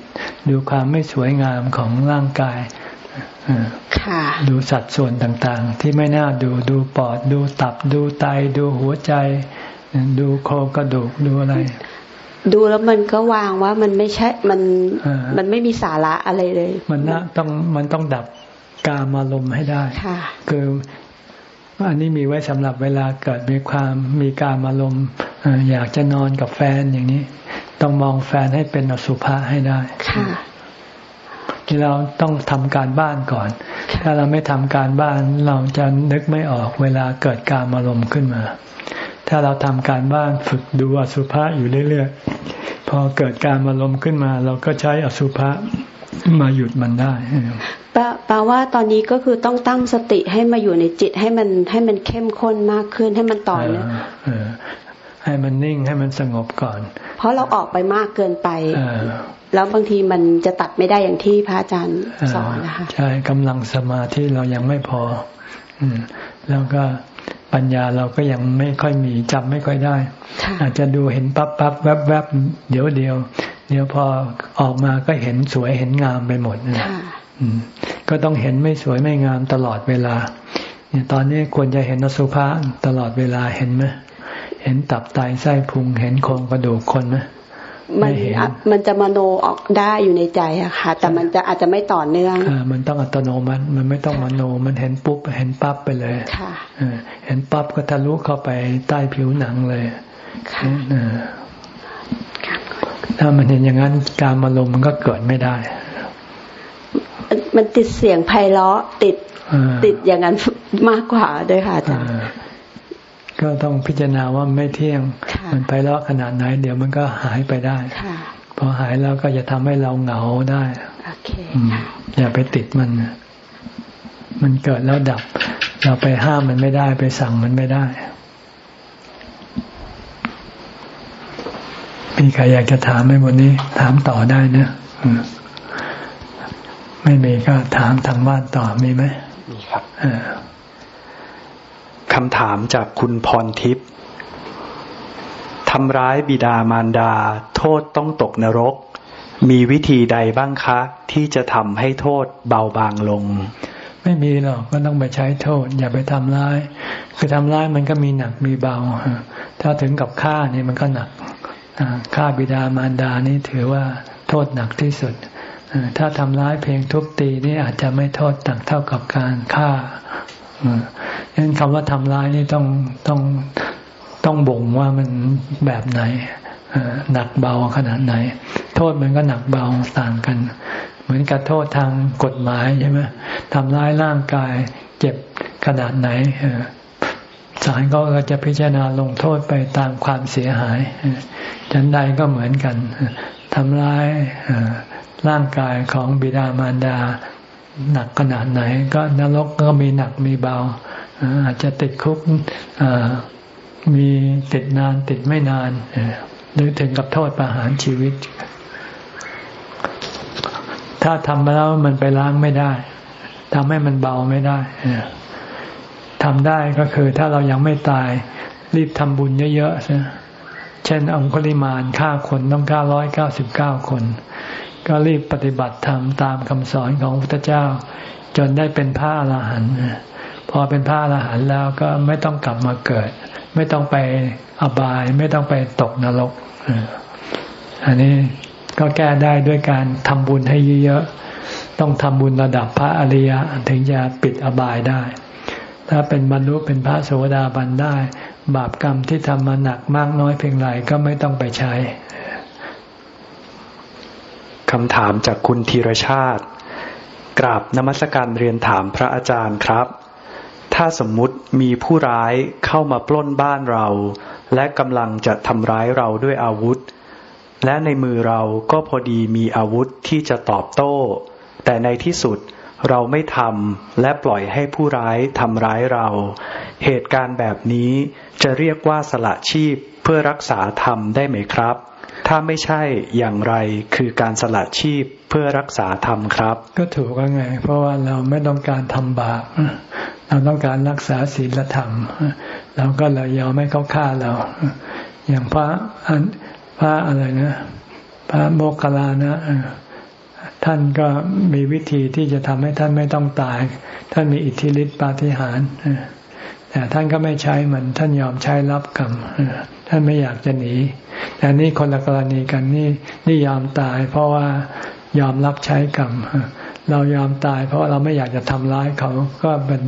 ดูความไม่สวยงามของร่างกายดูสัดส่วนต่างๆ ที่ไม่น่าดูดูปอด ดูตับดูไต ดูหัวใจ ดูโครงกระดูกดูอะไร ดูแล้วมันก็วางว่ามันไม่ใช่มันมันไม่มีสาระอะไรเลย มันนะต้องมันต้องดับกามารมณ์ให้ได้คือ อันนี้มีไว้สำหรับเวลาเกิดมีความมีการอารมณ์อยากจะนอนกับแฟนอย่างนี้ ต้องมองแฟนให้เป็นอสุภะให้ได้ค่ะที่เราต้องทำการบ้านก่อน ถ้าเราไม่ทำการบ้านเราจะนึกไม่ออกเวลาเกิดการอารมณ์ขึ้นมา ถ้าเราทำการบ้านฝึกดูอสุภะอยู่เรื่อยๆพอเกิดการอารมณ์ขึ้นมา เราก็ใช้อสุภะมาหยุดมันได้ แปลว่าตอนนี้ก็คือต้องตั้งสติให้มาอยู่ในจิตให้มันให้มันเข้มข้นมากขึ้นให้มันต่อเนื่องให้มันนิ่งให้มันสงบก่อน เพราะเราออกไปมากเกินไปแล้วบางทีมันจะตัดไม่ได้อย่างที่พระอาจารย์สอนนะคะใช่กำลังสมาธิเรายังไม่พออืมแล้วก็ปัญญาเราก็ยังไม่ค่อยมีจำไม่ค่อยได้ อาจจะดูเห็นปั๊บปั๊บแวบแวบเดี๋ยวเดียว เดี๋ยวพอออกมาก็เห็นสวยเห็นงามไปหมดนะ ก็ต้องเห็นไม่สวยไม่งามตลอดเวลา เนี่ยตอนนี้ควรจะเห็นอสุภะตลอดเวลาเห็นไหมเห็นตับไตไส้พุงเห็นโครงกระดูกคนไหมมันมันจะมโนออกได้อยู่ในใจอะค่ะ แต่มันจะอาจจะไม่ต่อเนื่องอ่ามันต้องอัตโนมัติมันไม่ต้องมโนมันเห็นปุ๊บเห็นปั๊บไปเลยค่ะเห็นปั๊บก็ทะลุเข้าไปใต้ผิวหนังเลยค่ะถ้ามันเห็นอย่างนั้นการมาลมมันก็เกิดไม่ได้ มันติดเสียงไพเราะติดติดอย่างนั้นมากกว่าด้วยค่ะอาจารย์ก็ต้องพิจารณาว่าไม่เที่ยง มันไปแล้วขนาดไหน เดี๋ยวมันก็หายไปได้พอหายแล้วก็จะทำให้เราเหงาได้อย่าไปติดมัน มันเกิดแล้วดับ เราไปห้ามมันไม่ได้ ไปสั่งมันไม่ได้ มีใครอยากจะถามไหมวันนี้ ถามต่อได้นะ ไม่มีก็ถามทางบ้านต่อมีไหมมีครับคำถามจากคุณพรทิพย์ทำร้ายบิดามารดา โทษต้องตกนรก มีวิธีใดบ้างคะ ที่จะทำให้โทษเบาบางลง ไม่มีหรอกก็ต้องไปใช้โทษ อย่าไปทำร้าย คือทำร้ายมันก็มีหนักมีเบา ถ้าถึงกับฆ่านี่มันก็หนักฆ่าบิดามารดานี่ถือว่าโทษหนักที่สุด ถ้าทำร้ายเพียงทุบตีนี่อาจจะไม่โทษหนักเท่ากับการฆ่าฉะนั้นคำว่าทำร้ายนี่ต้องต้องต้องบ่งว่ามันแบบไหนหนักเบาขนาดไหน โทษมันก็หนักเบาต่างกัน เหมือนกับโทษทางกฎหมายใช่ไหมทำร้ายร่างกายเจ็บขนาดไหนศาลก็จะพิจารณาลงโทษไปตามความเสียหายฉันใดก็เหมือนกันทำร้าย ร่างกายของบิดามารดาหนักขนาดไหน ก็นรกก็มีหนักมีเบา อาจจะติดคุกมีติดนานติดไม่นานหรือถึงกับโทษประหารชีวิต ถ้าทำแล้วมันไปล้างไม่ได้ทำให้มันเบาไม่ได้ทำได้ก็คือถ้าเรายังไม่ตาย รีบทำบุญเยอะๆเช่นองคุลิมานฆ่าคนต้องเก้าร้อยเก้าสิบเก้าคน ก็รีบปฏิบัติธรรมตามคำสอนของพระพุทธเจ้า จนได้เป็นพระอรหันต์พอเป็นพระอรหันต์แล้วก็ไม่ต้องกลับมาเกิด ไม่ต้องไปอบาย ไม่ต้องไปตกนรก อันนี้ก็แก้ได้ด้วยการทำบุญให้เยอะๆต้องทำบุญระดับพระอริยะถึงจะปิดอบายได้ ถ้าเป็นบรรลุเป็นพระโสดาบันได้ บาปกรรมที่ทำมาหนักมากน้อยเพียงไรก็ไม่ต้องไปใช้ คำถามจากคุณธีรชาติ กราบนมัสการเรียนถามพระอาจารย์ครับ ถ้าสมมุติมีผู้ร้ายเข้ามาปล้นบ้านเรา และกำลังจะทำร้ายเราด้วยอาวุธ และในมือเราก็พอดีมีอาวุธที่จะตอบโต้ แต่ในที่สุดเราไม่ทำและปล่อยให้ผู้ร้ายทำร้ายเรา เหตุการณ์แบบนี้จะเรียกว่าสละชีพเพื่อรักษาธรรมได้ไหมครับ ถ้าไม่ใช่อย่างไรคือการสละชีพเพื่อรักษาธรรมครับ ก็ถูกว่าไง เพราะว่าเราไม่ต้องการทำบาปเราต้องการรักษาศีลธรรมเราก็เลยยอมไม่เขาฆ่าเรา อย่างพระอันพระอะไรนะ พระโมคคัลลานะท่านก็มีวิธีที่จะทำให้ท่านไม่ต้องตาย ท่านมีอิทธิฤทธิปาฏิหาริย์แต่ท่านก็ไม่ใช้มัน ท่านยอมใช้รับกรรม ท่านไม่อยากจะหนี แต่นี่คนละกรณีกันนี่นี่ยอมตาย เพราะว่ายอมรับใช้กรรม เรายอมตาย เพราะเราไม่อยากจะทำร้ายเขาก็เป็น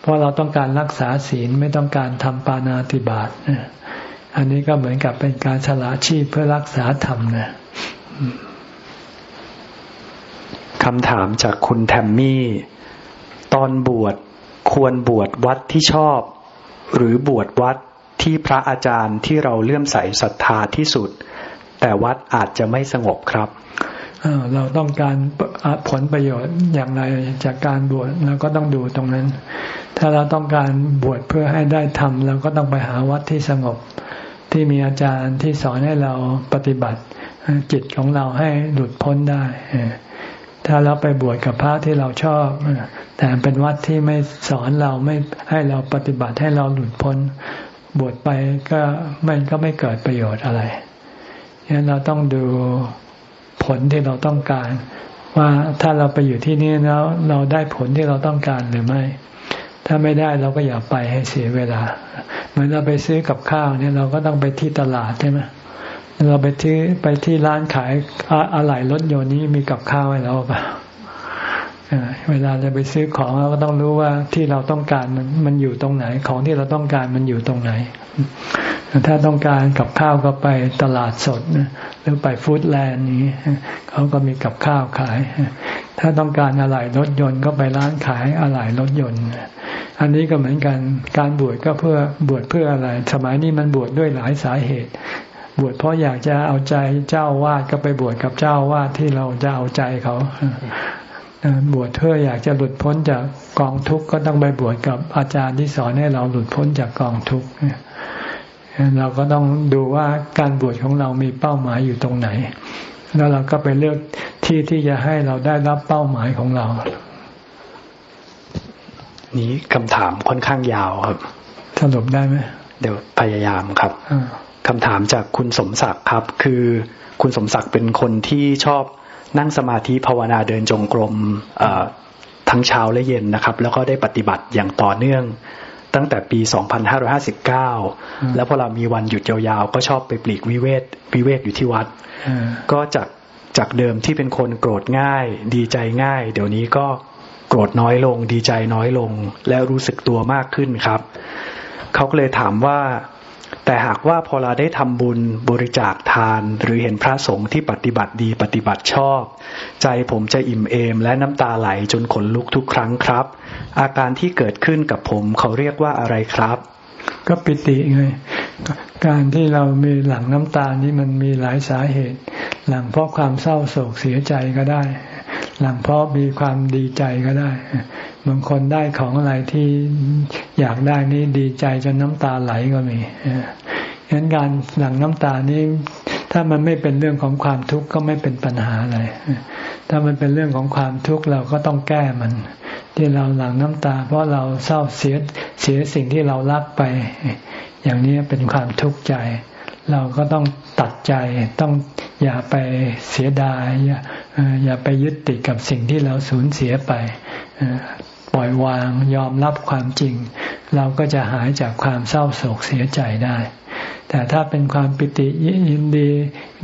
เพราะเราต้องการรักษาศีลไม่ต้องการทำปานาติบาตอันนี้ก็เหมือนกับเป็นการฉลาชีพเพื่อรักษาธรรมนะคำถามจากคุณแทมมี่ ตอนบวชควรบวชวัดที่ชอบ หรือบวชวัด ที่พระอาจารย์ที่เราเลื่อมใสศรัทธาที่สุด แต่วัดอาจจะไม่สงบครับเราต้องการผลประโยชน์อย่างไรจากการบวชเราก็ต้องดูตรงนั้น ถ้าเราต้องการบวชเพื่อให้ได้ทำเราก็ต้องไปหาวัดที่สงบ ที่มีอาจารย์ที่สอนให้เราปฏิบัติ จิตของเราให้หลุดพ้นได้ ถ้าเราไปบวชกับพระที่เราชอบ แต่เป็นวัดที่ไม่สอนเราไม่ให้เราปฏิบัติให้เราหลุดพ้น บวชไปก็มันก็ไม่เกิดประโยชน์อะไรฉะนั้นเราต้องดูผลที่เราต้องการ ว่าถ้าเราไปอยู่ที่นี่แล้ว เราได้ผลที่เราต้องการหรือไม่ ถ้าไม่ได้เราก็อย่าไปให้เสียเวลา เหมือนเราไปซื้อกับข้าวเนี่ยเราก็ต้องไปที่ตลาดใช่ไหมเราไปที่ไปที่ร้านขายอะไหล่รถยนต์นี้มีกับข้าวให้เราปะ เวลาจะไปซื้อของเราก็ต้องรู้ว่าที่เราต้องการมันมันอยู่ตรงไหน ของที่เราต้องการมันอยู่ตรงไหน ถ้าต้องการกับข้าวก็ไปตลาดสดหรือไปฟู้ดแลนด์นี้เขาก็มีกับข้าวขาย ถ้าต้องการอะไหล่รถยนต์ก็ไปร้านขายอะไหล่รถยนต์ อันนี้ก็เหมือนกันการบวชก็เพื่อบวชเพื่ออะไร สมัยนี้มันบวชดด้วยหลายสาเหตุบวชเพราะอยากจะเอาใจเจ้าวาดก็ไปบวชกับเจ้าวาดที่เราจะเอาใจเขา บวชเพื่ออยากจะหลุดพ้นจากกองทุกข์ก็ต้องไปบวชกับอาจารย์ที่สอนให้เราหลุดพ้นจากกองทุกข์เราก็ต้องดูว่าการบวชของเรามีเป้าหมายอยู่ตรงไหน แล้วเราก็ไปเลือกที่ที่จะให้เราได้รับเป้าหมายของเรา นี้คำถามค่อนข้างยาวครับสรุปได้ไหมเดี๋ยวพยายามครับคำถามจากคุณสมศักดิ์ครับ คือคุณสมศักดิ์เป็นคนที่ชอบ นั่งสมาธิภาวนาเดินจงกรมทั้งเช้าและเย็นนะครับ แล้วก็ได้ปฏิบัติอย่างต่อเนื่องตั้งแต่ปี 2559 แล้วพอเรามีวันหยุดยาวๆ ก็ชอบไปปลีกวิเวกวิเวกอยู่ที่วัด ก็จากจากเดิมที่เป็นคนโกรธง่าย ดีใจง่าย เดี๋ยวนี้ก็โกรธน้อยลง ดีใจน้อยลง แล้วรู้สึกตัวมากขึ้นครับ เขาก็เลยถามว่า แต่หากว่าพอเราได้ทำบุญบริจาคทาน หรือเห็นพระสงฆ์ที่ปฏิบัติดีปฏิบัติชอบ ใจผมจะอิ่มเอม และน้ำตาไหลจนขนลุกทุกครั้งครับ อาการที่เกิดขึ้นกับผมเขาเรียกว่าอะไรครับ ก็ปิติไงการที่เรามีหลั่งน้ำตานี้มันมีหลายสาเหตุ หลังเพราะความเศร้าโศกเสียใจก็ได้ หลังเพราะมีความดีใจก็ได้ บางคนได้ของอะไรที่อยากได้นี่ดีใจจนน้ำตาไหลก็มีฉะนั้นการหลังน้ำตานี้ ถ้ามันไม่เป็นเรื่องของความทุกข์ก็ไม่เป็นปัญหาอะไร ถ้ามันเป็นเรื่องของความทุกข์เราก็ต้องแก้มัน ที่เราหลังน้ำตา เพราะเราเศร้าเสียเสียสิ่งที่เรารักไป อย่างนี้เป็นความทุกข์ใจ เราก็ต้องตัดใจต้อง อย่าไปเสียดาย อย่าอย่าไปยึดติดกับสิ่งที่เราสูญเสียไป ปล่อยวางยอมรับความจริง เราก็จะหายจากความเศร้าโศกเสียใจได้ แต่ถ้าเป็นความปิติยินดี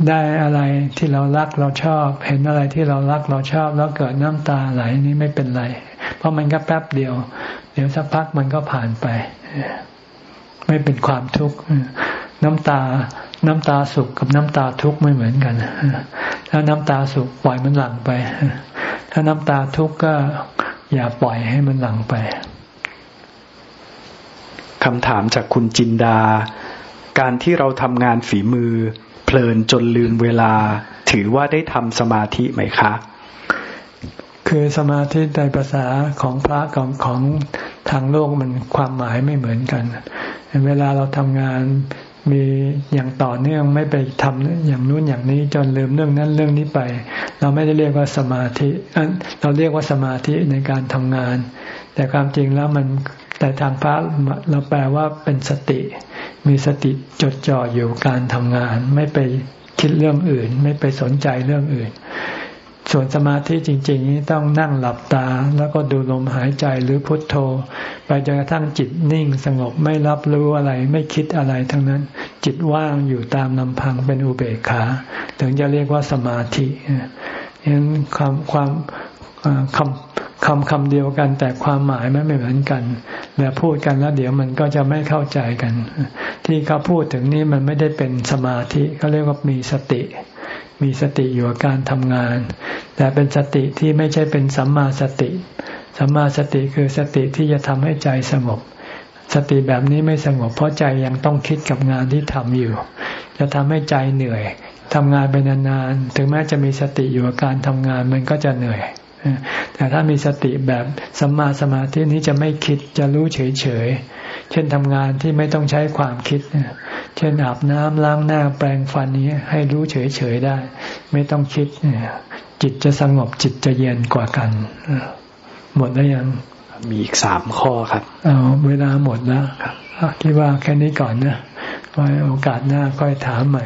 ได้อะไรที่เรารักเราชอบ เห็นอะไรที่เรารักเราชอบ แล้วเกิดน้ำตาไหลนี่ไม่เป็นไร เพราะมันก็แป๊บเดียว เดี๋ยวสักพักมันก็ผ่านไป ไม่เป็นความทุกข์น้ำตา น้ำตาสุขกับน้ำตาทุกข์ไม่เหมือนกันถ้าน้ำตาสุขปล่อยมันหลั่งไป ถ้าน้ำตาทุกข์ก็อย่าปล่อยให้มันหลังไปคำถามจากคุณจินดา การที่เราทำงานฝีมือ เพลินจนลืมเวลา ถือว่าได้ทำสมาธิไหมคะ คือสมาธิในภาษาของพระของของทางโลกมันความหมายไม่เหมือนกัน เวลาเราทำงาน มีอย่างต่อเนื่องไม่ไปทำอย่างนู้นอย่างนี้จนลืมเรื่องนั้นเรื่องนี้ไป เราไม่ได้เรียกว่าสมาธิเราเรียกว่าสมาธิในการทำงาน แต่ความจริงแล้วมันแต่ทางพระเราแปลว่าเป็นสติ มีสติจดจ่ออยู่การทำงาน ไม่ไปคิดเรื่องอื่น ไม่ไปสนใจเรื่องอื่น ส่วนสมาธิจริง ๆ นี้ต้องนั่งหลับตา แล้วก็ดูลมหายใจหรือพุทโธ ไปจนกระทั่งจิตนิ่งสงบไม่รับรู้อะไรไม่คิดอะไรทั้งนั้น จิตว่างอยู่ตามลำพังเป็นอุเบกขา ถึงจะเรียกว่าสมาธิฉะนั้นความความคำคำคำเดียวกัน แต่ความหมายไม่เหมือนกันแบบพูดกันแล้วเดี๋ยวมันก็จะไม่เข้าใจกัน ที่เขาพูดถึงนี้มันไม่ได้เป็นสมาธิเขาเรียกว่ามีสติ มีสติอยู่กับการทำงาน แต่เป็นสติที่ไม่ใช่เป็นสัมมาสติ สัมมาสติคือสติที่จะทำให้ใจสงบ สติแบบนี้ไม่สงบเพราะใจยังต้องคิดกับงานที่ทำอยู่ จะทำให้ใจเหนื่อยทำงานไปนานๆ ถึงแม้จะมีสติอยู่กับการทำงานมันก็จะเหนื่อย แต่ถ้ามีสติแบบสัมมาสมาธินี้จะไม่คิดจะรู้เฉยๆ เช่นทำงานที่ไม่ต้องใช้ความคิด เช่นอาบน้ำล้างหน้าแปรงฟันนี้ให้รู้เฉยๆได้ ไม่ต้องคิด จิตจะสงบจิตจะเย็นกว่ากัน หมดแล้วยัง มีอีกสามข้อครับเอาเวลาหมดแล้วคิดว่าแค่นี้ก่อนนะไว้โอกาสหน้าค่อยถามใหม่